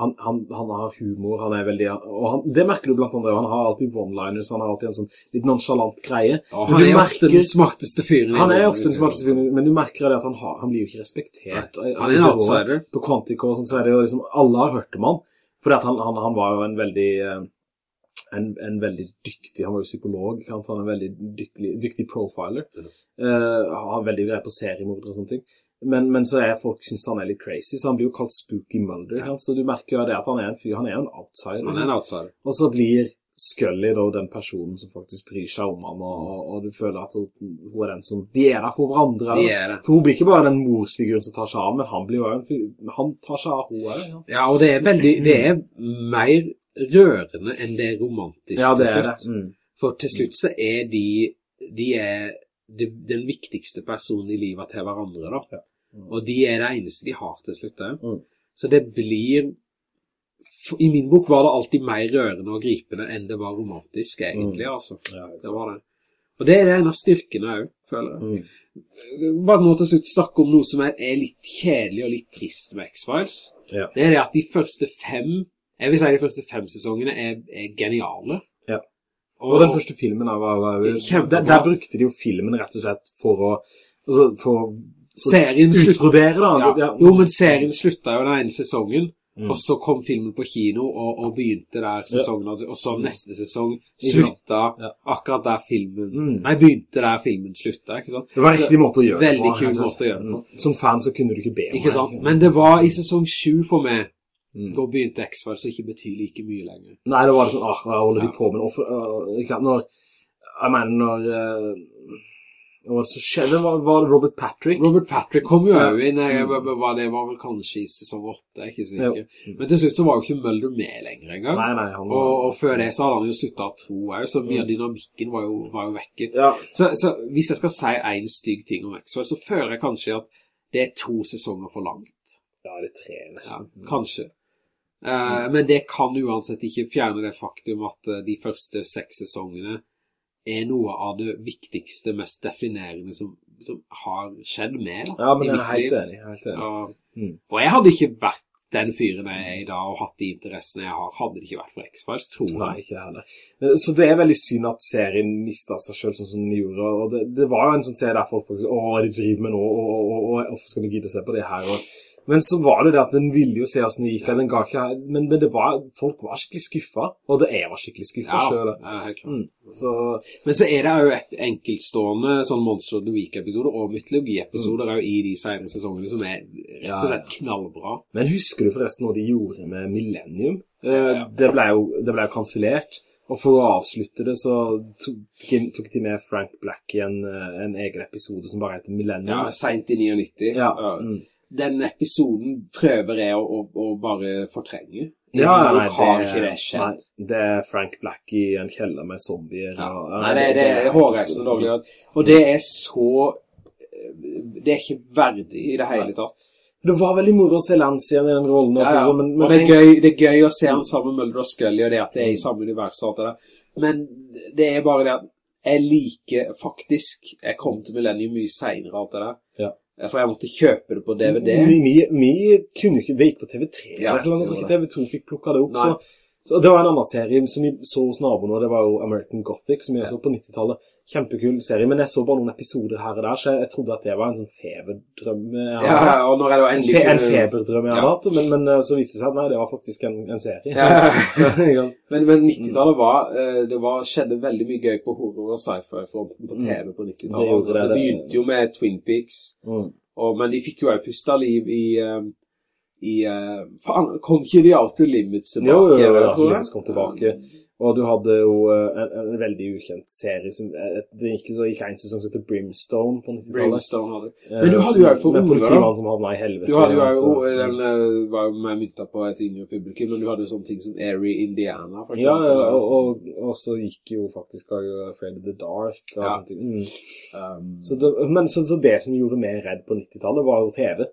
Han, han, han har humor, han er veldig, og han, det merker du blant andre, han har alltid one-liners, han har alltid en sånn litt nonchalant greie. Ja, han er er ofte den smarteste fyren. Han er ofte den smarteste fyren, men du merker det at han, har, han blir jo ikke respektert. Nei, han er en outsider. På Quantico og sånn, så er det jo liksom, alle har hørt om han, fordi at han, han, han var jo en veldig, eh, en, en veldig dyktig, han var jo psykolog, han er en veldig dyktig, dyktig profiler. Mm. han har veldig greie på seriemorder og sånne ting. Men, men så er folk synes han er litt crazy, så han blir jo kalt Spooky Mulder, ja. så du merker jo det at han er en fyr, han er jo en outsider. Han er en outsider. Og så blir Scully da den personen som faktisk bryr seg om han, og, og, og du føler at hun, hun er den som, de er der for hverandre. De er det. For hun blir ikke bare den morsfiguren som tar seg av, men han blir jo en fyr- han tar seg av hun Ja. Ja, og det er veldig, det er mer rørende enn det romantiske ja, det til er det. Mm. For til slutt så er de, de er de, den viktigste personen i livet til hverandre da. Ja. Mm. Og de er det eneste de har til slutt. Mm. Så det blir, i min bok var det alltid mer rørende og gripende enn det var romantisk egentlig, altså. Ja, Det var det. Og det er en av styrkene òg, føler jeg. Mm. Bare nå til slutt snakke om noe som er, er litt kjedelig og litt trist med X-Files. Ja. Det er det at de første fem, jeg vil si de første fem sesongene er, er geniale. Og, Og den første filmen av var der, der brukte de jo filmen rett og slett for å, altså, for å serien utbrodere da. ja. Ja. Jo, men serien slutta jo den ene sesongen, Mm. og så kom filmen på kino og, og begynte der sesongen, og så neste sesong Ikke slutta Ja. akkurat der filmen, Mm. nei, begynte der filmen slutta, ikke sant? Det var riktig måte å gjøre det Veldig kul måte å gjøre det på. Mm. Som fan så kunne du ikke be om Ikke det. sant? Men det var i sesong 7 for meg, Mm. da begynte X-Files å ikke bety like mye lenger. Nei, da var det sånn, ah, da holder Ja. de på med? Og for, øh, når, jeg mener, når, Uh, hva som skjedde? Var, var det Robert Patrick? Robert Patrick kom jo Ja. inn, jeg, Mm. var, det var vel kanskje i sesong 8, jeg er ikke Jo. sikker. Men til slutt så var jo ikke Mulder med lenger engang. Nei, nei, han Og, og før det så hadde han jo sluttet å tro jeg, så mye av Mm. dynamikken var jo, var jo vekke. Ja, Så, så hvis jeg skal si en stygg ting om X-Files, så føler jeg kanskje at det er to sesonger for langt. ja, det er tre Ja, nesten. kanskje. Eh, men det kan uansett ikke fjerne det faktum at eh, de første seks sesongene er noe av det viktigste, mest definerende som, som har skjedd med Ja, men jeg er helt enig, helt enig. Ja. Mm. Og jeg hadde ikke vært den fyren jeg er i dag og hatt de interessene jeg har, hadde det ikke vært for X-Files, tror jeg. Nei, ikke heller. Så det er veldig synd at serien mistet seg selv sånn som den gjorde, og det, det var jo en sånn serie der folk faktisk, åh, er de driver med nå, og, og, og, og hvorfor skal vi gidde å se på det her, og, men så var det det at den ville jo se hvordan det gikk, ja. den ga ikke, men, men det var, folk var skikkelig skuffet, og det er var skikkelig skuffet Ja, selv. ja, helt klart. Mm. Så, Men så er det jo et enkeltstående sånn Monster of the Week-episode, og mytologi-episoder Mm. jo i de senere sesongene som er rett og slett knallbra. men husker du forresten hva de gjorde med Millennium? Eh, Ja. Det ble jo, det ble jo kansellert. Og for å avslutte det, så tok, de med Frank Black i en, eh, en egen episode som bare heter Millennium. Ja, sent i 99. Ja, Ja. mm. Den episoden prøver jeg å, å, å bare fortrenge. Ja, nei, det skjedd. Nei, det er Frank Black i en kjeller med zombier. Ja. og- Nei, det, det er hårreisende dårlig. Og det er så Det er ikke verdig i det hele tatt. Det var veldig moro å se Lance igjen i den rollen. Ja, ja. sånn, Men, men det er, gøy, det er gøy å se han sammen med Mulder og Scully, og det at det er i samme univers og alt det der. Men det er bare det at jeg liker faktisk Jeg kom til Millennium mye senere alt det der. For jeg måtte kjøpe det på DVD. Vi, vi, vi kunne ikke Det gikk på TV3. Ja, eller noe, ikke TV2 fikk plukka det opp. Nei. Så, så det var en annen serie som vi så hos naboene, det var jo American Gothic, som vi så på 90-tallet. Kjempekul serie, men jeg så bare noen episoder her og der, så jeg, jeg trodde at det var en sånn feberdrøm jeg hadde. Ja, og når er det En, endelig fe, en feberdrøm jeg hadde Ja. hatt, men, men eh, så viste det seg at nei, det var faktisk en, en serie. Ja. Men, men 90-tallet var, eh, det var, skjedde veldig mye gøy på horror- og sci-fi-fronten på TV på 90-tallet. Det Altså, det, det det- begynte jo med Twin Peaks, Mm. og, men de fikk jo også pustet liv i, eh, i uh, faen, kom ikke de Outer Limits tilbake? Jo, jo, jo, Outer? Limits kom tilbake. Og du hadde jo eh, en, en veldig ukjent serie som eh, Det gikk, så gikk en sesong som heter Brimstone på 90-tallet. Brimstone hadde Men du hadde jo her for Med politimannen som havna i helvete. Du hadde jo, og- jo den eh, var jo mer mynta på et yngre publikum, men du hadde jo sånne ting som Airy Indiana, for eksempel. ja, og, og, og så gikk jo faktisk av Afraid of the Dark og Ja. sånne ting. Mm. Um, Så det, men så, så det som gjorde meg redd på 90-tallet var jo TV.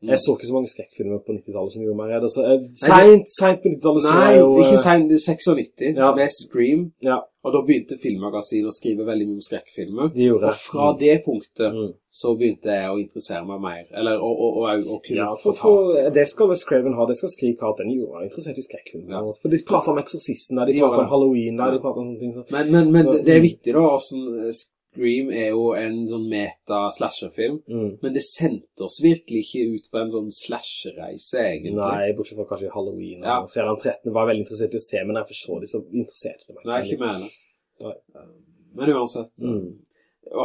Mm. Jeg så ikke så mange skrekkfilmer på 90-tallet som gjorde meg redd. Altså, eh, sent, sent på 90-tallet så Nei, jo... eh, ikke det er 96, Ja. med Scream, Ja, og da begynte filmmagasinet å skrive veldig mye om skrekkfilmer. de gjorde Og fra det punktet Mm. så begynte jeg å interessere meg mer, eller å, å, å, å kunne Ja, få ta. for det skal Wes Craven ha, det skal Skrik ha, at den gjorde meg interessert i skrekkfilmer. Ja. For de prater om Exorcisten der, de De prater om. Halloween der, de prater om sånne ting. Så. Men, men, men Så, det er mm. viktig da, hvordan Scream er jo en sånn meta-slasherfilm, Mm. men det sendte oss virkelig ikke ut på en sånn slasherreise, egentlig. Nei, bortsett fra kanskje Halloween. Ja. Sånn. Fredag den 13. var veldig interessert i å se, men jeg forstår de, så interesserte meg Nei, ikke mer med det. Nei. Men uansett, Mm.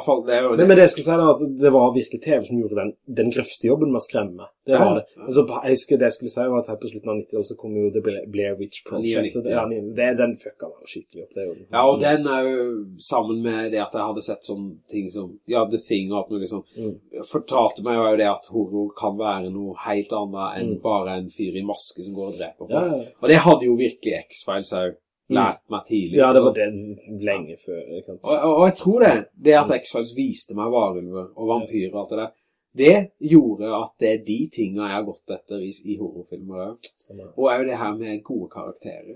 Fall, det jo Men, men det jeg skulle si da, at det var virkelig TV som gjorde den, den grøfste jobben med å skremme Det Det Ja, var det. Altså, jeg husker det jeg skulle si var at her på slutten av 90-tallet så kom jo The Blair Witch Project. 99, det, ja, det, den fucka meg skikkelig opp. Det. Ja, og den er jo sammen med det at jeg hadde sett sånne ting som, ja, The Thing og alt mulig sånn, Mm. fortalte meg jo det at horror kan være noe helt annet enn Mm. bare en fyr i maske som går og dreper på. Ja. Og det hadde jo virkelig X-Files også lært meg tidlig. ja, det var det lenge før. Og, og, og jeg tror det, det at X-Files viste meg varulver og vampyrer og alt det der, det gjorde at det er de tingene jeg har gått etter i, i horrorfilmer. Og er jo det her med gode karakterer.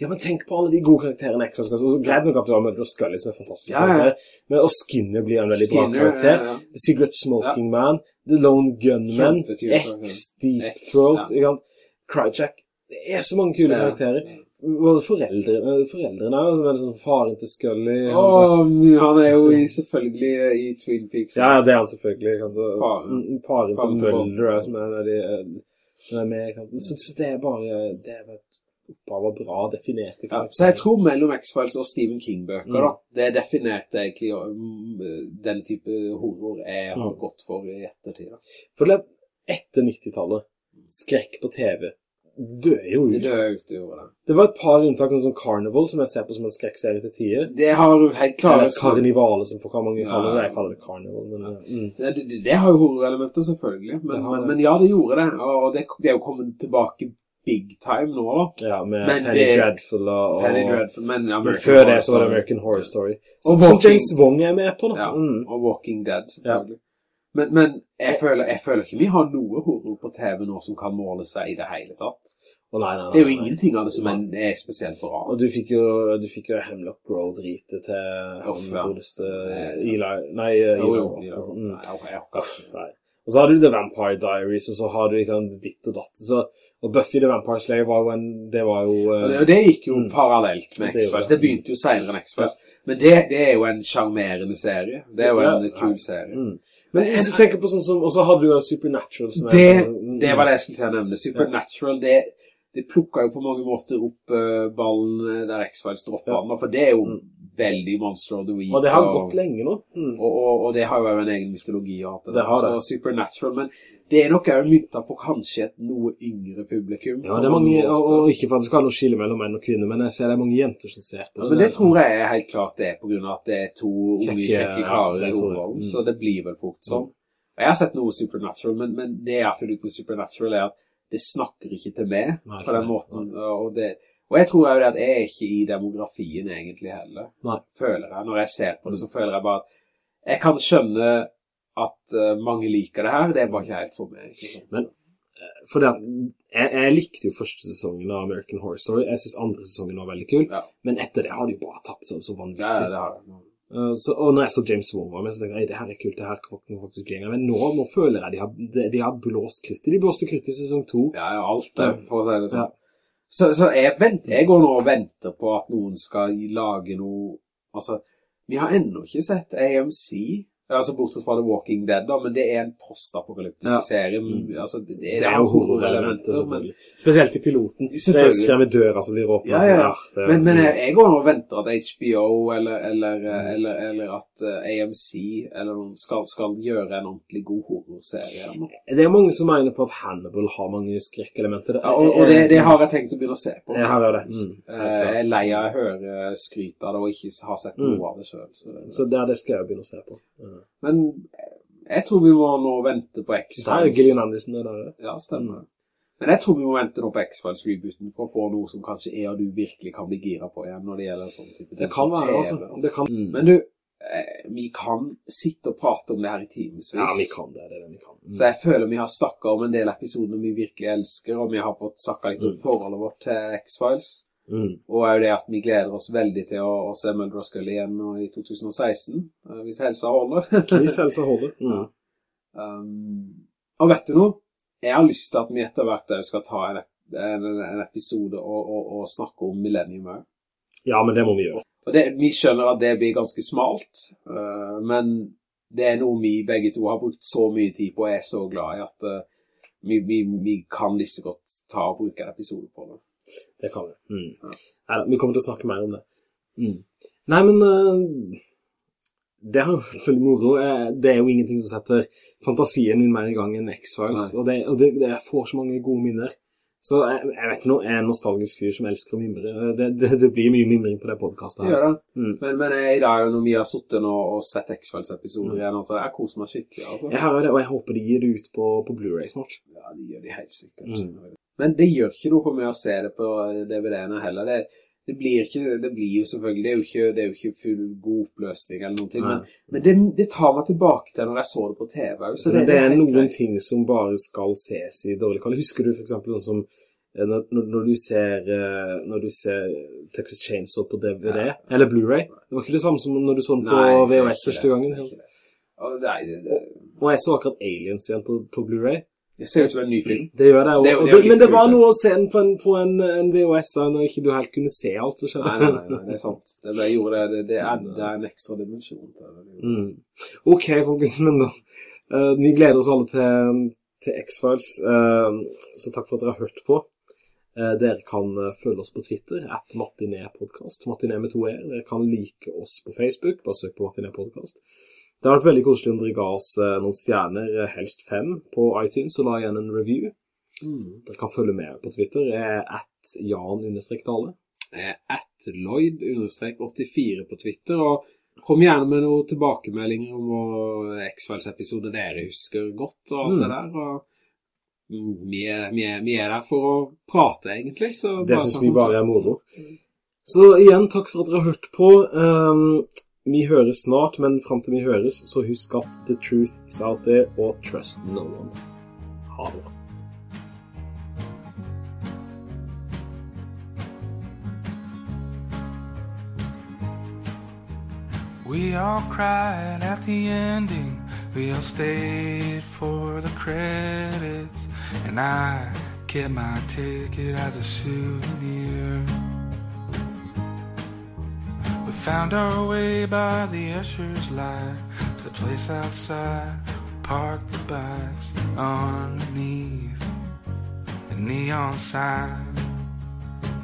Ja, men tenk på alle de gode karakterene X-Files. Altså, greit nok at du har med og Scully som er fantastisk. Ja, ja. men og Skinner blir en veldig bra karakter. ja. The Secret Smoking Man, The Lone Gunman. X, Deep Throat? Cryjack. Det er så mange kule Ja. Karakterer. det foreldre, foreldrene er jo som er sånn faren til Scully. Åh, han er jo i, selvfølgelig i Twin Peaks. Ja, det er han selvfølgelig. Faren. Faren Faren til Mulder er som er, veldig, eh, som er med. Så, så det er bare Det er et opphav av bra definerte Ja, så jeg tror mellom X-Files og Stephen King-bøker, Mm. da, det definert egentlig mm, den type horror jeg har Mm. gått for i ettertid. da. For det, etter 90-tallet, skrekk på TV, dør jo Det ut. dør ut det. Det var et par unntak, sånn som Carnival, som jeg ser på som en skrekkserie til tider. Det har jo helt klart Eller Karnivale, som for hva mange Ja. kaller det. Jeg kaller det Carnival, men mm. det, det, det har jo horrorelementer, selvfølgelig. Men, men, men ja, det gjorde det. Og det, det er jo kommet tilbake big time nå, da. Ja, med Men Penny det- Dreadful og, Penny Dreadful, men Men før det så var det American Horror Story. Og Walking, som James Wong er med på, da. Ja, Mm. og Walking Dead, selvfølgelig. Men, men jeg, føler, jeg føler ikke vi har noe horror på TV nå som kan måle seg i det hele tatt. Nei, nei, nei, Det er jo ingenting av det som er, spesielt bra. Og du fikk jo, du fikk jo Hemlock Bro-dritet til han ja. godeste Eli Nei, Eli. Nei, Mm. Nei. Og så har du The Vampire Diaries, og så har du ikke ditt og datt. Så, og Buffy the Vampire Slayer var jo en Det var jo det, uh, og det gikk jo Mm. parallelt med Det X-Files. det. Det begynte jo senere enn X-Files. Men det, det er jo en sjarmerende serie. Det er jo en Ja. kul serie. mm. Men hvis du tenker på sånn som Og så hadde du jo Supernatural. Som er Det, sånn- det var det jeg skulle til å nevne. Supernatural, det, det plukka jo på mange måter opp uh, ballen eh, der X-Files dropper Ja. For det er jo Mm. veldig Monster of the Week. Og det har gått lenge nå. Mm. Og, og, og det har jo en egen mytologi og alt det, Det har det. Så Supernatural, men det er nok også mynta på kanskje et noe yngre publikum. Ja, det er mange, og, og ikke for at det skal ha noe skille mellom menn og kvinner, men jeg ser det er mange jenter som ser på Ja, men det tror jeg er helt klart det er på grunn av at det er to unge, Kjekke, karer det i hovedrollen, Mm. så det blir vel fort sånn. Jeg har sett noe Supernatural, men, men det jeg har funnet ut med Supernatural er at det snakker ikke til meg Nei, på den måten. Og, det, og jeg tror jo det at jeg er ikke i demografien egentlig heller, Nei. føler jeg. Når jeg ser på det, så føler jeg bare at jeg kan skjønne at eh, mange liker det her, det er bare ikke helt for meg. Ikke? Men For det at jeg, jeg likte jo første sesongen av American Horror Story. Jeg syns andre sesongen var veldig kul. Ja. Men etter det har de jo bare tapt seg så vanvittig. Ja, det har jeg. Uh, så, og når jeg så James Wong var med, så tenkte jeg det her er kult, det her kan faktisk bli. Men nå, nå føler jeg de har, de, de har blåst kruttet. De blåste kruttet i sesong to. Ja, ja, alt det, for å si det sånn. Ja. Så, så jeg, venter, jeg går nå og venter på at noen skal lage noe Altså, vi har ennå ikke sett AMC Altså bortsett fra The Walking Dead da, men det er en postapokalyptisk Ja. serie. Mm. Altså, det, det, Det er jo horrorelementer, men. Spesielt i piloten. Det er Selvfølgelig. skrevet døra som blir åpnet. ja, ja, sånn, det- Men, men jeg, går nå og venter at HBO eller, eller, Mm. eller, eller at eh, AMC skal, skal gjøre en ordentlig god horrorserie. Det er mange som mener på at Hannibal har mange skrekkelementer. Ja, og, og det, det har jeg tenkt å begynne å se på. Jeg har jo det. Mm. Eh, Jeg er lei av å høre skryt av det og ikke har sett noe Mm. av det selv. Så, Så det, det skal jeg begynne å se på. Men jeg tror vi må nå vente på Det er jo X-Files. Gillian Anderson, det der. Ja, stemmer. Mm. Men jeg tror vi må vente nå på X-Files-rebooten for å få noe som kanskje jeg og du virkelig kan bli gira på igjen når det gjelder sånn type ting. Det kan være, altså. Det kan. Men du, eh, vi kan sitte og prate om det her i timesvis. Ja, vi kan det. Det er det vi kan. Mm. Så jeg føler vi har snakket om en del episoder vi virkelig elsker, og vi har fått snakket litt om Mm. forholdet vårt til X-Files. Mm. Og er jo det at vi gleder oss veldig til å, å se Mulder og Scully igjen i 2016, eh, hvis helsa holder. Hvis helsa holder. Mm. um, og vet du noe? Jeg har lyst til at vi etter hvert skal ta en, en, en episode og, og, og snakke om Millennium òg. Ja, men det må vi gjøre. Og det, vi skjønner at det blir ganske smalt, uh, men det er noe vi begge to har brukt så mye tid på og er så glad i at uh, vi, vi, vi kan disse godt ta og bruke en episode på det. Det kan vi. Mm. Ja. Neida, vi kommer til å snakke mer om det. Mm. Nei, men uh, det har vært veldig moro. Eh, Det er jo ingenting som setter fantasien min mer i gang enn X-Files, og, det, og det, det, får så mange gode minner. Så jeg, jeg vet ikke noe, jeg er en nostalgisk fyr som elsker å mimre. Det, det, det blir mye mimring på det podcastet her. Det gjør det. Mm. Men, men eh, i dag når vi har suttet nå og sett X-Files-episoder igjen, altså, jeg koser meg skikkelig. Altså. Jeg har det, og jeg håper de gir det ut på, på Blu-ray snart. Ja, de gjør det helt sikkert. Mm. Men det gjør ikke noe for meg å se det på DVD-ene heller. Det, det, blir ikke, det blir jo selvfølgelig, det er jo ikke, det er jo ikke full god oppløsning eller noen ting, men, men det, det tar meg tilbake til når jeg så det på TV. Så det, det er noen greit. ting som bare skal ses i dårlig kvalitet. Husker du for eksempel sånn som eh, når, når, du ser, eh, når du ser Texas Chainsaw på DVD, Ja. eller Blu-ray, det var ikke det samme som når du så den på Nei, VHS første gangen. det det. Og Nei, det, det, Og jeg så akkurat Aliens igjen på, på Blu-ray. Det ser ut som en ny film. Det gjør det, og, Det er og det er men det var noe å se den på en, på en, en VHS når ikke du helt kunne se alt som skjedde. Nei, nei, nei, det er sant. Det, det gjorde det, det, er, det er en ekstra dimensjon til det. Mm. Ok, folkens, men da. Uh, vi gleder oss alle til, til X-Files, Uh, så takk for at dere har hørt på. Uh, dere kan følge oss på Twitter, at Martinet Podcast Martinet med to e. Dere kan like oss på Facebook, bare søk på Martiné Podcast. Det har vært veldig koselig om dere ga oss eh, noen stjerner, eh, helst fem, på iTunes, og la igjen en review. Mm. Dere kan følge med på Twitter, Det at jan-dale. at Lloyd-84 på Twitter, og kom gjerne med noen tilbakemeldinger om X-Files-episode dere husker godt, og alt Mm. det der, og mm, vi er, vi, er, vi er der for å prate, egentlig, så Det synes vi bare er moro. Så igjen, takk for at dere har hørt på. Um, vi høres snart, men frem til vi høres, så husk at the truth is out there, og trust no one. Ha det. We all cried at the ending. We all stayed for the credits. And I kept my ticket as a souvenir. Found our way by the usher's light to the place outside. Parked the bikes underneath the neon sign.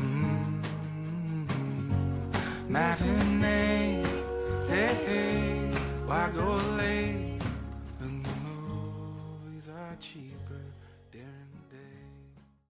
Mm. Matinee, hey, hey, why go late